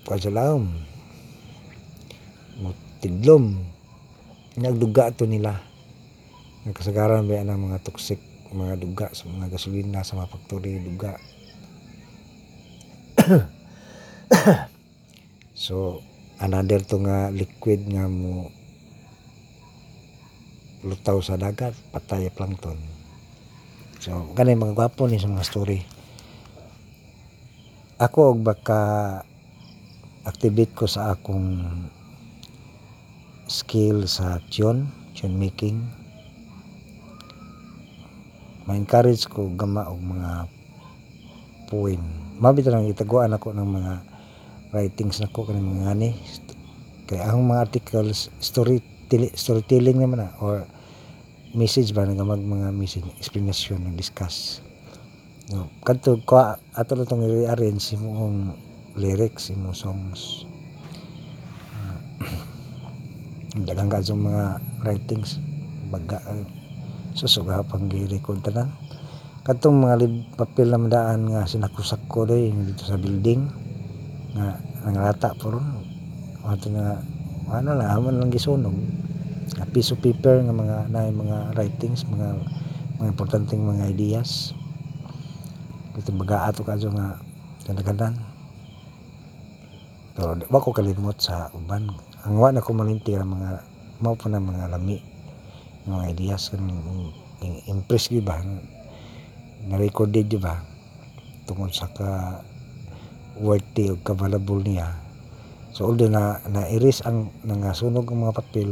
kasalaom mo tidlom nagduga to nila. Nagkasagaran ba ang mga toxic mga duga sa mga gasolina sa mga factory duga? So another to nga liquid nga mo lutaw sa dagat patay plankton. So ganay mga gwapo ni sa mga story. Ako og baka activate ko sa akong skill sa tune tune making. Ma-encourage ko gama og mga poem mabita lang itaguan ako ng mga writings nako kanang mga ani. Kay ang mga articles story storytelling naman na or message ba nagamag mga message explanation ng discuss. No kadto ko ato lang tong i-arrange imong lyrics imong songs. Uh, dagang ka mga writings baga uh, susuga pang gi-record tanan kadtong mga papel na madaan nga sinakusak ko doy dito sa building nga nangalata po ron. Ato na ano na aman lang gisunog. Nga piece of paper nga mga na mga writings mga mga importanteng mga ideas. Ito baga ato ka nga kanagadan pero di ba ko kalimot sa uban? Ang wa na ko malinti ang mga mao pa na mga lami mga ideas kan impress gyud ba? Na-recorded di ba? Tungod sa ka worthy o available niya. So although na na-erase ang nangasunog ang mga papel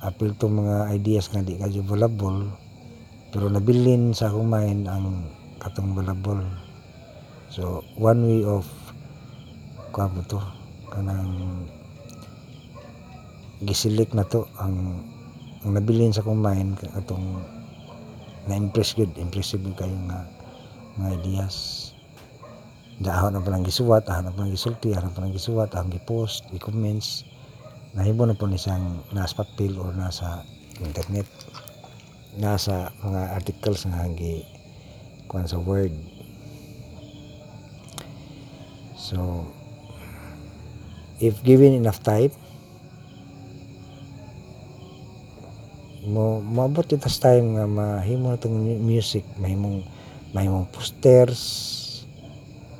apil tong mga ideas nga di ka available pero nabilin sa akong ang katong available. So one way of kuha mo to kanang gisilik na to ang ang nabilin sa akong mind katong na-impress good impressive kayo nga mga ideas dahon na palang gisuwat ahon na palang gisulti ahon na palang gisuwat ahon gipost i-comments nahimo na po ni siyang nasa papel or nasa internet. Nasa mga articles nga gi kuan sa word. So if given enough time mo maabot ito sa time nga mahimo na itong mu- music mahimong mahimong posters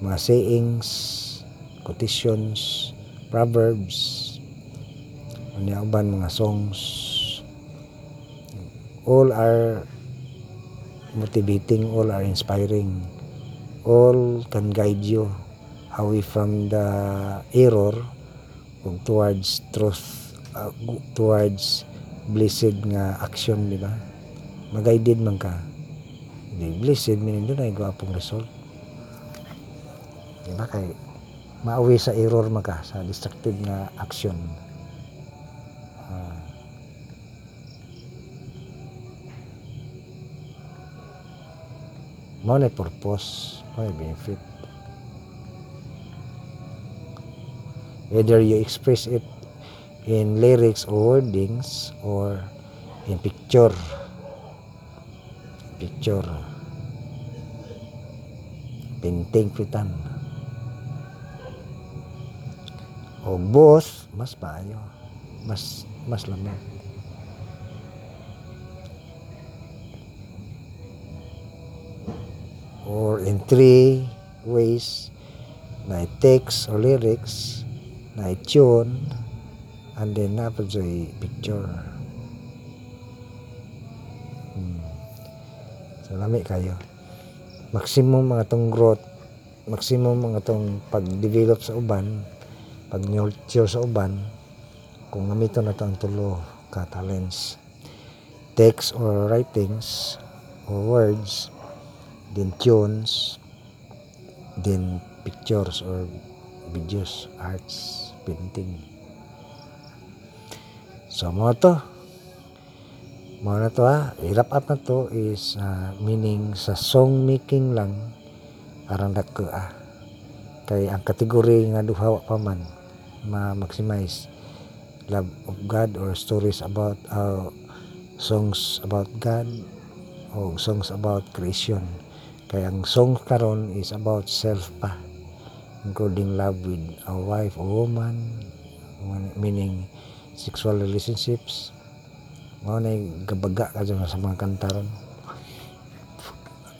mga sayings quotations proverbs ano uban mga songs. All are motivating all are inspiring. All can guide you away from the error towards truth uh, towards blessed nga action di ba? Mag-guided man ka. Di blessed meaning doon ay gwapong result di ba kay maawi sa error man ka sa destructive nga action Ah. mao na purpose mao na benefit. Whether you express it in lyrics or wordings or in picture. Picture. Painting pitan o buos mas maayo. Mas mas lamang or in three ways na text or lyrics na tune and then na pa picture hmm. so lami kayo. Maximum mga tong growth maximum mga tong pag-develop sa uban pag nurture sa uban kung namito na to ang tulo ka talents text or writings or words then tunes then pictures or videos arts painting. So mga to mga na to ha? Hirap up na to is ah, meaning sa song making lang aram dako ah. Kay ang kategory nga duha pa man ma-maximize love of God or stories about uh, songs about God o songs about creation. Kay ang song karon is about self pa including love with a wife or woman meaning sexual relationships. Mao na gabaga ka dyan sa mga kanta ron.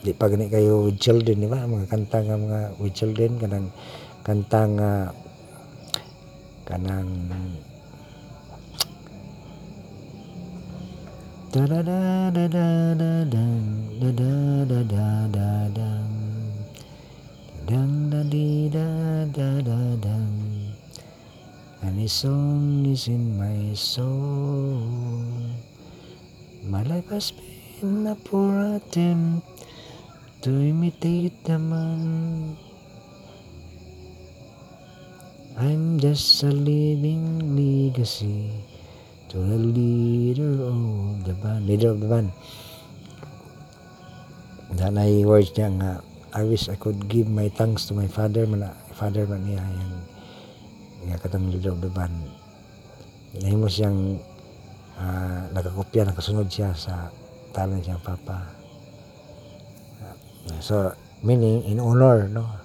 Di pa kayo with children di ba? Mga kanta nga mga with children kanang kanta nga kanang da da da da da da da da da da da da di da da da dang and his song is in my soul my life has been a poor attempt to imitate the man I'm just a living legacy to the leader of the band. Leader of the band. Danay words niya nga, I wish I could give my thanks to my father, man, father man niya yung nga katang leader of the band. Nahimo siyang ah, nakakopya, nakasunod siya sa talent siyang papa. So, meaning in honor, no?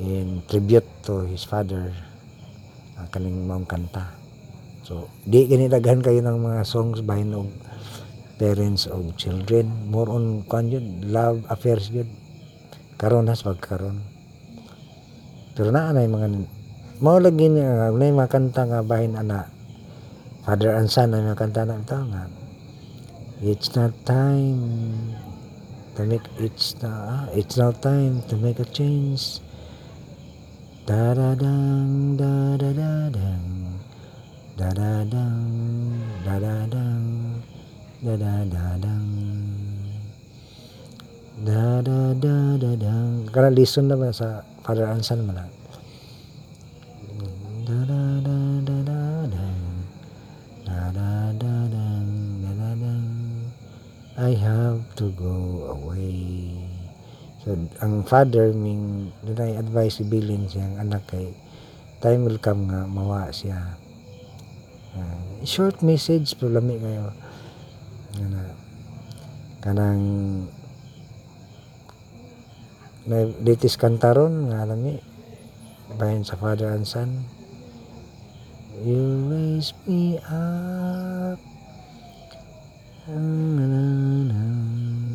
In tribute to his father, ang kaning maong kanta. So, di gani daghan kayo ng mga songs bahin og parents of children. More on kwan yun, love affairs yun. Karon has pagkaron. Pero naa na mga mao lagi nga na yung mga kanta nga bahin ana father and son na mga kanta na ito nga it's not time to make it's na it's now time to make a change da da dang da da da dang da da dang da da dang da da da dang da da da da dang kana listen na ba sa Father da da dang I have to go away So, ang father, ming, doon advice si Bilin siyang anak kay time will come nga mawa siya. Ah, short message, pero lami kayo. Na, kanang na latest kantaron nga lami bahin sa father and son you raise me up na, na, na.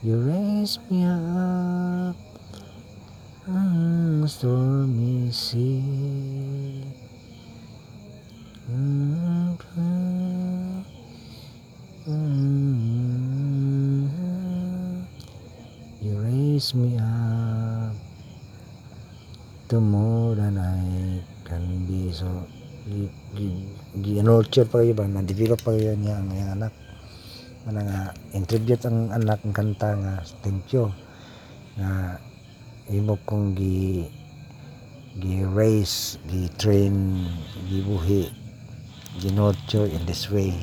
You raise me up a stormy sea. Mm, mm, mm. You raise me up to more than I can be. So, gi- gi- gi-nurture pa kayo ba? Na-develop pa kayo niya ang anak ana nga intribute ang anak ng kanta nga thank you. Nga imo kong gi gi raise gi train gi buhi gi nurture in this way.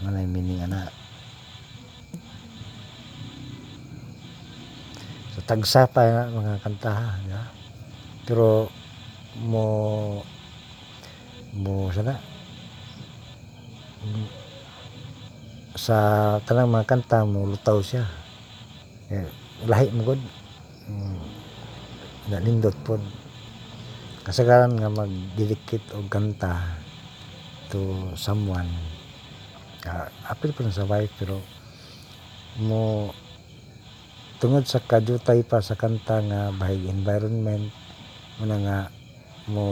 Yung meaning ana. So tagsa pa nga mga kanta ha pero mo mo sana sa tanang mga kanta mo lutaw siya. Eh, lahi mo gud. Mm, nga nindot pod. Kasagaran nga magdidikit og kanta to someone. Uh, apil po sa wife pero mo tungod sa kadutay pa sa kanta nga bahig environment muna nga mo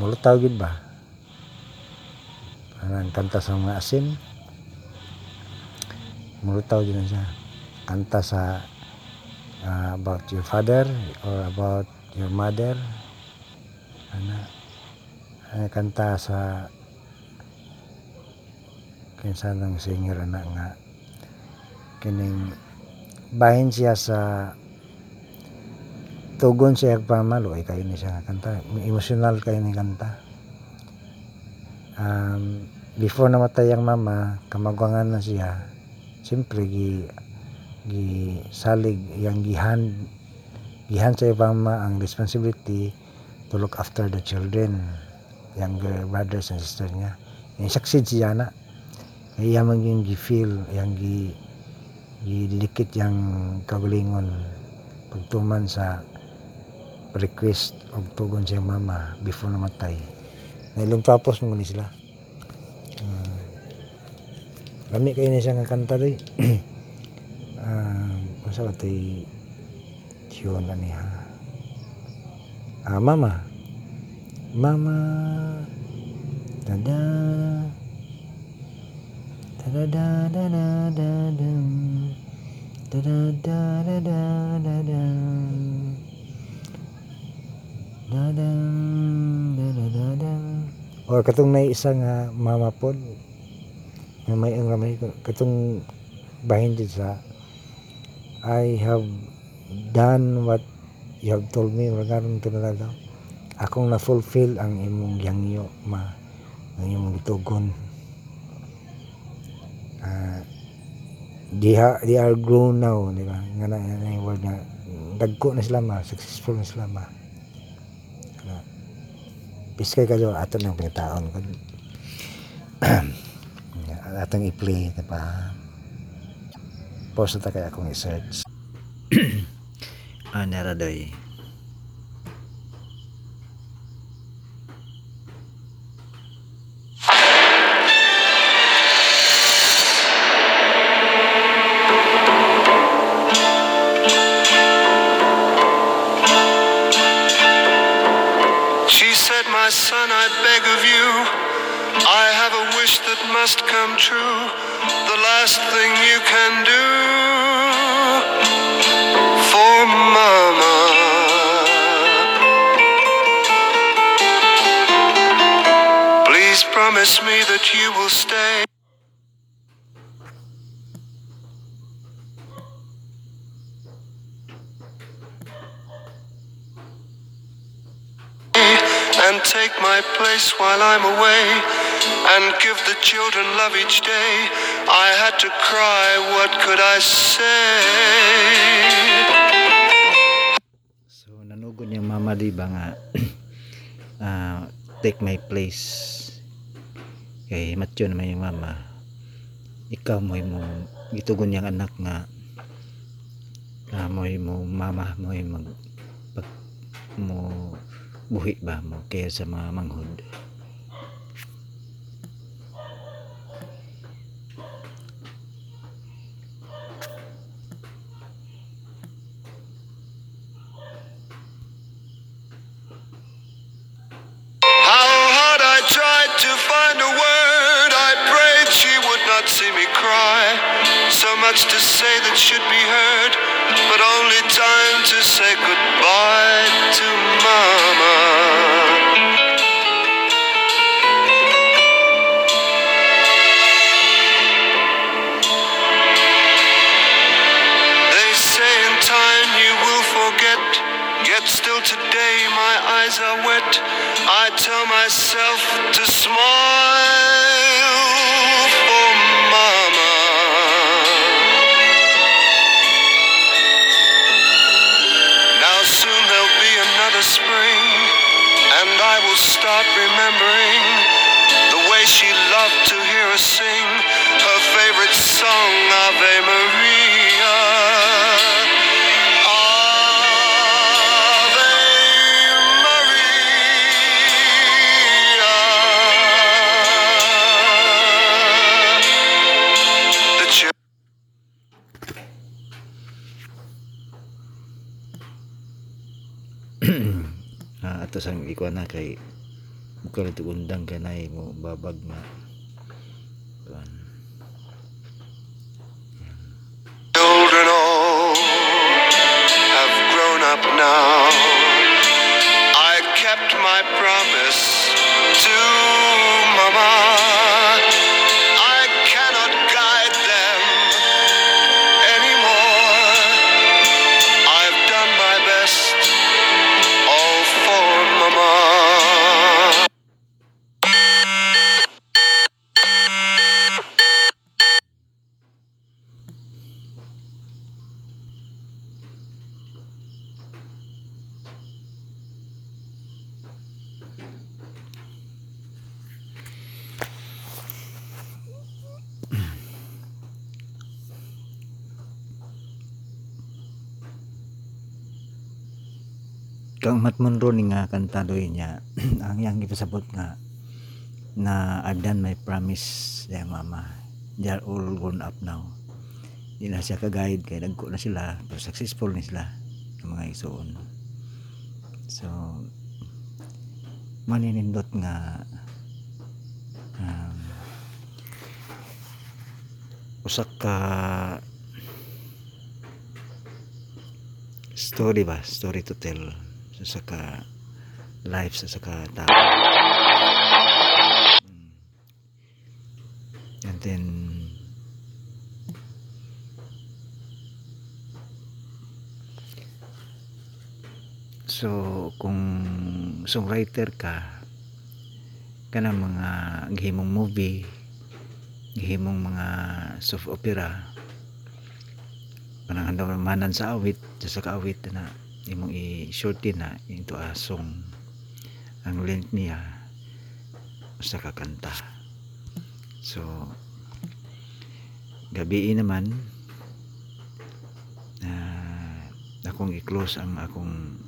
mulutaw gid ba ang kanta sa mga asin. Mulutaw na siya. Kanta sa uh, about your father or about your mother. Ana ang kanta sa kinsa ng singer ana nga. Kining bahin siya sa tugon siya pamalo. Ay kayo ni siya kanta. Emotional kayo ni kanta. Um, before namatay ang mama kamagwangan na siya. Siyempre gi gi salig yang gihan gihan sa mama ang responsibility to look after the children younger brothers and sisters niya. Yung succeed siya na. Iya man gi-feel yang gi gilikit yang kagalingon pagtuman sa request og tugon siya mama before namatay. Nailong tapos mo ni sila lami kayo na siya nga kanta doy kung sa na niya ah. Mama. Mama. Tada tada da da da da dum tada da da da da dum da dum da da da dum or katong na isa nga mama nga may ang ramay katong bahin dito sa I have done what you have told me. Regarding to talaga akong na-fulfill ang imong yangyo ma ang imong gitugon uh, they, ha, they are grown now di ba? Nga na, na yung word nga dagko na sila ma. Successful na sila ma. Ano, piskay kayo ato ng pinataon. Ko atong i-play di ba? Post na ta kaya akong i-search. Ah naradoy promise me that you will stay. and take my place while I'm away and give the children love each day. I had to cry, what could I say? So nanugod mama di ba nga ah, take my place. Kay matyo naman yung mama. Ikaw mo mo gitugon yung anak nga ah, mo mo mama mo mag pag, mo buhi ba mo kaya sa mga manghod. Ikuan na kay mukha undang kanay mo babag na. Kuan Monroe ni nga kantadoy niya ang yang gipasabot nga na I've done my promise ya mama. They are all grown up now. Di na siya ka-guide kay nagko na sila pero successful ni sila ang mga igsoon so maninindot nga um, usak ka story ba? Story to tell sa saka life sa saka tao Mm. and then so kung songwriter ka kana mga gihimong movie gihimong mga soft opera kanang handang manan sa awit sa saka awit na imong i-shorten na into a song. Ang length niya sa kakanta so gabi naman ah, akong i-close ang akong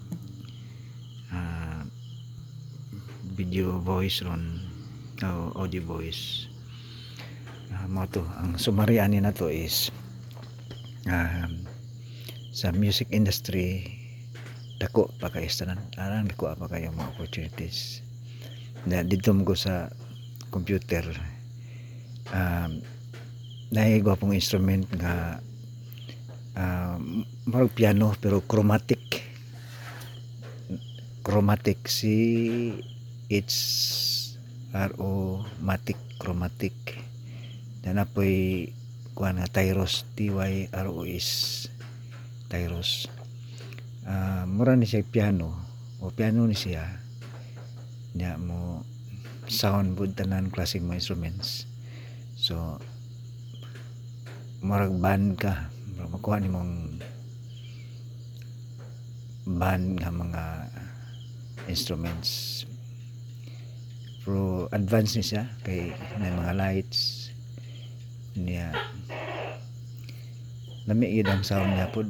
ah, video voice ron o audio voice. Uh, mo to ang summary ani na to is um, sa music industry dako pa kay tanan arang dako pa kayo mga opportunities. Na dito mo sa computer um, naigwa pong instrument nga um, marag piano pero chromatic. Chromatic si it's R O matic chromatic. Na napoy kuan nga Tyros T Y R O S Tyros Ah, mura ni siya piano. O piano ni siya. Niya mo sound bud tanan klaseng mga instruments. So murag band ka. Murag makuha ni mong band nga mga instruments. Pero advanced ni siya. Kay may mga lights. Niya. Lami gid ang sound niya pod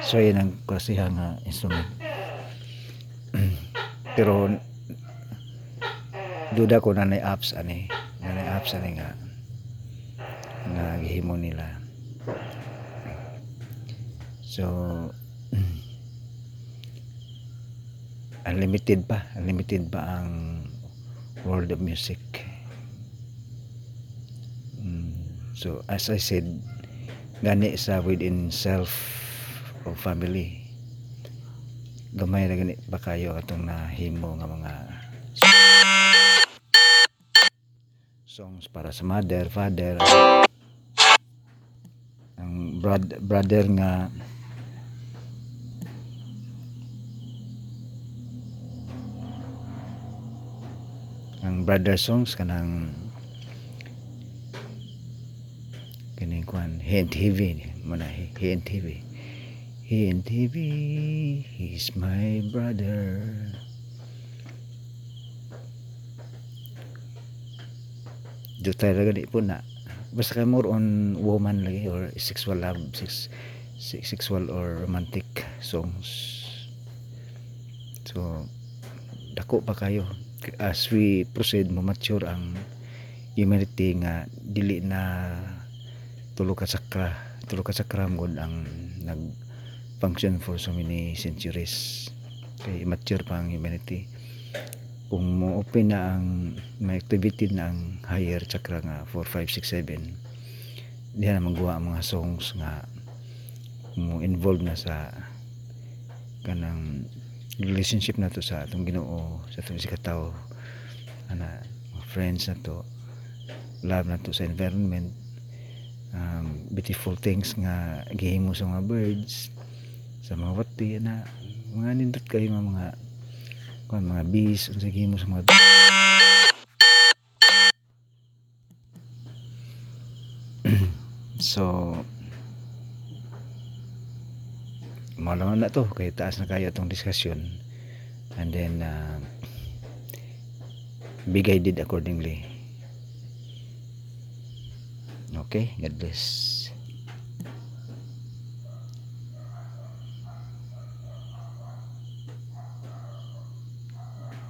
so yun ang klasihan nga instrument. Pero duda ko na na apps ani na na apps ani nga nga gihimo nila. So unlimited pa unlimited pa ang world of music. Mm, so as I said gani sa within self o family. Gamay na gani ba kayo atong nahimo nga mga songs para sa mother, father? Ang brad, brother nga ang brother songs kanang kining kwan hint heavy mana hint heavy hint heavy he's my brother. Do tayo gani po na basta ka more on woman lagi or sexual love sex, se- sexual or romantic songs. So dako pa kayo as we proceed mature ang humanity nga dili na tulo ka sakra tulo ka sakra ang nag function for so many centuries. Kay immature pa ang humanity. Kung mo open na ang may activity na ang higher chakra nga 4, 5, 6, 7 diyan na magawa ang mga songs nga mo involved na sa kanang relationship na to sa atong Ginoo sa atong sikataw ana mga friends na to love na to sa environment um, beautiful things nga gihimo sa mga birds sa mga wati na mga nindot kayo nga mga kuan mga bees unsa gihimo sa mga so malaman na to kay taas na kayo itong discussion. And then uh, be guided accordingly. Okay God bless